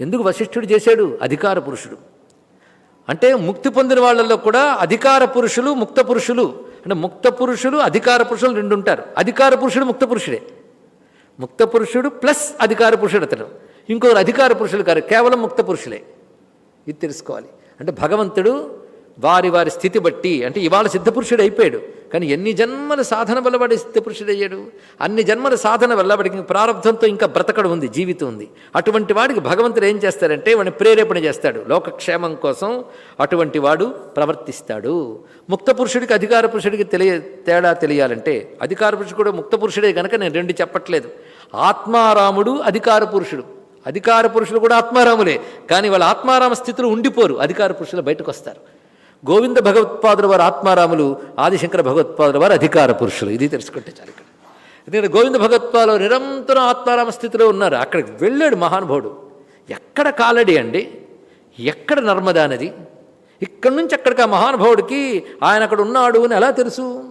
ఎందుకు వశిష్ఠుడు చేశాడు? అధికార పురుషుడు. అంటే ముక్తి పొందిన వాళ్ళల్లో కూడా అధికార పురుషులు ముక్త పురుషులు. అంటే ముక్త పురుషులు అధికార పురుషులు రెండు ఉంటారు. అధికార పురుషుడు ముక్త పురుషుడే. ముక్త పురుషుడు ప్లస్ అధికార పురుషుడు అతడు ఇంకొకరు అధికార పురుషులు కాదు కేవలం ముక్త పురుషులే. ఇది తెలుసుకోవాలి. అంటే భగవంతుడు వారి వారి స్థితి బట్టి అంటే ఇవాళ సిద్ధపురుషుడు అయిపోయాడు కానీ ఎన్ని జన్మల సాధన వల్ల వాడి సిద్ధపురుషుడు అయ్యాడు? అన్ని జన్మల సాధన వల్ల వాడికి ప్రారంభంతో ఇంకా బ్రతకడం ఉంది జీవితం ఉంది. అటువంటి వాడికి భగవంతుడు ఏం చేస్తాడంటే వాడిని ప్రేరేపణ చేస్తాడు. లోకక్షేమం కోసం అటువంటి వాడు ప్రవర్తిస్తాడు. ముక్త పురుషుడికి అధికార పురుషుడికి తెలియ తేడా తెలియాలంటే అధికార పురుషుడు కూడా ముక్త పురుషుడే కనుక నేను రెండు చెప్పట్లేదు. ఆత్మారాముడు అధికార పురుషుడు. అధికార పురుషులు కూడా ఆత్మారాములే. కానీ వాళ్ళ ఆత్మారామ స్థితిలో ఉండిపోరు. అధికార పురుషులు బయటకు వస్తారు గోవింద భగవత్పాదుల వారు ఆత్మారాములు ఆదిశంకర భగవత్పాదుల వారు అధికార పురుషులు. ఇది తెలుసుకుంటే చాలు ఇక్కడ. ఎందుకంటే గోవింద భగవత్పాదులు నిరంతరం ఆత్మారామ స్థితిలో ఉన్నారు. అక్కడికి వెళ్ళాడు మహానుభావుడు. ఎక్కడ కాలడి అండి? ఎక్కడ నర్మదా నది? ఇక్కడి నుంచి అక్కడికి ఆ మహానుభావుడికి ఆయన అక్కడ ఉన్నాడు అని ఎలా తెలుసు?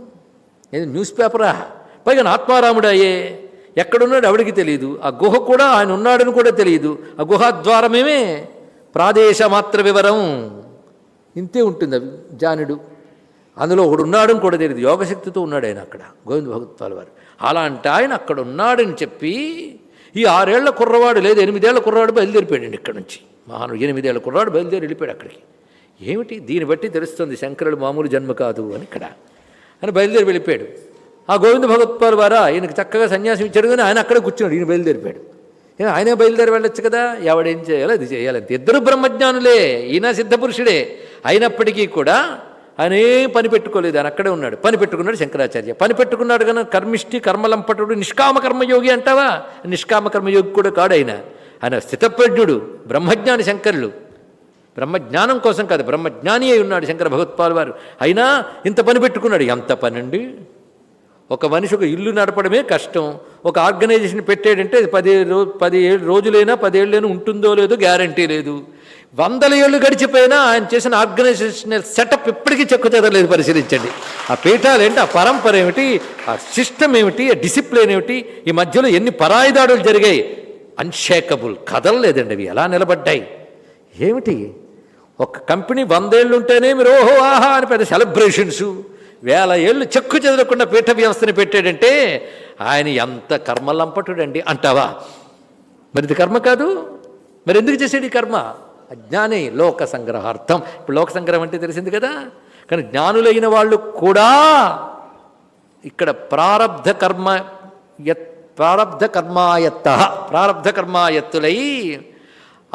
ఏది న్యూస్ పేపరా? పైగా ఆత్మారాముడు అయ్యే ఎక్కడున్నాడు ఎవడికి తెలియదు ఆ గుహ కూడా ఆయన ఉన్నాడని కూడా తెలియదు ఆ గుహాద్వారమేమే ప్రాదేశ మాత్ర వివరం. ఇంతే ఉంటుంది అవి జానుడు. అందులో ఒకడు ఉన్నాడని కూడా తెలియదు యోగశక్తితో ఉన్నాడు ఆయన అక్కడ గోవింద భగవత్వాల వారు. అలాంటి ఆయన అక్కడ ఉన్నాడని చెప్పి ఈ ఆరేళ్ళ కుర్రవాడు లేదు ఎనిమిదేళ్ళ కుర్రవాడు బయలుదేరిపోయాడు ఇక్కడ నుంచి. మహాను ఎనిమిదేళ్ళ కుర్రవాడు బయలుదేరి వెళ్ళిపోయాడు అక్కడికి. ఏమిటి? దీన్ని బట్టి తెలుస్తుంది శంకరుడు మామూలు జన్మ కాదు అని ఇక్కడ. అని బయలుదేరి వెళ్ళిపోయాడు. ఆ గోవింద భగవత్పాల్ వారా ఈయనకు చక్కగా సన్యాసం ఇచ్చాడు కానీ ఆయన అక్కడే కూర్చున్నాడు ఈయన బయలుదేరిపోయాడు. ఆయనే బయలుదేరి వెళ్ళొచ్చు కదా? ఎవడేం చేయాలో అది చేయాలంతే ఇద్దరు బ్రహ్మజ్ఞానులే ఈయన సిద్ధపురుషుడే అయినప్పటికీ కూడా ఆయన ఏం పని పెట్టుకోలేదు ఆయన అక్కడే ఉన్నాడు. పని పెట్టుకున్నాడు శంకరాచార్య. పని పెట్టుకున్నాడు కనుక కర్మిష్టి కర్మలంపటుడు నిష్కామ కర్మయోగి అంటావా? నిష్కామ కర్మయోగి కూడా కాడు ఆయన. ఆయన స్థితప్రజ్ఞుడు బ్రహ్మజ్ఞాని శంకరులు. బ్రహ్మజ్ఞానం కోసం కాదు బ్రహ్మజ్ఞాని అయి ఉన్నాడు శంకర భగవత్పాల్ వారు అయినా ఇంత పని పెట్టుకున్నాడు. ఎంత పని అండి ఒక మనిషి ఒక ఇల్లు నడపడమే కష్టం. ఒక ఆర్గనైజేషన్ పెట్టాడంటే అది పది రో పది ఏళ్ళు రోజులైనా పదేళ్ళైనా ఉంటుందో లేదో గ్యారంటీ లేదు. వందల ఏళ్ళు గడిచిపోయినా ఆయన చేసిన ఆర్గనైజేషనల్ సెటప్ ఇప్పటికీ చెక్కుచెదలేదు పరిశీలించండి. ఆ పీఠాలు ఏంటి? ఆ పరంపర ఏమిటి? ఆ సిస్టమ్ ఏమిటి? ఆ డిసిప్లిన్ ఏమిటి? ఈ మధ్యలో ఎన్ని పరాయి దాడులు జరిగాయి? అన్షేకబుల్ కదలలేదండి అవి. ఎలా నిలబడ్డాయి? ఏమిటి? ఒక కంపెనీ వందేళ్ళు ఉంటేనే మీరు ఓహో ఆహా అని పెద్ద సెలబ్రేషన్స్ వేల ఏళ్ళు చెక్కు చెదరకుండా పీఠ వ్యవస్థని పెట్టాడంటే ఆయన ఎంత కర్మలంపటుడండి అంటావా? మరి ఇది కర్మ కాదు. మరి ఎందుకు చేసాడు ఈ కర్మ? అజ్ఞానే లోక సంగ్రహార్థం. ఇప్పుడు లోక సంగ్రహం అంటే తెలిసింది కదా? కానీ జ్ఞానులైన వాళ్ళు కూడా ఇక్కడ ప్రారబ్ధ కర్మ యత్ ప్రారబ్ధ కర్మాయత్త ప్రారబ్ధ కర్మాయత్తులై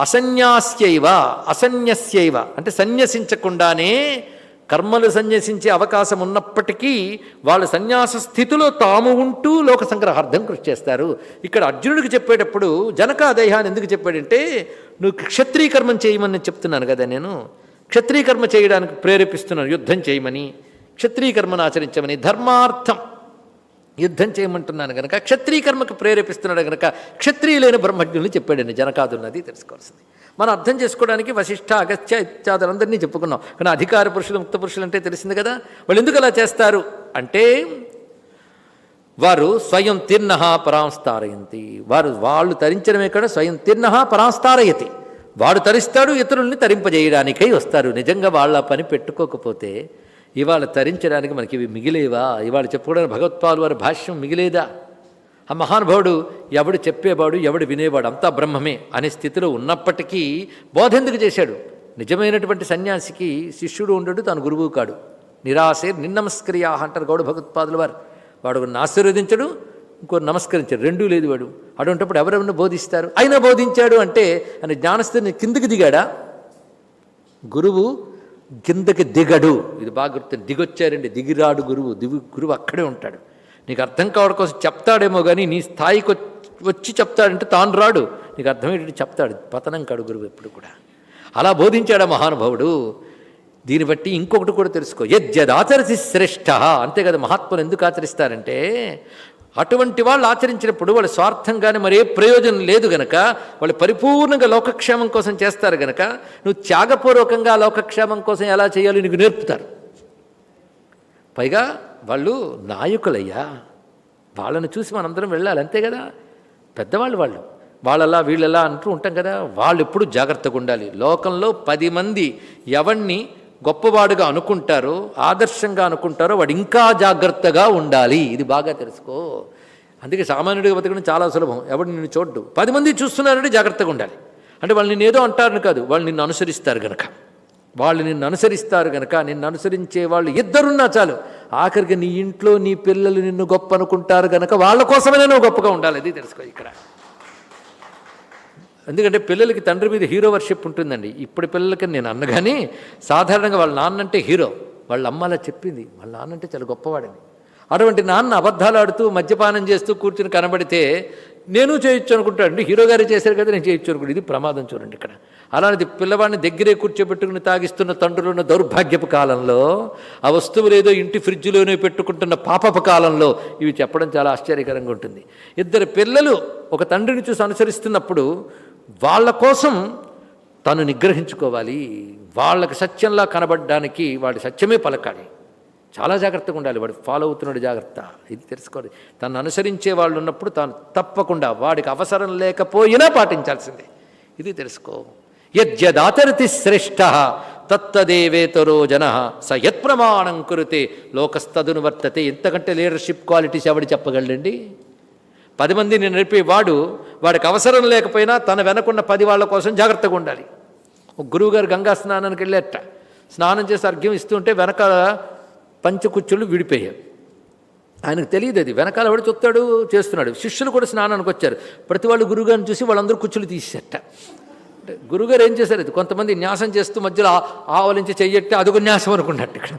అసన్యాస్యైవ అసన్యస్యైవ. అంటే సన్యసించకుండానే కర్మలు సన్యసించే అవకాశం ఉన్నప్పటికీ వాళ్ళు సన్యాస స్థితిలో తాము ఉంటూ లోక సంగ్రహార్థం కృషి చేస్తారు. ఇక్కడ అర్జునుడికి చెప్పేటప్పుడు జనకాదేహాన్ని ఎందుకు చెప్పాడంటే నువ్వు క్షత్రీకర్మం చేయమని చెప్తున్నాను కదా నేను. క్షత్రీకర్మ చేయడానికి ప్రేరేపిస్తున్నాను యుద్ధం చేయమని. క్షత్రీకర్మను ఆచరించమని. ధర్మార్థం. యుద్ధం చేయమంటున్నాను కనుక క్షత్రీకర్మకు ప్రేరేపిస్తున్నాడు కనుక క్షత్రియులైన బ్రహ్మజ్ఞుల్ని చెప్పాడండి. జనకాదున్నది తెలుసుకోవాల్సింది. మనం అర్థం చేసుకోవడానికి వశిష్ఠ అగత్య ఇత్యాదులందరినీ చెప్పుకున్నాం. కానీ అధికార పురుషులు ముక్త పురుషులు అంటే తెలిసింది కదా. వాళ్ళు ఎందుకు అలా చేస్తారు? అంటే వారు స్వయం తీర్ణ పరాంస్తారయంతి. వారు వాళ్ళు తరించడమే కాదు స్వయం తీర్ణ పరాంస్తారయతి. వాడు తరిస్తాడు ఇతరుల్ని తరింపజేయడానికై వస్తారు. నిజంగా వాళ్ళ పని పెట్టుకోకపోతే ఇవాళ తరించడానికి మనకి ఇవి మిగిలేవా? ఇవాళ చెప్పుకోవడానికి భగవత్పాలు వారి భాష్యం మిగిలేదా? ఆ మహానుభావుడు ఎవడు చెప్పేవాడు ఎవడు వినేవాడు అంతా బ్రహ్మమే అనే స్థితిలో ఉన్నప్పటికీ బోధ ఎందుకు చేశాడు? నిజమైనటువంటి సన్యాసికి శిష్యుడు ఉండడు తాను గురువు కాడు. నిరాశే నిన్నమస్క్రియా అంటారు గౌడ భగవత్పాదుల వారు. వాడు ఒకరిని ఆశీర్వదించడు ఇంకో నమస్కరించాడు రెండూ లేదు వాడు. అటువంటిప్పుడు ఎవరెవరిని బోధిస్తారు? అయినా బోధించాడు అంటే ఆయన జ్ఞానస్థితిని కిందకి దిగాడా? గురువు కిందకి దిగడు. ఇది బాగా గుర్తుంది దిగొచ్చారండి దిగిరాడు గురువు దిగు గురువు అక్కడే ఉంటాడు. నీకు అర్థం కావడం కోసం చెప్తాడేమో కానీ నీ స్థాయికి వచ్చి- వచ్చి చెప్తాడంటే తాను రాడు. నీకు అర్థమయ్యేటట్టు చెప్తాడు. పతనం కాడు గురువు ఎప్పుడు కూడా. అలా బోధించాడు మహానుభావుడు. దీన్ని బట్టి ఇంకొకటి కూడా తెలుసుకో. యద్యదాచరసి శ్రేష్ఠ. అంతే కదా మహాత్ములు ఎందుకు ఆచరిస్తారంటే అటువంటి వాళ్ళు ఆచరించినప్పుడు వాళ్ళ స్వార్థంగానే మరే ప్రయోజనం లేదు గనక వాళ్ళు పరిపూర్ణంగా లోకక్షేమం కోసం చేస్తారు గనక నువ్వు త్యాగపూర్వకంగా లోకక్షేమం కోసం ఎలా చేయాలో నీకు నేర్పుతారు. పైగా వాళ్ళు నాయకులయ్యా. వాళ్ళని చూసి మనందరం వెళ్ళాలి అంతే కదా? పెద్దవాళ్ళు వాళ్ళు. వాళ్ళలా వీళ్ళలా అంటూ ఉంటాం కదా? వాళ్ళు ఎప్పుడు జాగ్రత్తగా ఉండాలి. లోకంలో పది మంది ఎవరిని గొప్పవాడుగా అనుకుంటారో ఆదర్శంగా అనుకుంటారో వాడు ఇంకా జాగ్రత్తగా ఉండాలి. ఇది బాగా తెలుసుకో. అందుకే సామాన్యుడిగా బతకడం చాలా సులభం. ఎవడు నిన్ను చూడ్డు. పది మంది చూస్తున్నారంటే జాగ్రత్తగా ఉండాలి. అంటే వాళ్ళు నిన్ను ఏదో అంటారని కాదు. వాళ్ళు నిన్ను అనుసరిస్తారు గనక. వాళ్ళు నిన్ను అనుసరిస్తారు గనక. నిన్ను అనుసరించే వాళ్ళు ఇద్దరున్నా చాలు. ఆఖరికి నీ ఇంట్లో నీ పిల్లలు నిన్ను గొప్ప అనుకుంటారు గనక వాళ్ళ కోసమైనా నువ్వు గొప్పగా ఉండాలి. అది తెలుసుకో ఇక్కడ. ఎందుకంటే పిల్లలకి తండ్రి మీద హీరో వర్షిప్ ఉంటుందండి. ఇప్పుడు పిల్లలకి నేను అన్నగాని సాధారణంగా వాళ్ళ నాన్న అంటే హీరో. వాళ్ళ అమ్మ అలా చెప్పింది. వాళ్ళ నాన్న అంటే చాలా గొప్పవాడని అటువంటి నాన్న అబద్ధాలు ఆడుతూ మద్యపానం చేస్తూ కూర్చుని కనబడితే నేను చేయొచ్చు అనుకుంటాడు అంటే హీరో గారు చేశారు కదా నేను చేయొచ్చు అనుకుంటా. ఇది ప్రమాదం చూడండి ఇక్కడ. అలాంటిది పిల్లవాడిని దగ్గరే కూర్చోబెట్టుకుని తాగిస్తున్న తండ్రులున్న దౌర్భాగ్యపు కాలంలో ఆ వస్తువులు ఏదో ఇంటి ఫ్రిడ్జ్లోనే పెట్టుకుంటున్న పాపపు కాలంలో ఇవి చెప్పడం చాలా ఆశ్చర్యకరంగా ఉంటుంది. ఇద్దరు పిల్లలు ఒక తండ్రిని చూసి అనుసరిస్తున్నప్పుడు వాళ్ళ కోసం తను నిగ్రహించుకోవాలి. వాళ్ళకి సత్యంలా కనబడడానికి వాడి సత్యమే పలకాలి. చాలా జాగ్రత్తగా ఉండాలి. వాడు ఫాలో అవుతున్నాడు జాగ్రత్త. ఇది తెలుసుకోవాలి. తను అనుసరించే వాళ్ళు ఉన్నప్పుడు తాను తప్పకుండా వాడికి అవసరం లేకపోయినా పాటించాల్సిందే. ఇది తెలుసుకో. యద్యదాచరతి శ్రేష్ఠ తత్తదేవేతరో జన స యత్ప్రమాణం కురితే లోకస్తదును వర్తతే. ఇంతకంటే లీడర్షిప్ క్వాలిటీస్ ఎవడు చెప్పగలండి పది మందిని నడిపే వాడు వాడికి అవసరం లేకపోయినా తన వెనకున్న పది వాళ్ళ కోసం జాగ్రత్తగా ఉండాలి. గురువుగారు గంగా స్నానానికి వెళ్ళేట స్నానం చేసి అర్ఘ్యం ఇస్తుంటే వెనక పంచకుచ్చులు విడిపోయాయి. ఆయనకు తెలియదు అది. వెనకాల వాడు చూస్తాడు చేస్తున్నాడు. శిష్యులు కూడా స్నానానికి వచ్చారు. ప్రతి వాళ్ళు గురుగారిని చూసి వాళ్ళందరూ కుచ్చులు తీసేట అంటే గురుగారు ఏం చేశారు? అది కొంతమంది న్యాసం చేస్తూ మధ్యలో ఆవలించి చెయ్యట్టే అదొక న్యాసం అనుకున్నట్టు ఇక్కడ.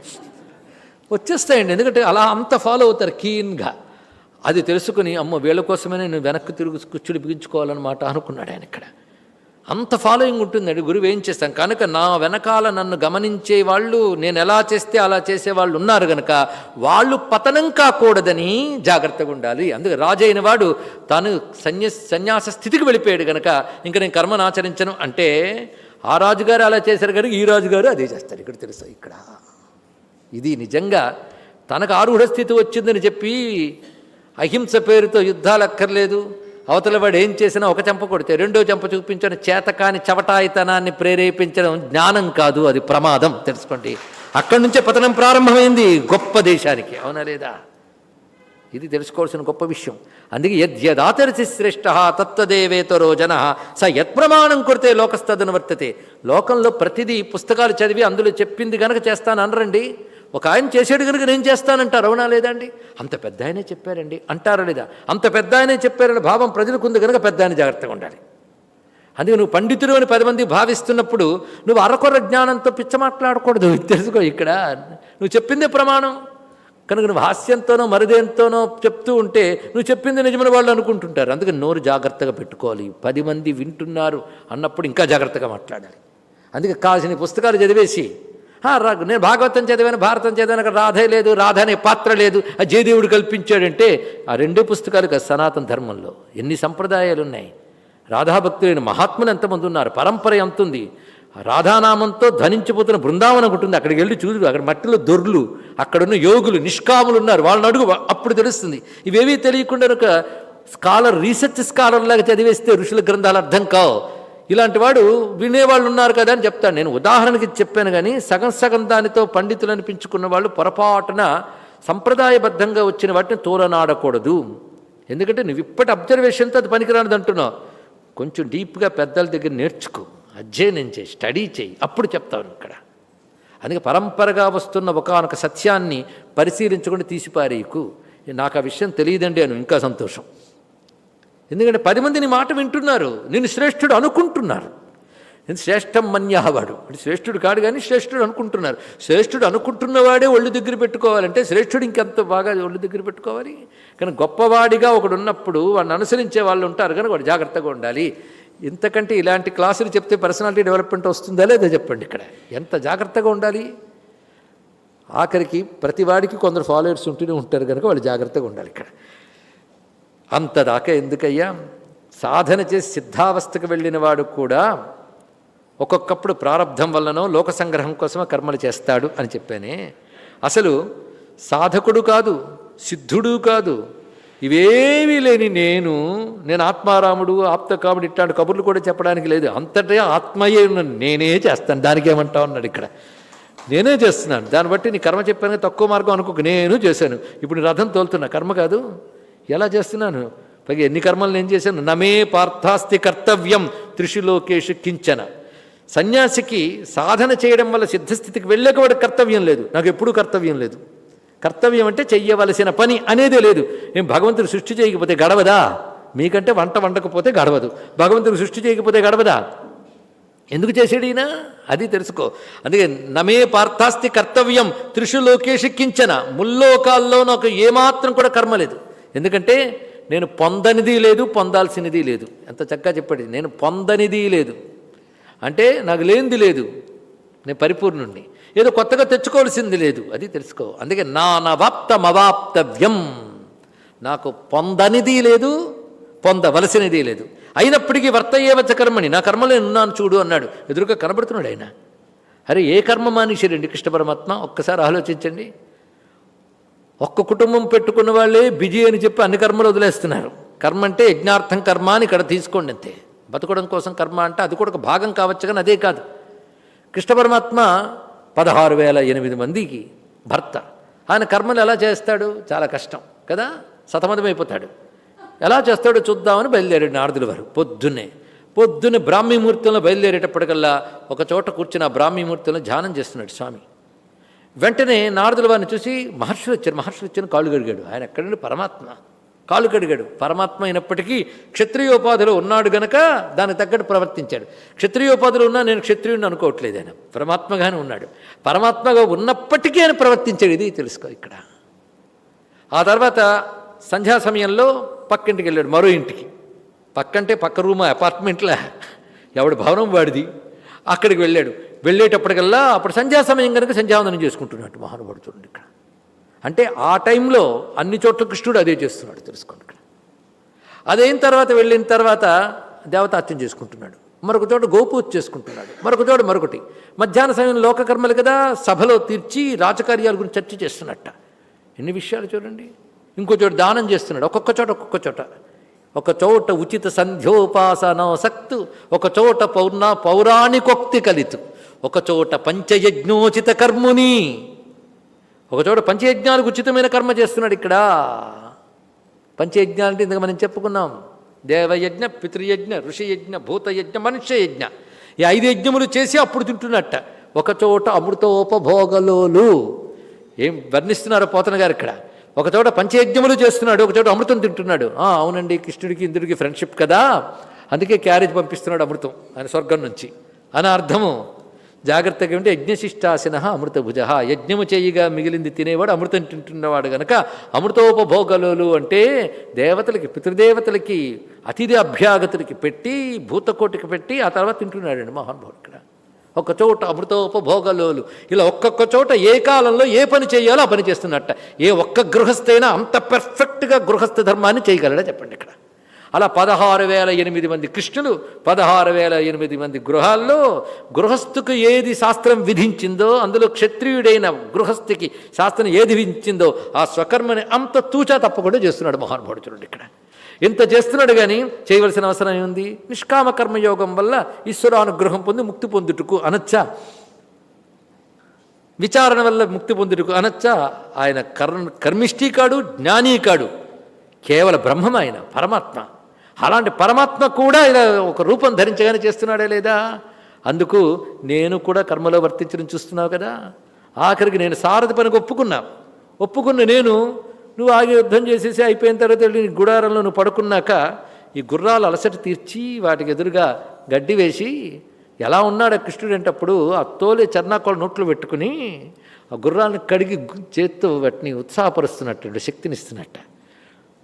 వచ్చేస్తాయండి. ఎందుకంటే అలా అంత ఫాలో అవుతారు కీన్గా. అది తెలుసుకుని అమ్మ వీళ్ళ కోసమే నేను వెనక్కి తిరుగు కుచ్చులు బిగించుకోవాలన్నమాట అనుకున్నాడు ఆయన ఇక్కడ. అంత ఫాలోయింగ్ ఉంటుందండి గురువు ఏం చేస్తాం కనుక నా వెనకాల నన్ను గమనించే వాళ్ళు నేను ఎలా చేస్తే అలా చేసే వాళ్ళు ఉన్నారు గనక వాళ్ళు పతనం కాకూడదని జాగ్రత్తగా ఉండాలి. అందుకే రాజైన వాడు తాను సన్య సన్యాస స్థితికి వెళ్ళిపోయాడు గనక ఇంకా నేను కర్మను ఆచరించను అంటే ఆ రాజుగారు అలా చేశారు కనుక ఈ రాజుగారు అదే చేస్తారు. ఇక్కడ తెలుసా? ఇక్కడ. ఇది నిజంగా తనకు ఆరుహ స్థితి వచ్చిందని చెప్పి అహింస పేరుతో యుద్ధాలు అక్కర్లేదు. అవతల వాడు ఏం చేసినా ఒక చెంప కొడితే రెండో చెంప చూపించడం చేతకాని చవటాయితనాన్ని ప్రేరేపించడం జ్ఞానం కాదు అది ప్రమాదం. తెలుసుకోండి. అక్కడి నుంచే పతనం ప్రారంభమైంది గొప్ప దేశానికి. అవునా లేదా? ఇది తెలుసుకోవాల్సిన గొప్ప విషయం. అందుకే యద్యదాచరిసి శ్రేష్ఠ తత్వదేవేతరో జన స యత్ప్రమాణం కొడితే లోకస్తదను వర్తతే. లోకంలో ప్రతిదీ పుస్తకాలు చదివి అందులో చెప్పింది గనక చేస్తాను అనరండి. ఒక ఆయన చేసాడు కనుక నేను చేస్తానంటారు అవునా లేదండి అంత పెద్ద ఆయనే చెప్పారండి. అంటారా లేదా? అంత పెద్ద ఆయనే చెప్పారని భావం ప్రజలకు ఉంది కనుక పెద్ద ఆయన జాగ్రత్తగా ఉండాలి. అందుకే నువ్వు పండితుడు అని పది మంది భావిస్తున్నప్పుడు నువ్వు అరకొర జ్ఞానంతో పిచ్చ మాట్లాడకూడదు. తెలుసుకో ఇక్కడ. నువ్వు చెప్పిందే ప్రమాణం. కనుక నువ్వు హాస్యంతోనో మరిదేంతోనో చెప్తూ ఉంటే నువ్వు చెప్పింది నిజమని వాళ్ళు అనుకుంటుంటారు. అందుకే నోరు జాగ్రత్తగా పెట్టుకోవాలి. పది మంది వింటున్నారు అన్నప్పుడు ఇంకా జాగ్రత్తగా మాట్లాడాలి. అందుకే కావాల్సిన పుస్తకాలు చదివేసి నేను భాగవతం చదివాను భారతం చదివాను అక్కడ రాధే లేదు రాధ అనే పాత్ర లేదు. ఆ జయదేవుడు కల్పించాడంటే ఆ రెండే పుస్తకాలు కదా సనాతన ధర్మంలో. ఎన్ని సంప్రదాయాలు ఉన్నాయి. రాధాభక్తులైన మహాత్ములు ఎంతమంది ఉన్నారు పరంపర ఎంత ఉంది. రాధానామంతో ధనించిపోతున్న బృందావనం ఒకటి ఉంది అక్కడికి వెళ్ళి చూడు అక్కడ మట్టిలో దొర్లు అక్కడున్న యోగులు నిష్కాములు ఉన్నారు వాళ్ళని అడుగు అప్పుడు తెలుస్తుంది. ఇవేవీ తెలియకుండా ఒక స్కాలర్ రీసెర్చ్ స్కాలర్ లాగా చదివేస్తే ఋషుల గ్రంథాలు అర్థం కావు. ఇలాంటి వాడు వినేవాళ్ళు ఉన్నారు కదా అని చెప్తాను. నేను ఉదాహరణకి చెప్పాను కానీ సగం సగం దానితో పండితులు అనిపించుకున్న వాళ్ళు పొరపాటున సంప్రదాయబద్ధంగా వచ్చిన వాటిని తోలనాడకూడదు ఎందుకంటే నువ్వు ఇప్పటి అబ్జర్వేషన్తో అది పనికిరానిది అంటున్నావు. కొంచెం డీప్గా పెద్దల దగ్గర నేర్చుకో. అధ్యయనం చేయి స్టడీ చేయి. అప్పుడు చెప్తాను ఇక్కడ. అందుకే పరంపరగా వస్తున్న ఒకనొక సత్యాన్ని పరిశీలించకుండా తీసిపారేయకు. నాకు ఆ విషయం తెలియదండి అని. ఇంకా సంతోషం. ఎందుకంటే పది మంది నీ మాట వింటున్నారు నేను శ్రేష్ఠుడు అనుకుంటున్నారు. నేను శ్రేష్టం మన్యావాడు అంటే శ్రేష్ఠుడు కాడు కానీ శ్రేష్ఠుడు అనుకుంటున్నారు. శ్రేష్ఠుడు అనుకుంటున్నవాడే ఒళ్ళు దగ్గర పెట్టుకోవాలంటే శ్రేష్ఠుడు ఇంకెంత బాగా ఒళ్ళు దగ్గర పెట్టుకోవాలి? కానీ గొప్పవాడిగా ఒకడు ఉన్నప్పుడు వాడిని అనుసరించే వాళ్ళు ఉంటారు కనుక వాడు జాగ్రత్తగా ఉండాలి. ఇంతకంటే ఇలాంటి క్లాసులు చెప్తే పర్సనాలిటీ డెవలప్మెంట్ వస్తుందా లేదా చెప్పండి ఇక్కడ. ఎంత జాగ్రత్తగా ఉండాలి? ఆఖరికి ప్రతివాడికి కొందరు ఫాలోయర్స్ ఉంటూనే ఉంటారు కనుక వాళ్ళు జాగ్రత్తగా ఉండాలి ఇక్కడ. అంతదాకా ఎందుకయ్యా? సాధన చేసి సిద్ధావస్థకు వెళ్ళిన వాడు కూడా ఒక్కొక్కప్పుడు ప్రారంధం వల్లనో లోక సంగ్రహం కోసమో కర్మలు చేస్తాడు అని చెప్పానే. అసలు సాధకుడు కాదు సిద్ధుడు కాదు ఇవేమీ లేని నేను నేను ఆత్మారాముడు ఆప్తకాముడు ఇట్లాంటి కబుర్లు కూడా చెప్పడానికి లేదు. అంతటా ఆత్మయే ఉన్న నేనే చేస్తాను. దానికి ఏమంటావు అన్నాడు ఇక్కడ. నేనే చేస్తున్నాను. దాన్ని బట్టి నీ కర్మ చెప్పాను తక్కువ మార్గం అనుకోక. నేను చేశాను. ఇప్పుడు రథం తోలుతున్నా. కర్మ కాదు. ఎలా చేస్తున్నాను? పైగా ఎన్ని కర్మలు నేను చేశాను? నమే పార్థాస్తి కర్తవ్యం త్రిషులోకేషు కించన. సన్యాసికి సాధన చేయడం వల్ల సిద్ధస్థితికి వెళ్ళక వాడికి కర్తవ్యం లేదు. నాకు ఎప్పుడూ కర్తవ్యం లేదు. కర్తవ్యం అంటే చెయ్యవలసిన పని అనేదే లేదు. మేము భగవంతుడు సృష్టి చేయకపోతే గడవదా? మీకంటే వంట వండకపోతే గడవదు. భగవంతుడు సృష్టి చేయకపోతే గడవదా? ఎందుకు చేసాడు ఈయన? అది తెలుసుకో. అందుకే నమే పార్థాస్తి కర్తవ్యం త్రిషు లోకేషు కించన. ముల్లోకాల్లో నాకు ఏమాత్రం కూడా కర్మ లేదు. ఎందుకంటే నేను పొందనిది లేదు పొందాల్సినది లేదు. ఎంత చక్కగా చెప్పాడు. నేను పొందనిది లేదు. అంటే నాకు లేనిది లేదు. నేను పరిపూర్ణుణ్ణి. ఏదో కొత్తగా తెచ్చుకోవాల్సింది లేదు. అది తెలుసుకో. అందుకే నానవాప్తమవాప్తవ్యం నాకు పొందనిది లేదు పొందవలసినది లేదు. అయినప్పటికీ వర్తయ్యేవచ్చ కర్మని నా కర్మలో ఉన్నాను చూడు అన్నాడు. ఎదురుగా కనబడుతున్నాడు ఆయన. అరే ఏ కర్మ మానేశారండి కృష్ణ పరమాత్మ? ఒక్కసారి ఆలోచించండి. ఒక్క కుటుంబం పెట్టుకున్న వాళ్ళే బిజీ అని చెప్పి అన్ని కర్మలు వదిలేస్తున్నారు. కర్మ అంటే యజ్ఞార్థం కర్మ అని ఇక్కడ తీసుకోండి అంతే. బతకడం కోసం కర్మ అంటే అది కూడా ఒక భాగం కావచ్చు కానీ అదే కాదు. కృష్ణ పరమాత్మ పదహారు వేల ఎనిమిది మందికి భర్త. ఆయన కర్మలు ఎలా చేస్తాడు? చాలా కష్టం కదా? సతమతమైపోతాడు. ఎలా చేస్తాడో చూద్దామని బయలుదేరాడు నారదుల వారు పొద్దున్నే. పొద్దున్నే బ్రాహ్మీ బయలుదేరేటప్పటికల్లా ఒక చోట కూర్చుని ఆ బ్రాహ్మీ ధ్యానం చేస్తున్నాడు స్వామి. వెంటనే నారదుల వారిని చూసి మహర్షులు వచ్చారు మహర్షులు వచ్చిన కాళ్ళు కడిగాడు. ఆయన ఎక్కడండి పరమాత్మ. కాళ్ళు కడిగాడు. పరమాత్మ అయినప్పటికీ క్షత్రియోపాధిలో ఉన్నాడు గనక దానికి తగ్గట్టు ప్రవర్తించాడు. క్షత్రియోపాధిలో ఉన్నా నేను క్షత్రియుడిని అనుకోవట్లేదు ఆయన. పరమాత్మగానే ఉన్నాడు. పరమాత్మగా ఉన్నప్పటికీ ఆయన ప్రవర్తించాడు. ఇది తెలుసుకో ఇక్కడ. ఆ తర్వాత సంధ్యా సమయంలో పక్కింటికి వెళ్ళాడు మరో ఇంటికి. పక్కంటే పక్క రూమ్ అపార్ట్మెంట్లా. ఎవడి భవనం వాడిది? అక్కడికి వెళ్ళాడు. వెళ్ళేటప్పటికల్లా అప్పుడు సంధ్యా సమయం కనుక సంధ్యావందనం చేసుకుంటున్నట్టు మహానుభావుడు చూడండి ఇక్కడ. అంటే ఆ టైంలో అన్ని చోట్ల కృష్ణుడు అదే చేస్తున్నాడు తెలుసుకోండి ఇక్కడ. అదైన తర్వాత వెళ్ళిన తర్వాత దేవతాత్యం చేసుకుంటున్నాడు. మరొక చోట గోపూజ చేసుకుంటున్నాడు. మరొక చోట మరొకటి. మధ్యాహ్న సమయం లోకకర్మలు కదా సభలో తీర్చి రాజకార్యాల గురించి చర్చ చేస్తున్నట్ట. ఎన్ని విషయాలు చూడండి. ఇంకో చోట దానం చేస్తున్నాడు. ఒక్కొక్క చోట ఒక్కొక్క చోట. ఒక చోట ఉచిత సంధ్యోపాసన సక్తు ఒక చోట పౌర్ణ పౌరాణికోక్తి కలితు. ఒకచోట పంచయజ్ఞోచిత కర్ముని ఒకచోట పంచయజ్ఞాలకు ఉచితమైన కర్మ చేస్తున్నాడు ఇక్కడ. పంచయజ్ఞాలు అంటే ఇందుకు మనం చెప్పుకున్నాం? దేవయజ్ఞ పితృయజ్ఞ ఋషియజ్ఞ భూతయజ్ఞ మనుష్యయజ్ఞ. ఈ ఐదు యజ్ఞములు చేసి అప్పుడు తింటున్నట్ట. ఒకచోట అమృతోపభోగలోలు. ఏం వర్ణిస్తున్నారు పోతన గారు ఇక్కడ? ఒకచోట పంచయజ్ఞములు చేస్తున్నాడు ఒకచోట అమృతం తింటున్నాడు. అవునండి కృష్ణుడికి ఇంద్రుడికి ఫ్రెండ్షిప్ కదా. అందుకే క్యారేజ్ పంపిస్తున్నాడు అమృతం ఆయన స్వర్గం నుంచి. అని అర్థము జాగ్రత్తగా ఉంటే యజ్ఞశిష్టాసిన అమృతభుజ. యజ్ఞము చేయిగా మిగిలింది తినేవాడు అమృతం తింటున్నవాడు గనక అమృతోపభోగలోలు అంటే దేవతలకి పితృదేవతలకి అతిథి అభ్యాగతులకి పెట్టి భూతకోటికి పెట్టి ఆ తర్వాత తింటున్నాడండి మహానుభావుడు ఇక్కడ. ఒక చోట అమృతోపభోగలోలు ఇలా ఒక్కొక్క చోట ఏ కాలంలో ఏ పని చేయాలో ఆ పని చేస్తున్నట్ట. ఏ ఒక్క గృహస్థైనా అంత పెర్ఫెక్ట్గా గృహస్థ ధర్మాన్ని చేయగలడా చెప్పండి ఇక్కడ. అలా పదహారు వేల ఎనిమిది మంది కృష్ణులు పదహారు వేల ఎనిమిది మంది గృహాల్లో గృహస్థుకు ఏది శాస్త్రం విధించిందో అందులో క్షత్రియుడైన గృహస్థికి శాస్త్రం ఏది విధించిందో ఆ స్వకర్మని అంత తూచా తప్పకుండా చేస్తున్నాడు మహానుభావుడు చూడండి ఇక్కడ. ఇంత చేస్తున్నాడు కానీ చేయవలసిన అవసరం ఏముంది? నిష్కామ కర్మయోగం వల్ల ఈశ్వరానుగ్రహం పొంది ముక్తి పొందుటకు అనొచ్చా. విచారణ వల్ల ముక్తి పొందుటకు అనొచ్చా. ఆయన కర్మ కర్మిష్ఠీ కాడు జ్ఞానీ కాడు. కేవల బ్రహ్మం ఆయన పరమాత్మ. అలాంటి పరమాత్మ కూడా ఇలా ఒక రూపం ధరించగానే చేస్తున్నాడే లేదా? అందుకు నేను కూడా కర్మలో వర్తించడం చూస్తున్నావు కదా? ఆఖరికి నేను సారథి పనికి ఒప్పుకున్నా. ఒప్పుకున్న నేను నువ్వు ఆగి యుద్ధం చేసేసి అయిపోయిన తర్వాత వెళ్ళి గుడారంలో నువ్వు పడుకున్నాక ఈ గుర్రాలు అలసట తీర్చి వాటికి ఎదురుగా గడ్డి వేసి ఎలా ఉన్నాడు కృష్ణుడు అంటప్పుడు అప్పుడు ఆ తోలే చర్నాకోళ్ళ నోట్లు పెట్టుకుని ఆ గుర్రాలను కడిగి చేత్తో వాటిని ఉత్సాహపరుస్తున్నట్టు శక్తినిస్తున్నట్టు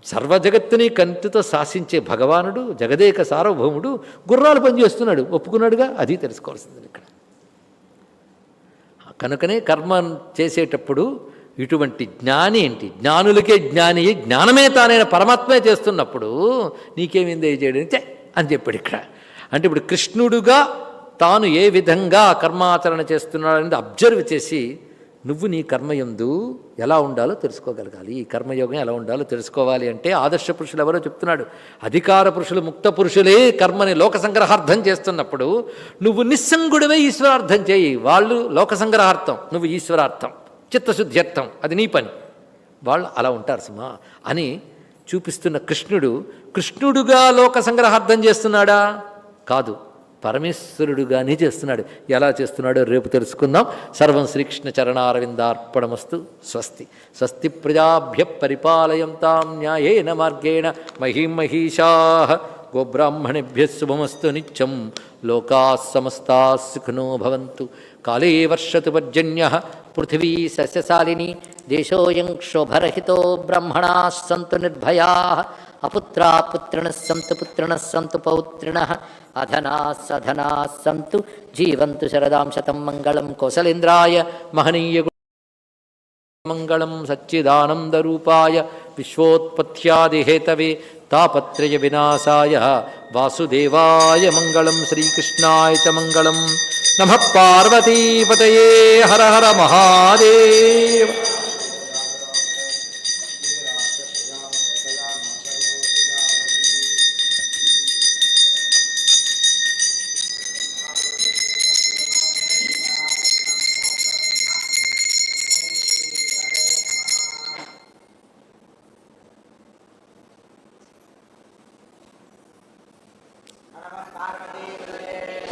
సర్వజగత్తుని కంటితో శాసించే భగవానుడు జగదేక సార్వభౌముడు గుర్రాలు పనిచేస్తున్నాడు. ఒప్పుకున్నాడుగా? అది తెలుసుకోవాల్సింది ఇక్కడ. కనుకనే కర్మ చేసేటప్పుడు ఇటువంటి జ్ఞాని ఏంటి? జ్ఞానులకే జ్ఞాని జ్ఞానమే తానైన పరమాత్మే చేస్తున్నప్పుడు నీకేమింది చేయడం? చే అని చెప్పాడు ఇక్కడ. అంటే ఇప్పుడు కృష్ణుడుగా తాను ఏ విధంగా కర్మాచరణ చేస్తున్నాడనేది అబ్జర్వ్ చేసి నువ్వు నీ కర్మయందు ఎలా ఉండాలో తెలుసుకోగలగాలి. ఈ కర్మయోగం ఎలా ఉండాలో తెలుసుకోవాలి అంటే ఆదర్శ పురుషులు ఎవరో చెప్తున్నాడు. అధికార పురుషులు ముక్త పురుషులే కర్మని లోక సంగ్రహార్థం చేస్తున్నప్పుడు నువ్వు నిస్సంగుడివే ఈశ్వరార్థం చేయి. వాళ్ళు లోక సంగ్రహార్థం నువ్వు ఈశ్వరార్థం చిత్తశుద్ధ్యర్థం అది నీ పని. వాళ్ళు అలా ఉంటారు సుమా అని చూపిస్తున్న కృష్ణుడు కృష్ణుడుగా లోక సంగ్రహార్థం చేస్తున్నాడా? కాదు. పరమేశ్వరుడుగానే చేస్తున్నాడు. ఎలా చేస్తున్నాడో రేపు తెలుసుకుందాం. సర్వం శ్రీకృష్ణ చరణారవిందార్పణమస్తు. స్వస్తి. స్వస్తి ప్రజాభ్య పరిపాలయంతాం న్యాయేన మార్గేణ మహిం మహిషా గోబ్రాహ్మణేభ్య శుభమస్తు నిత్యం. లోకా సమస్తా సుఖినో భవంతు. కాళే వర్షతు పర్జన్య పృథివీ సస్యశాలిని. దేశోయం క్షోభరహితో బ్రహ్మణా సంతు నిర్భయా. అపుత్రా పుత్రిణ సంతు పుత్రిణ సంతు పౌత్రిణ అధనా సధనా సంతు జీవంతు శరదాం శతం మంగళం కౌసలేంద్రాయ మహనీయ మంగళం సచ్చిదానందరూపాయ విశ్వోత్పత్యాదిహేతవే తాపత్రయ వినాశాయ వాసుదేవాయ మంగళం శ్రీకృష్ణాయ చ మంగళం నమ పార్వతీపతయే హర హర మహాదేవ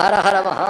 ஹர ஹர மகா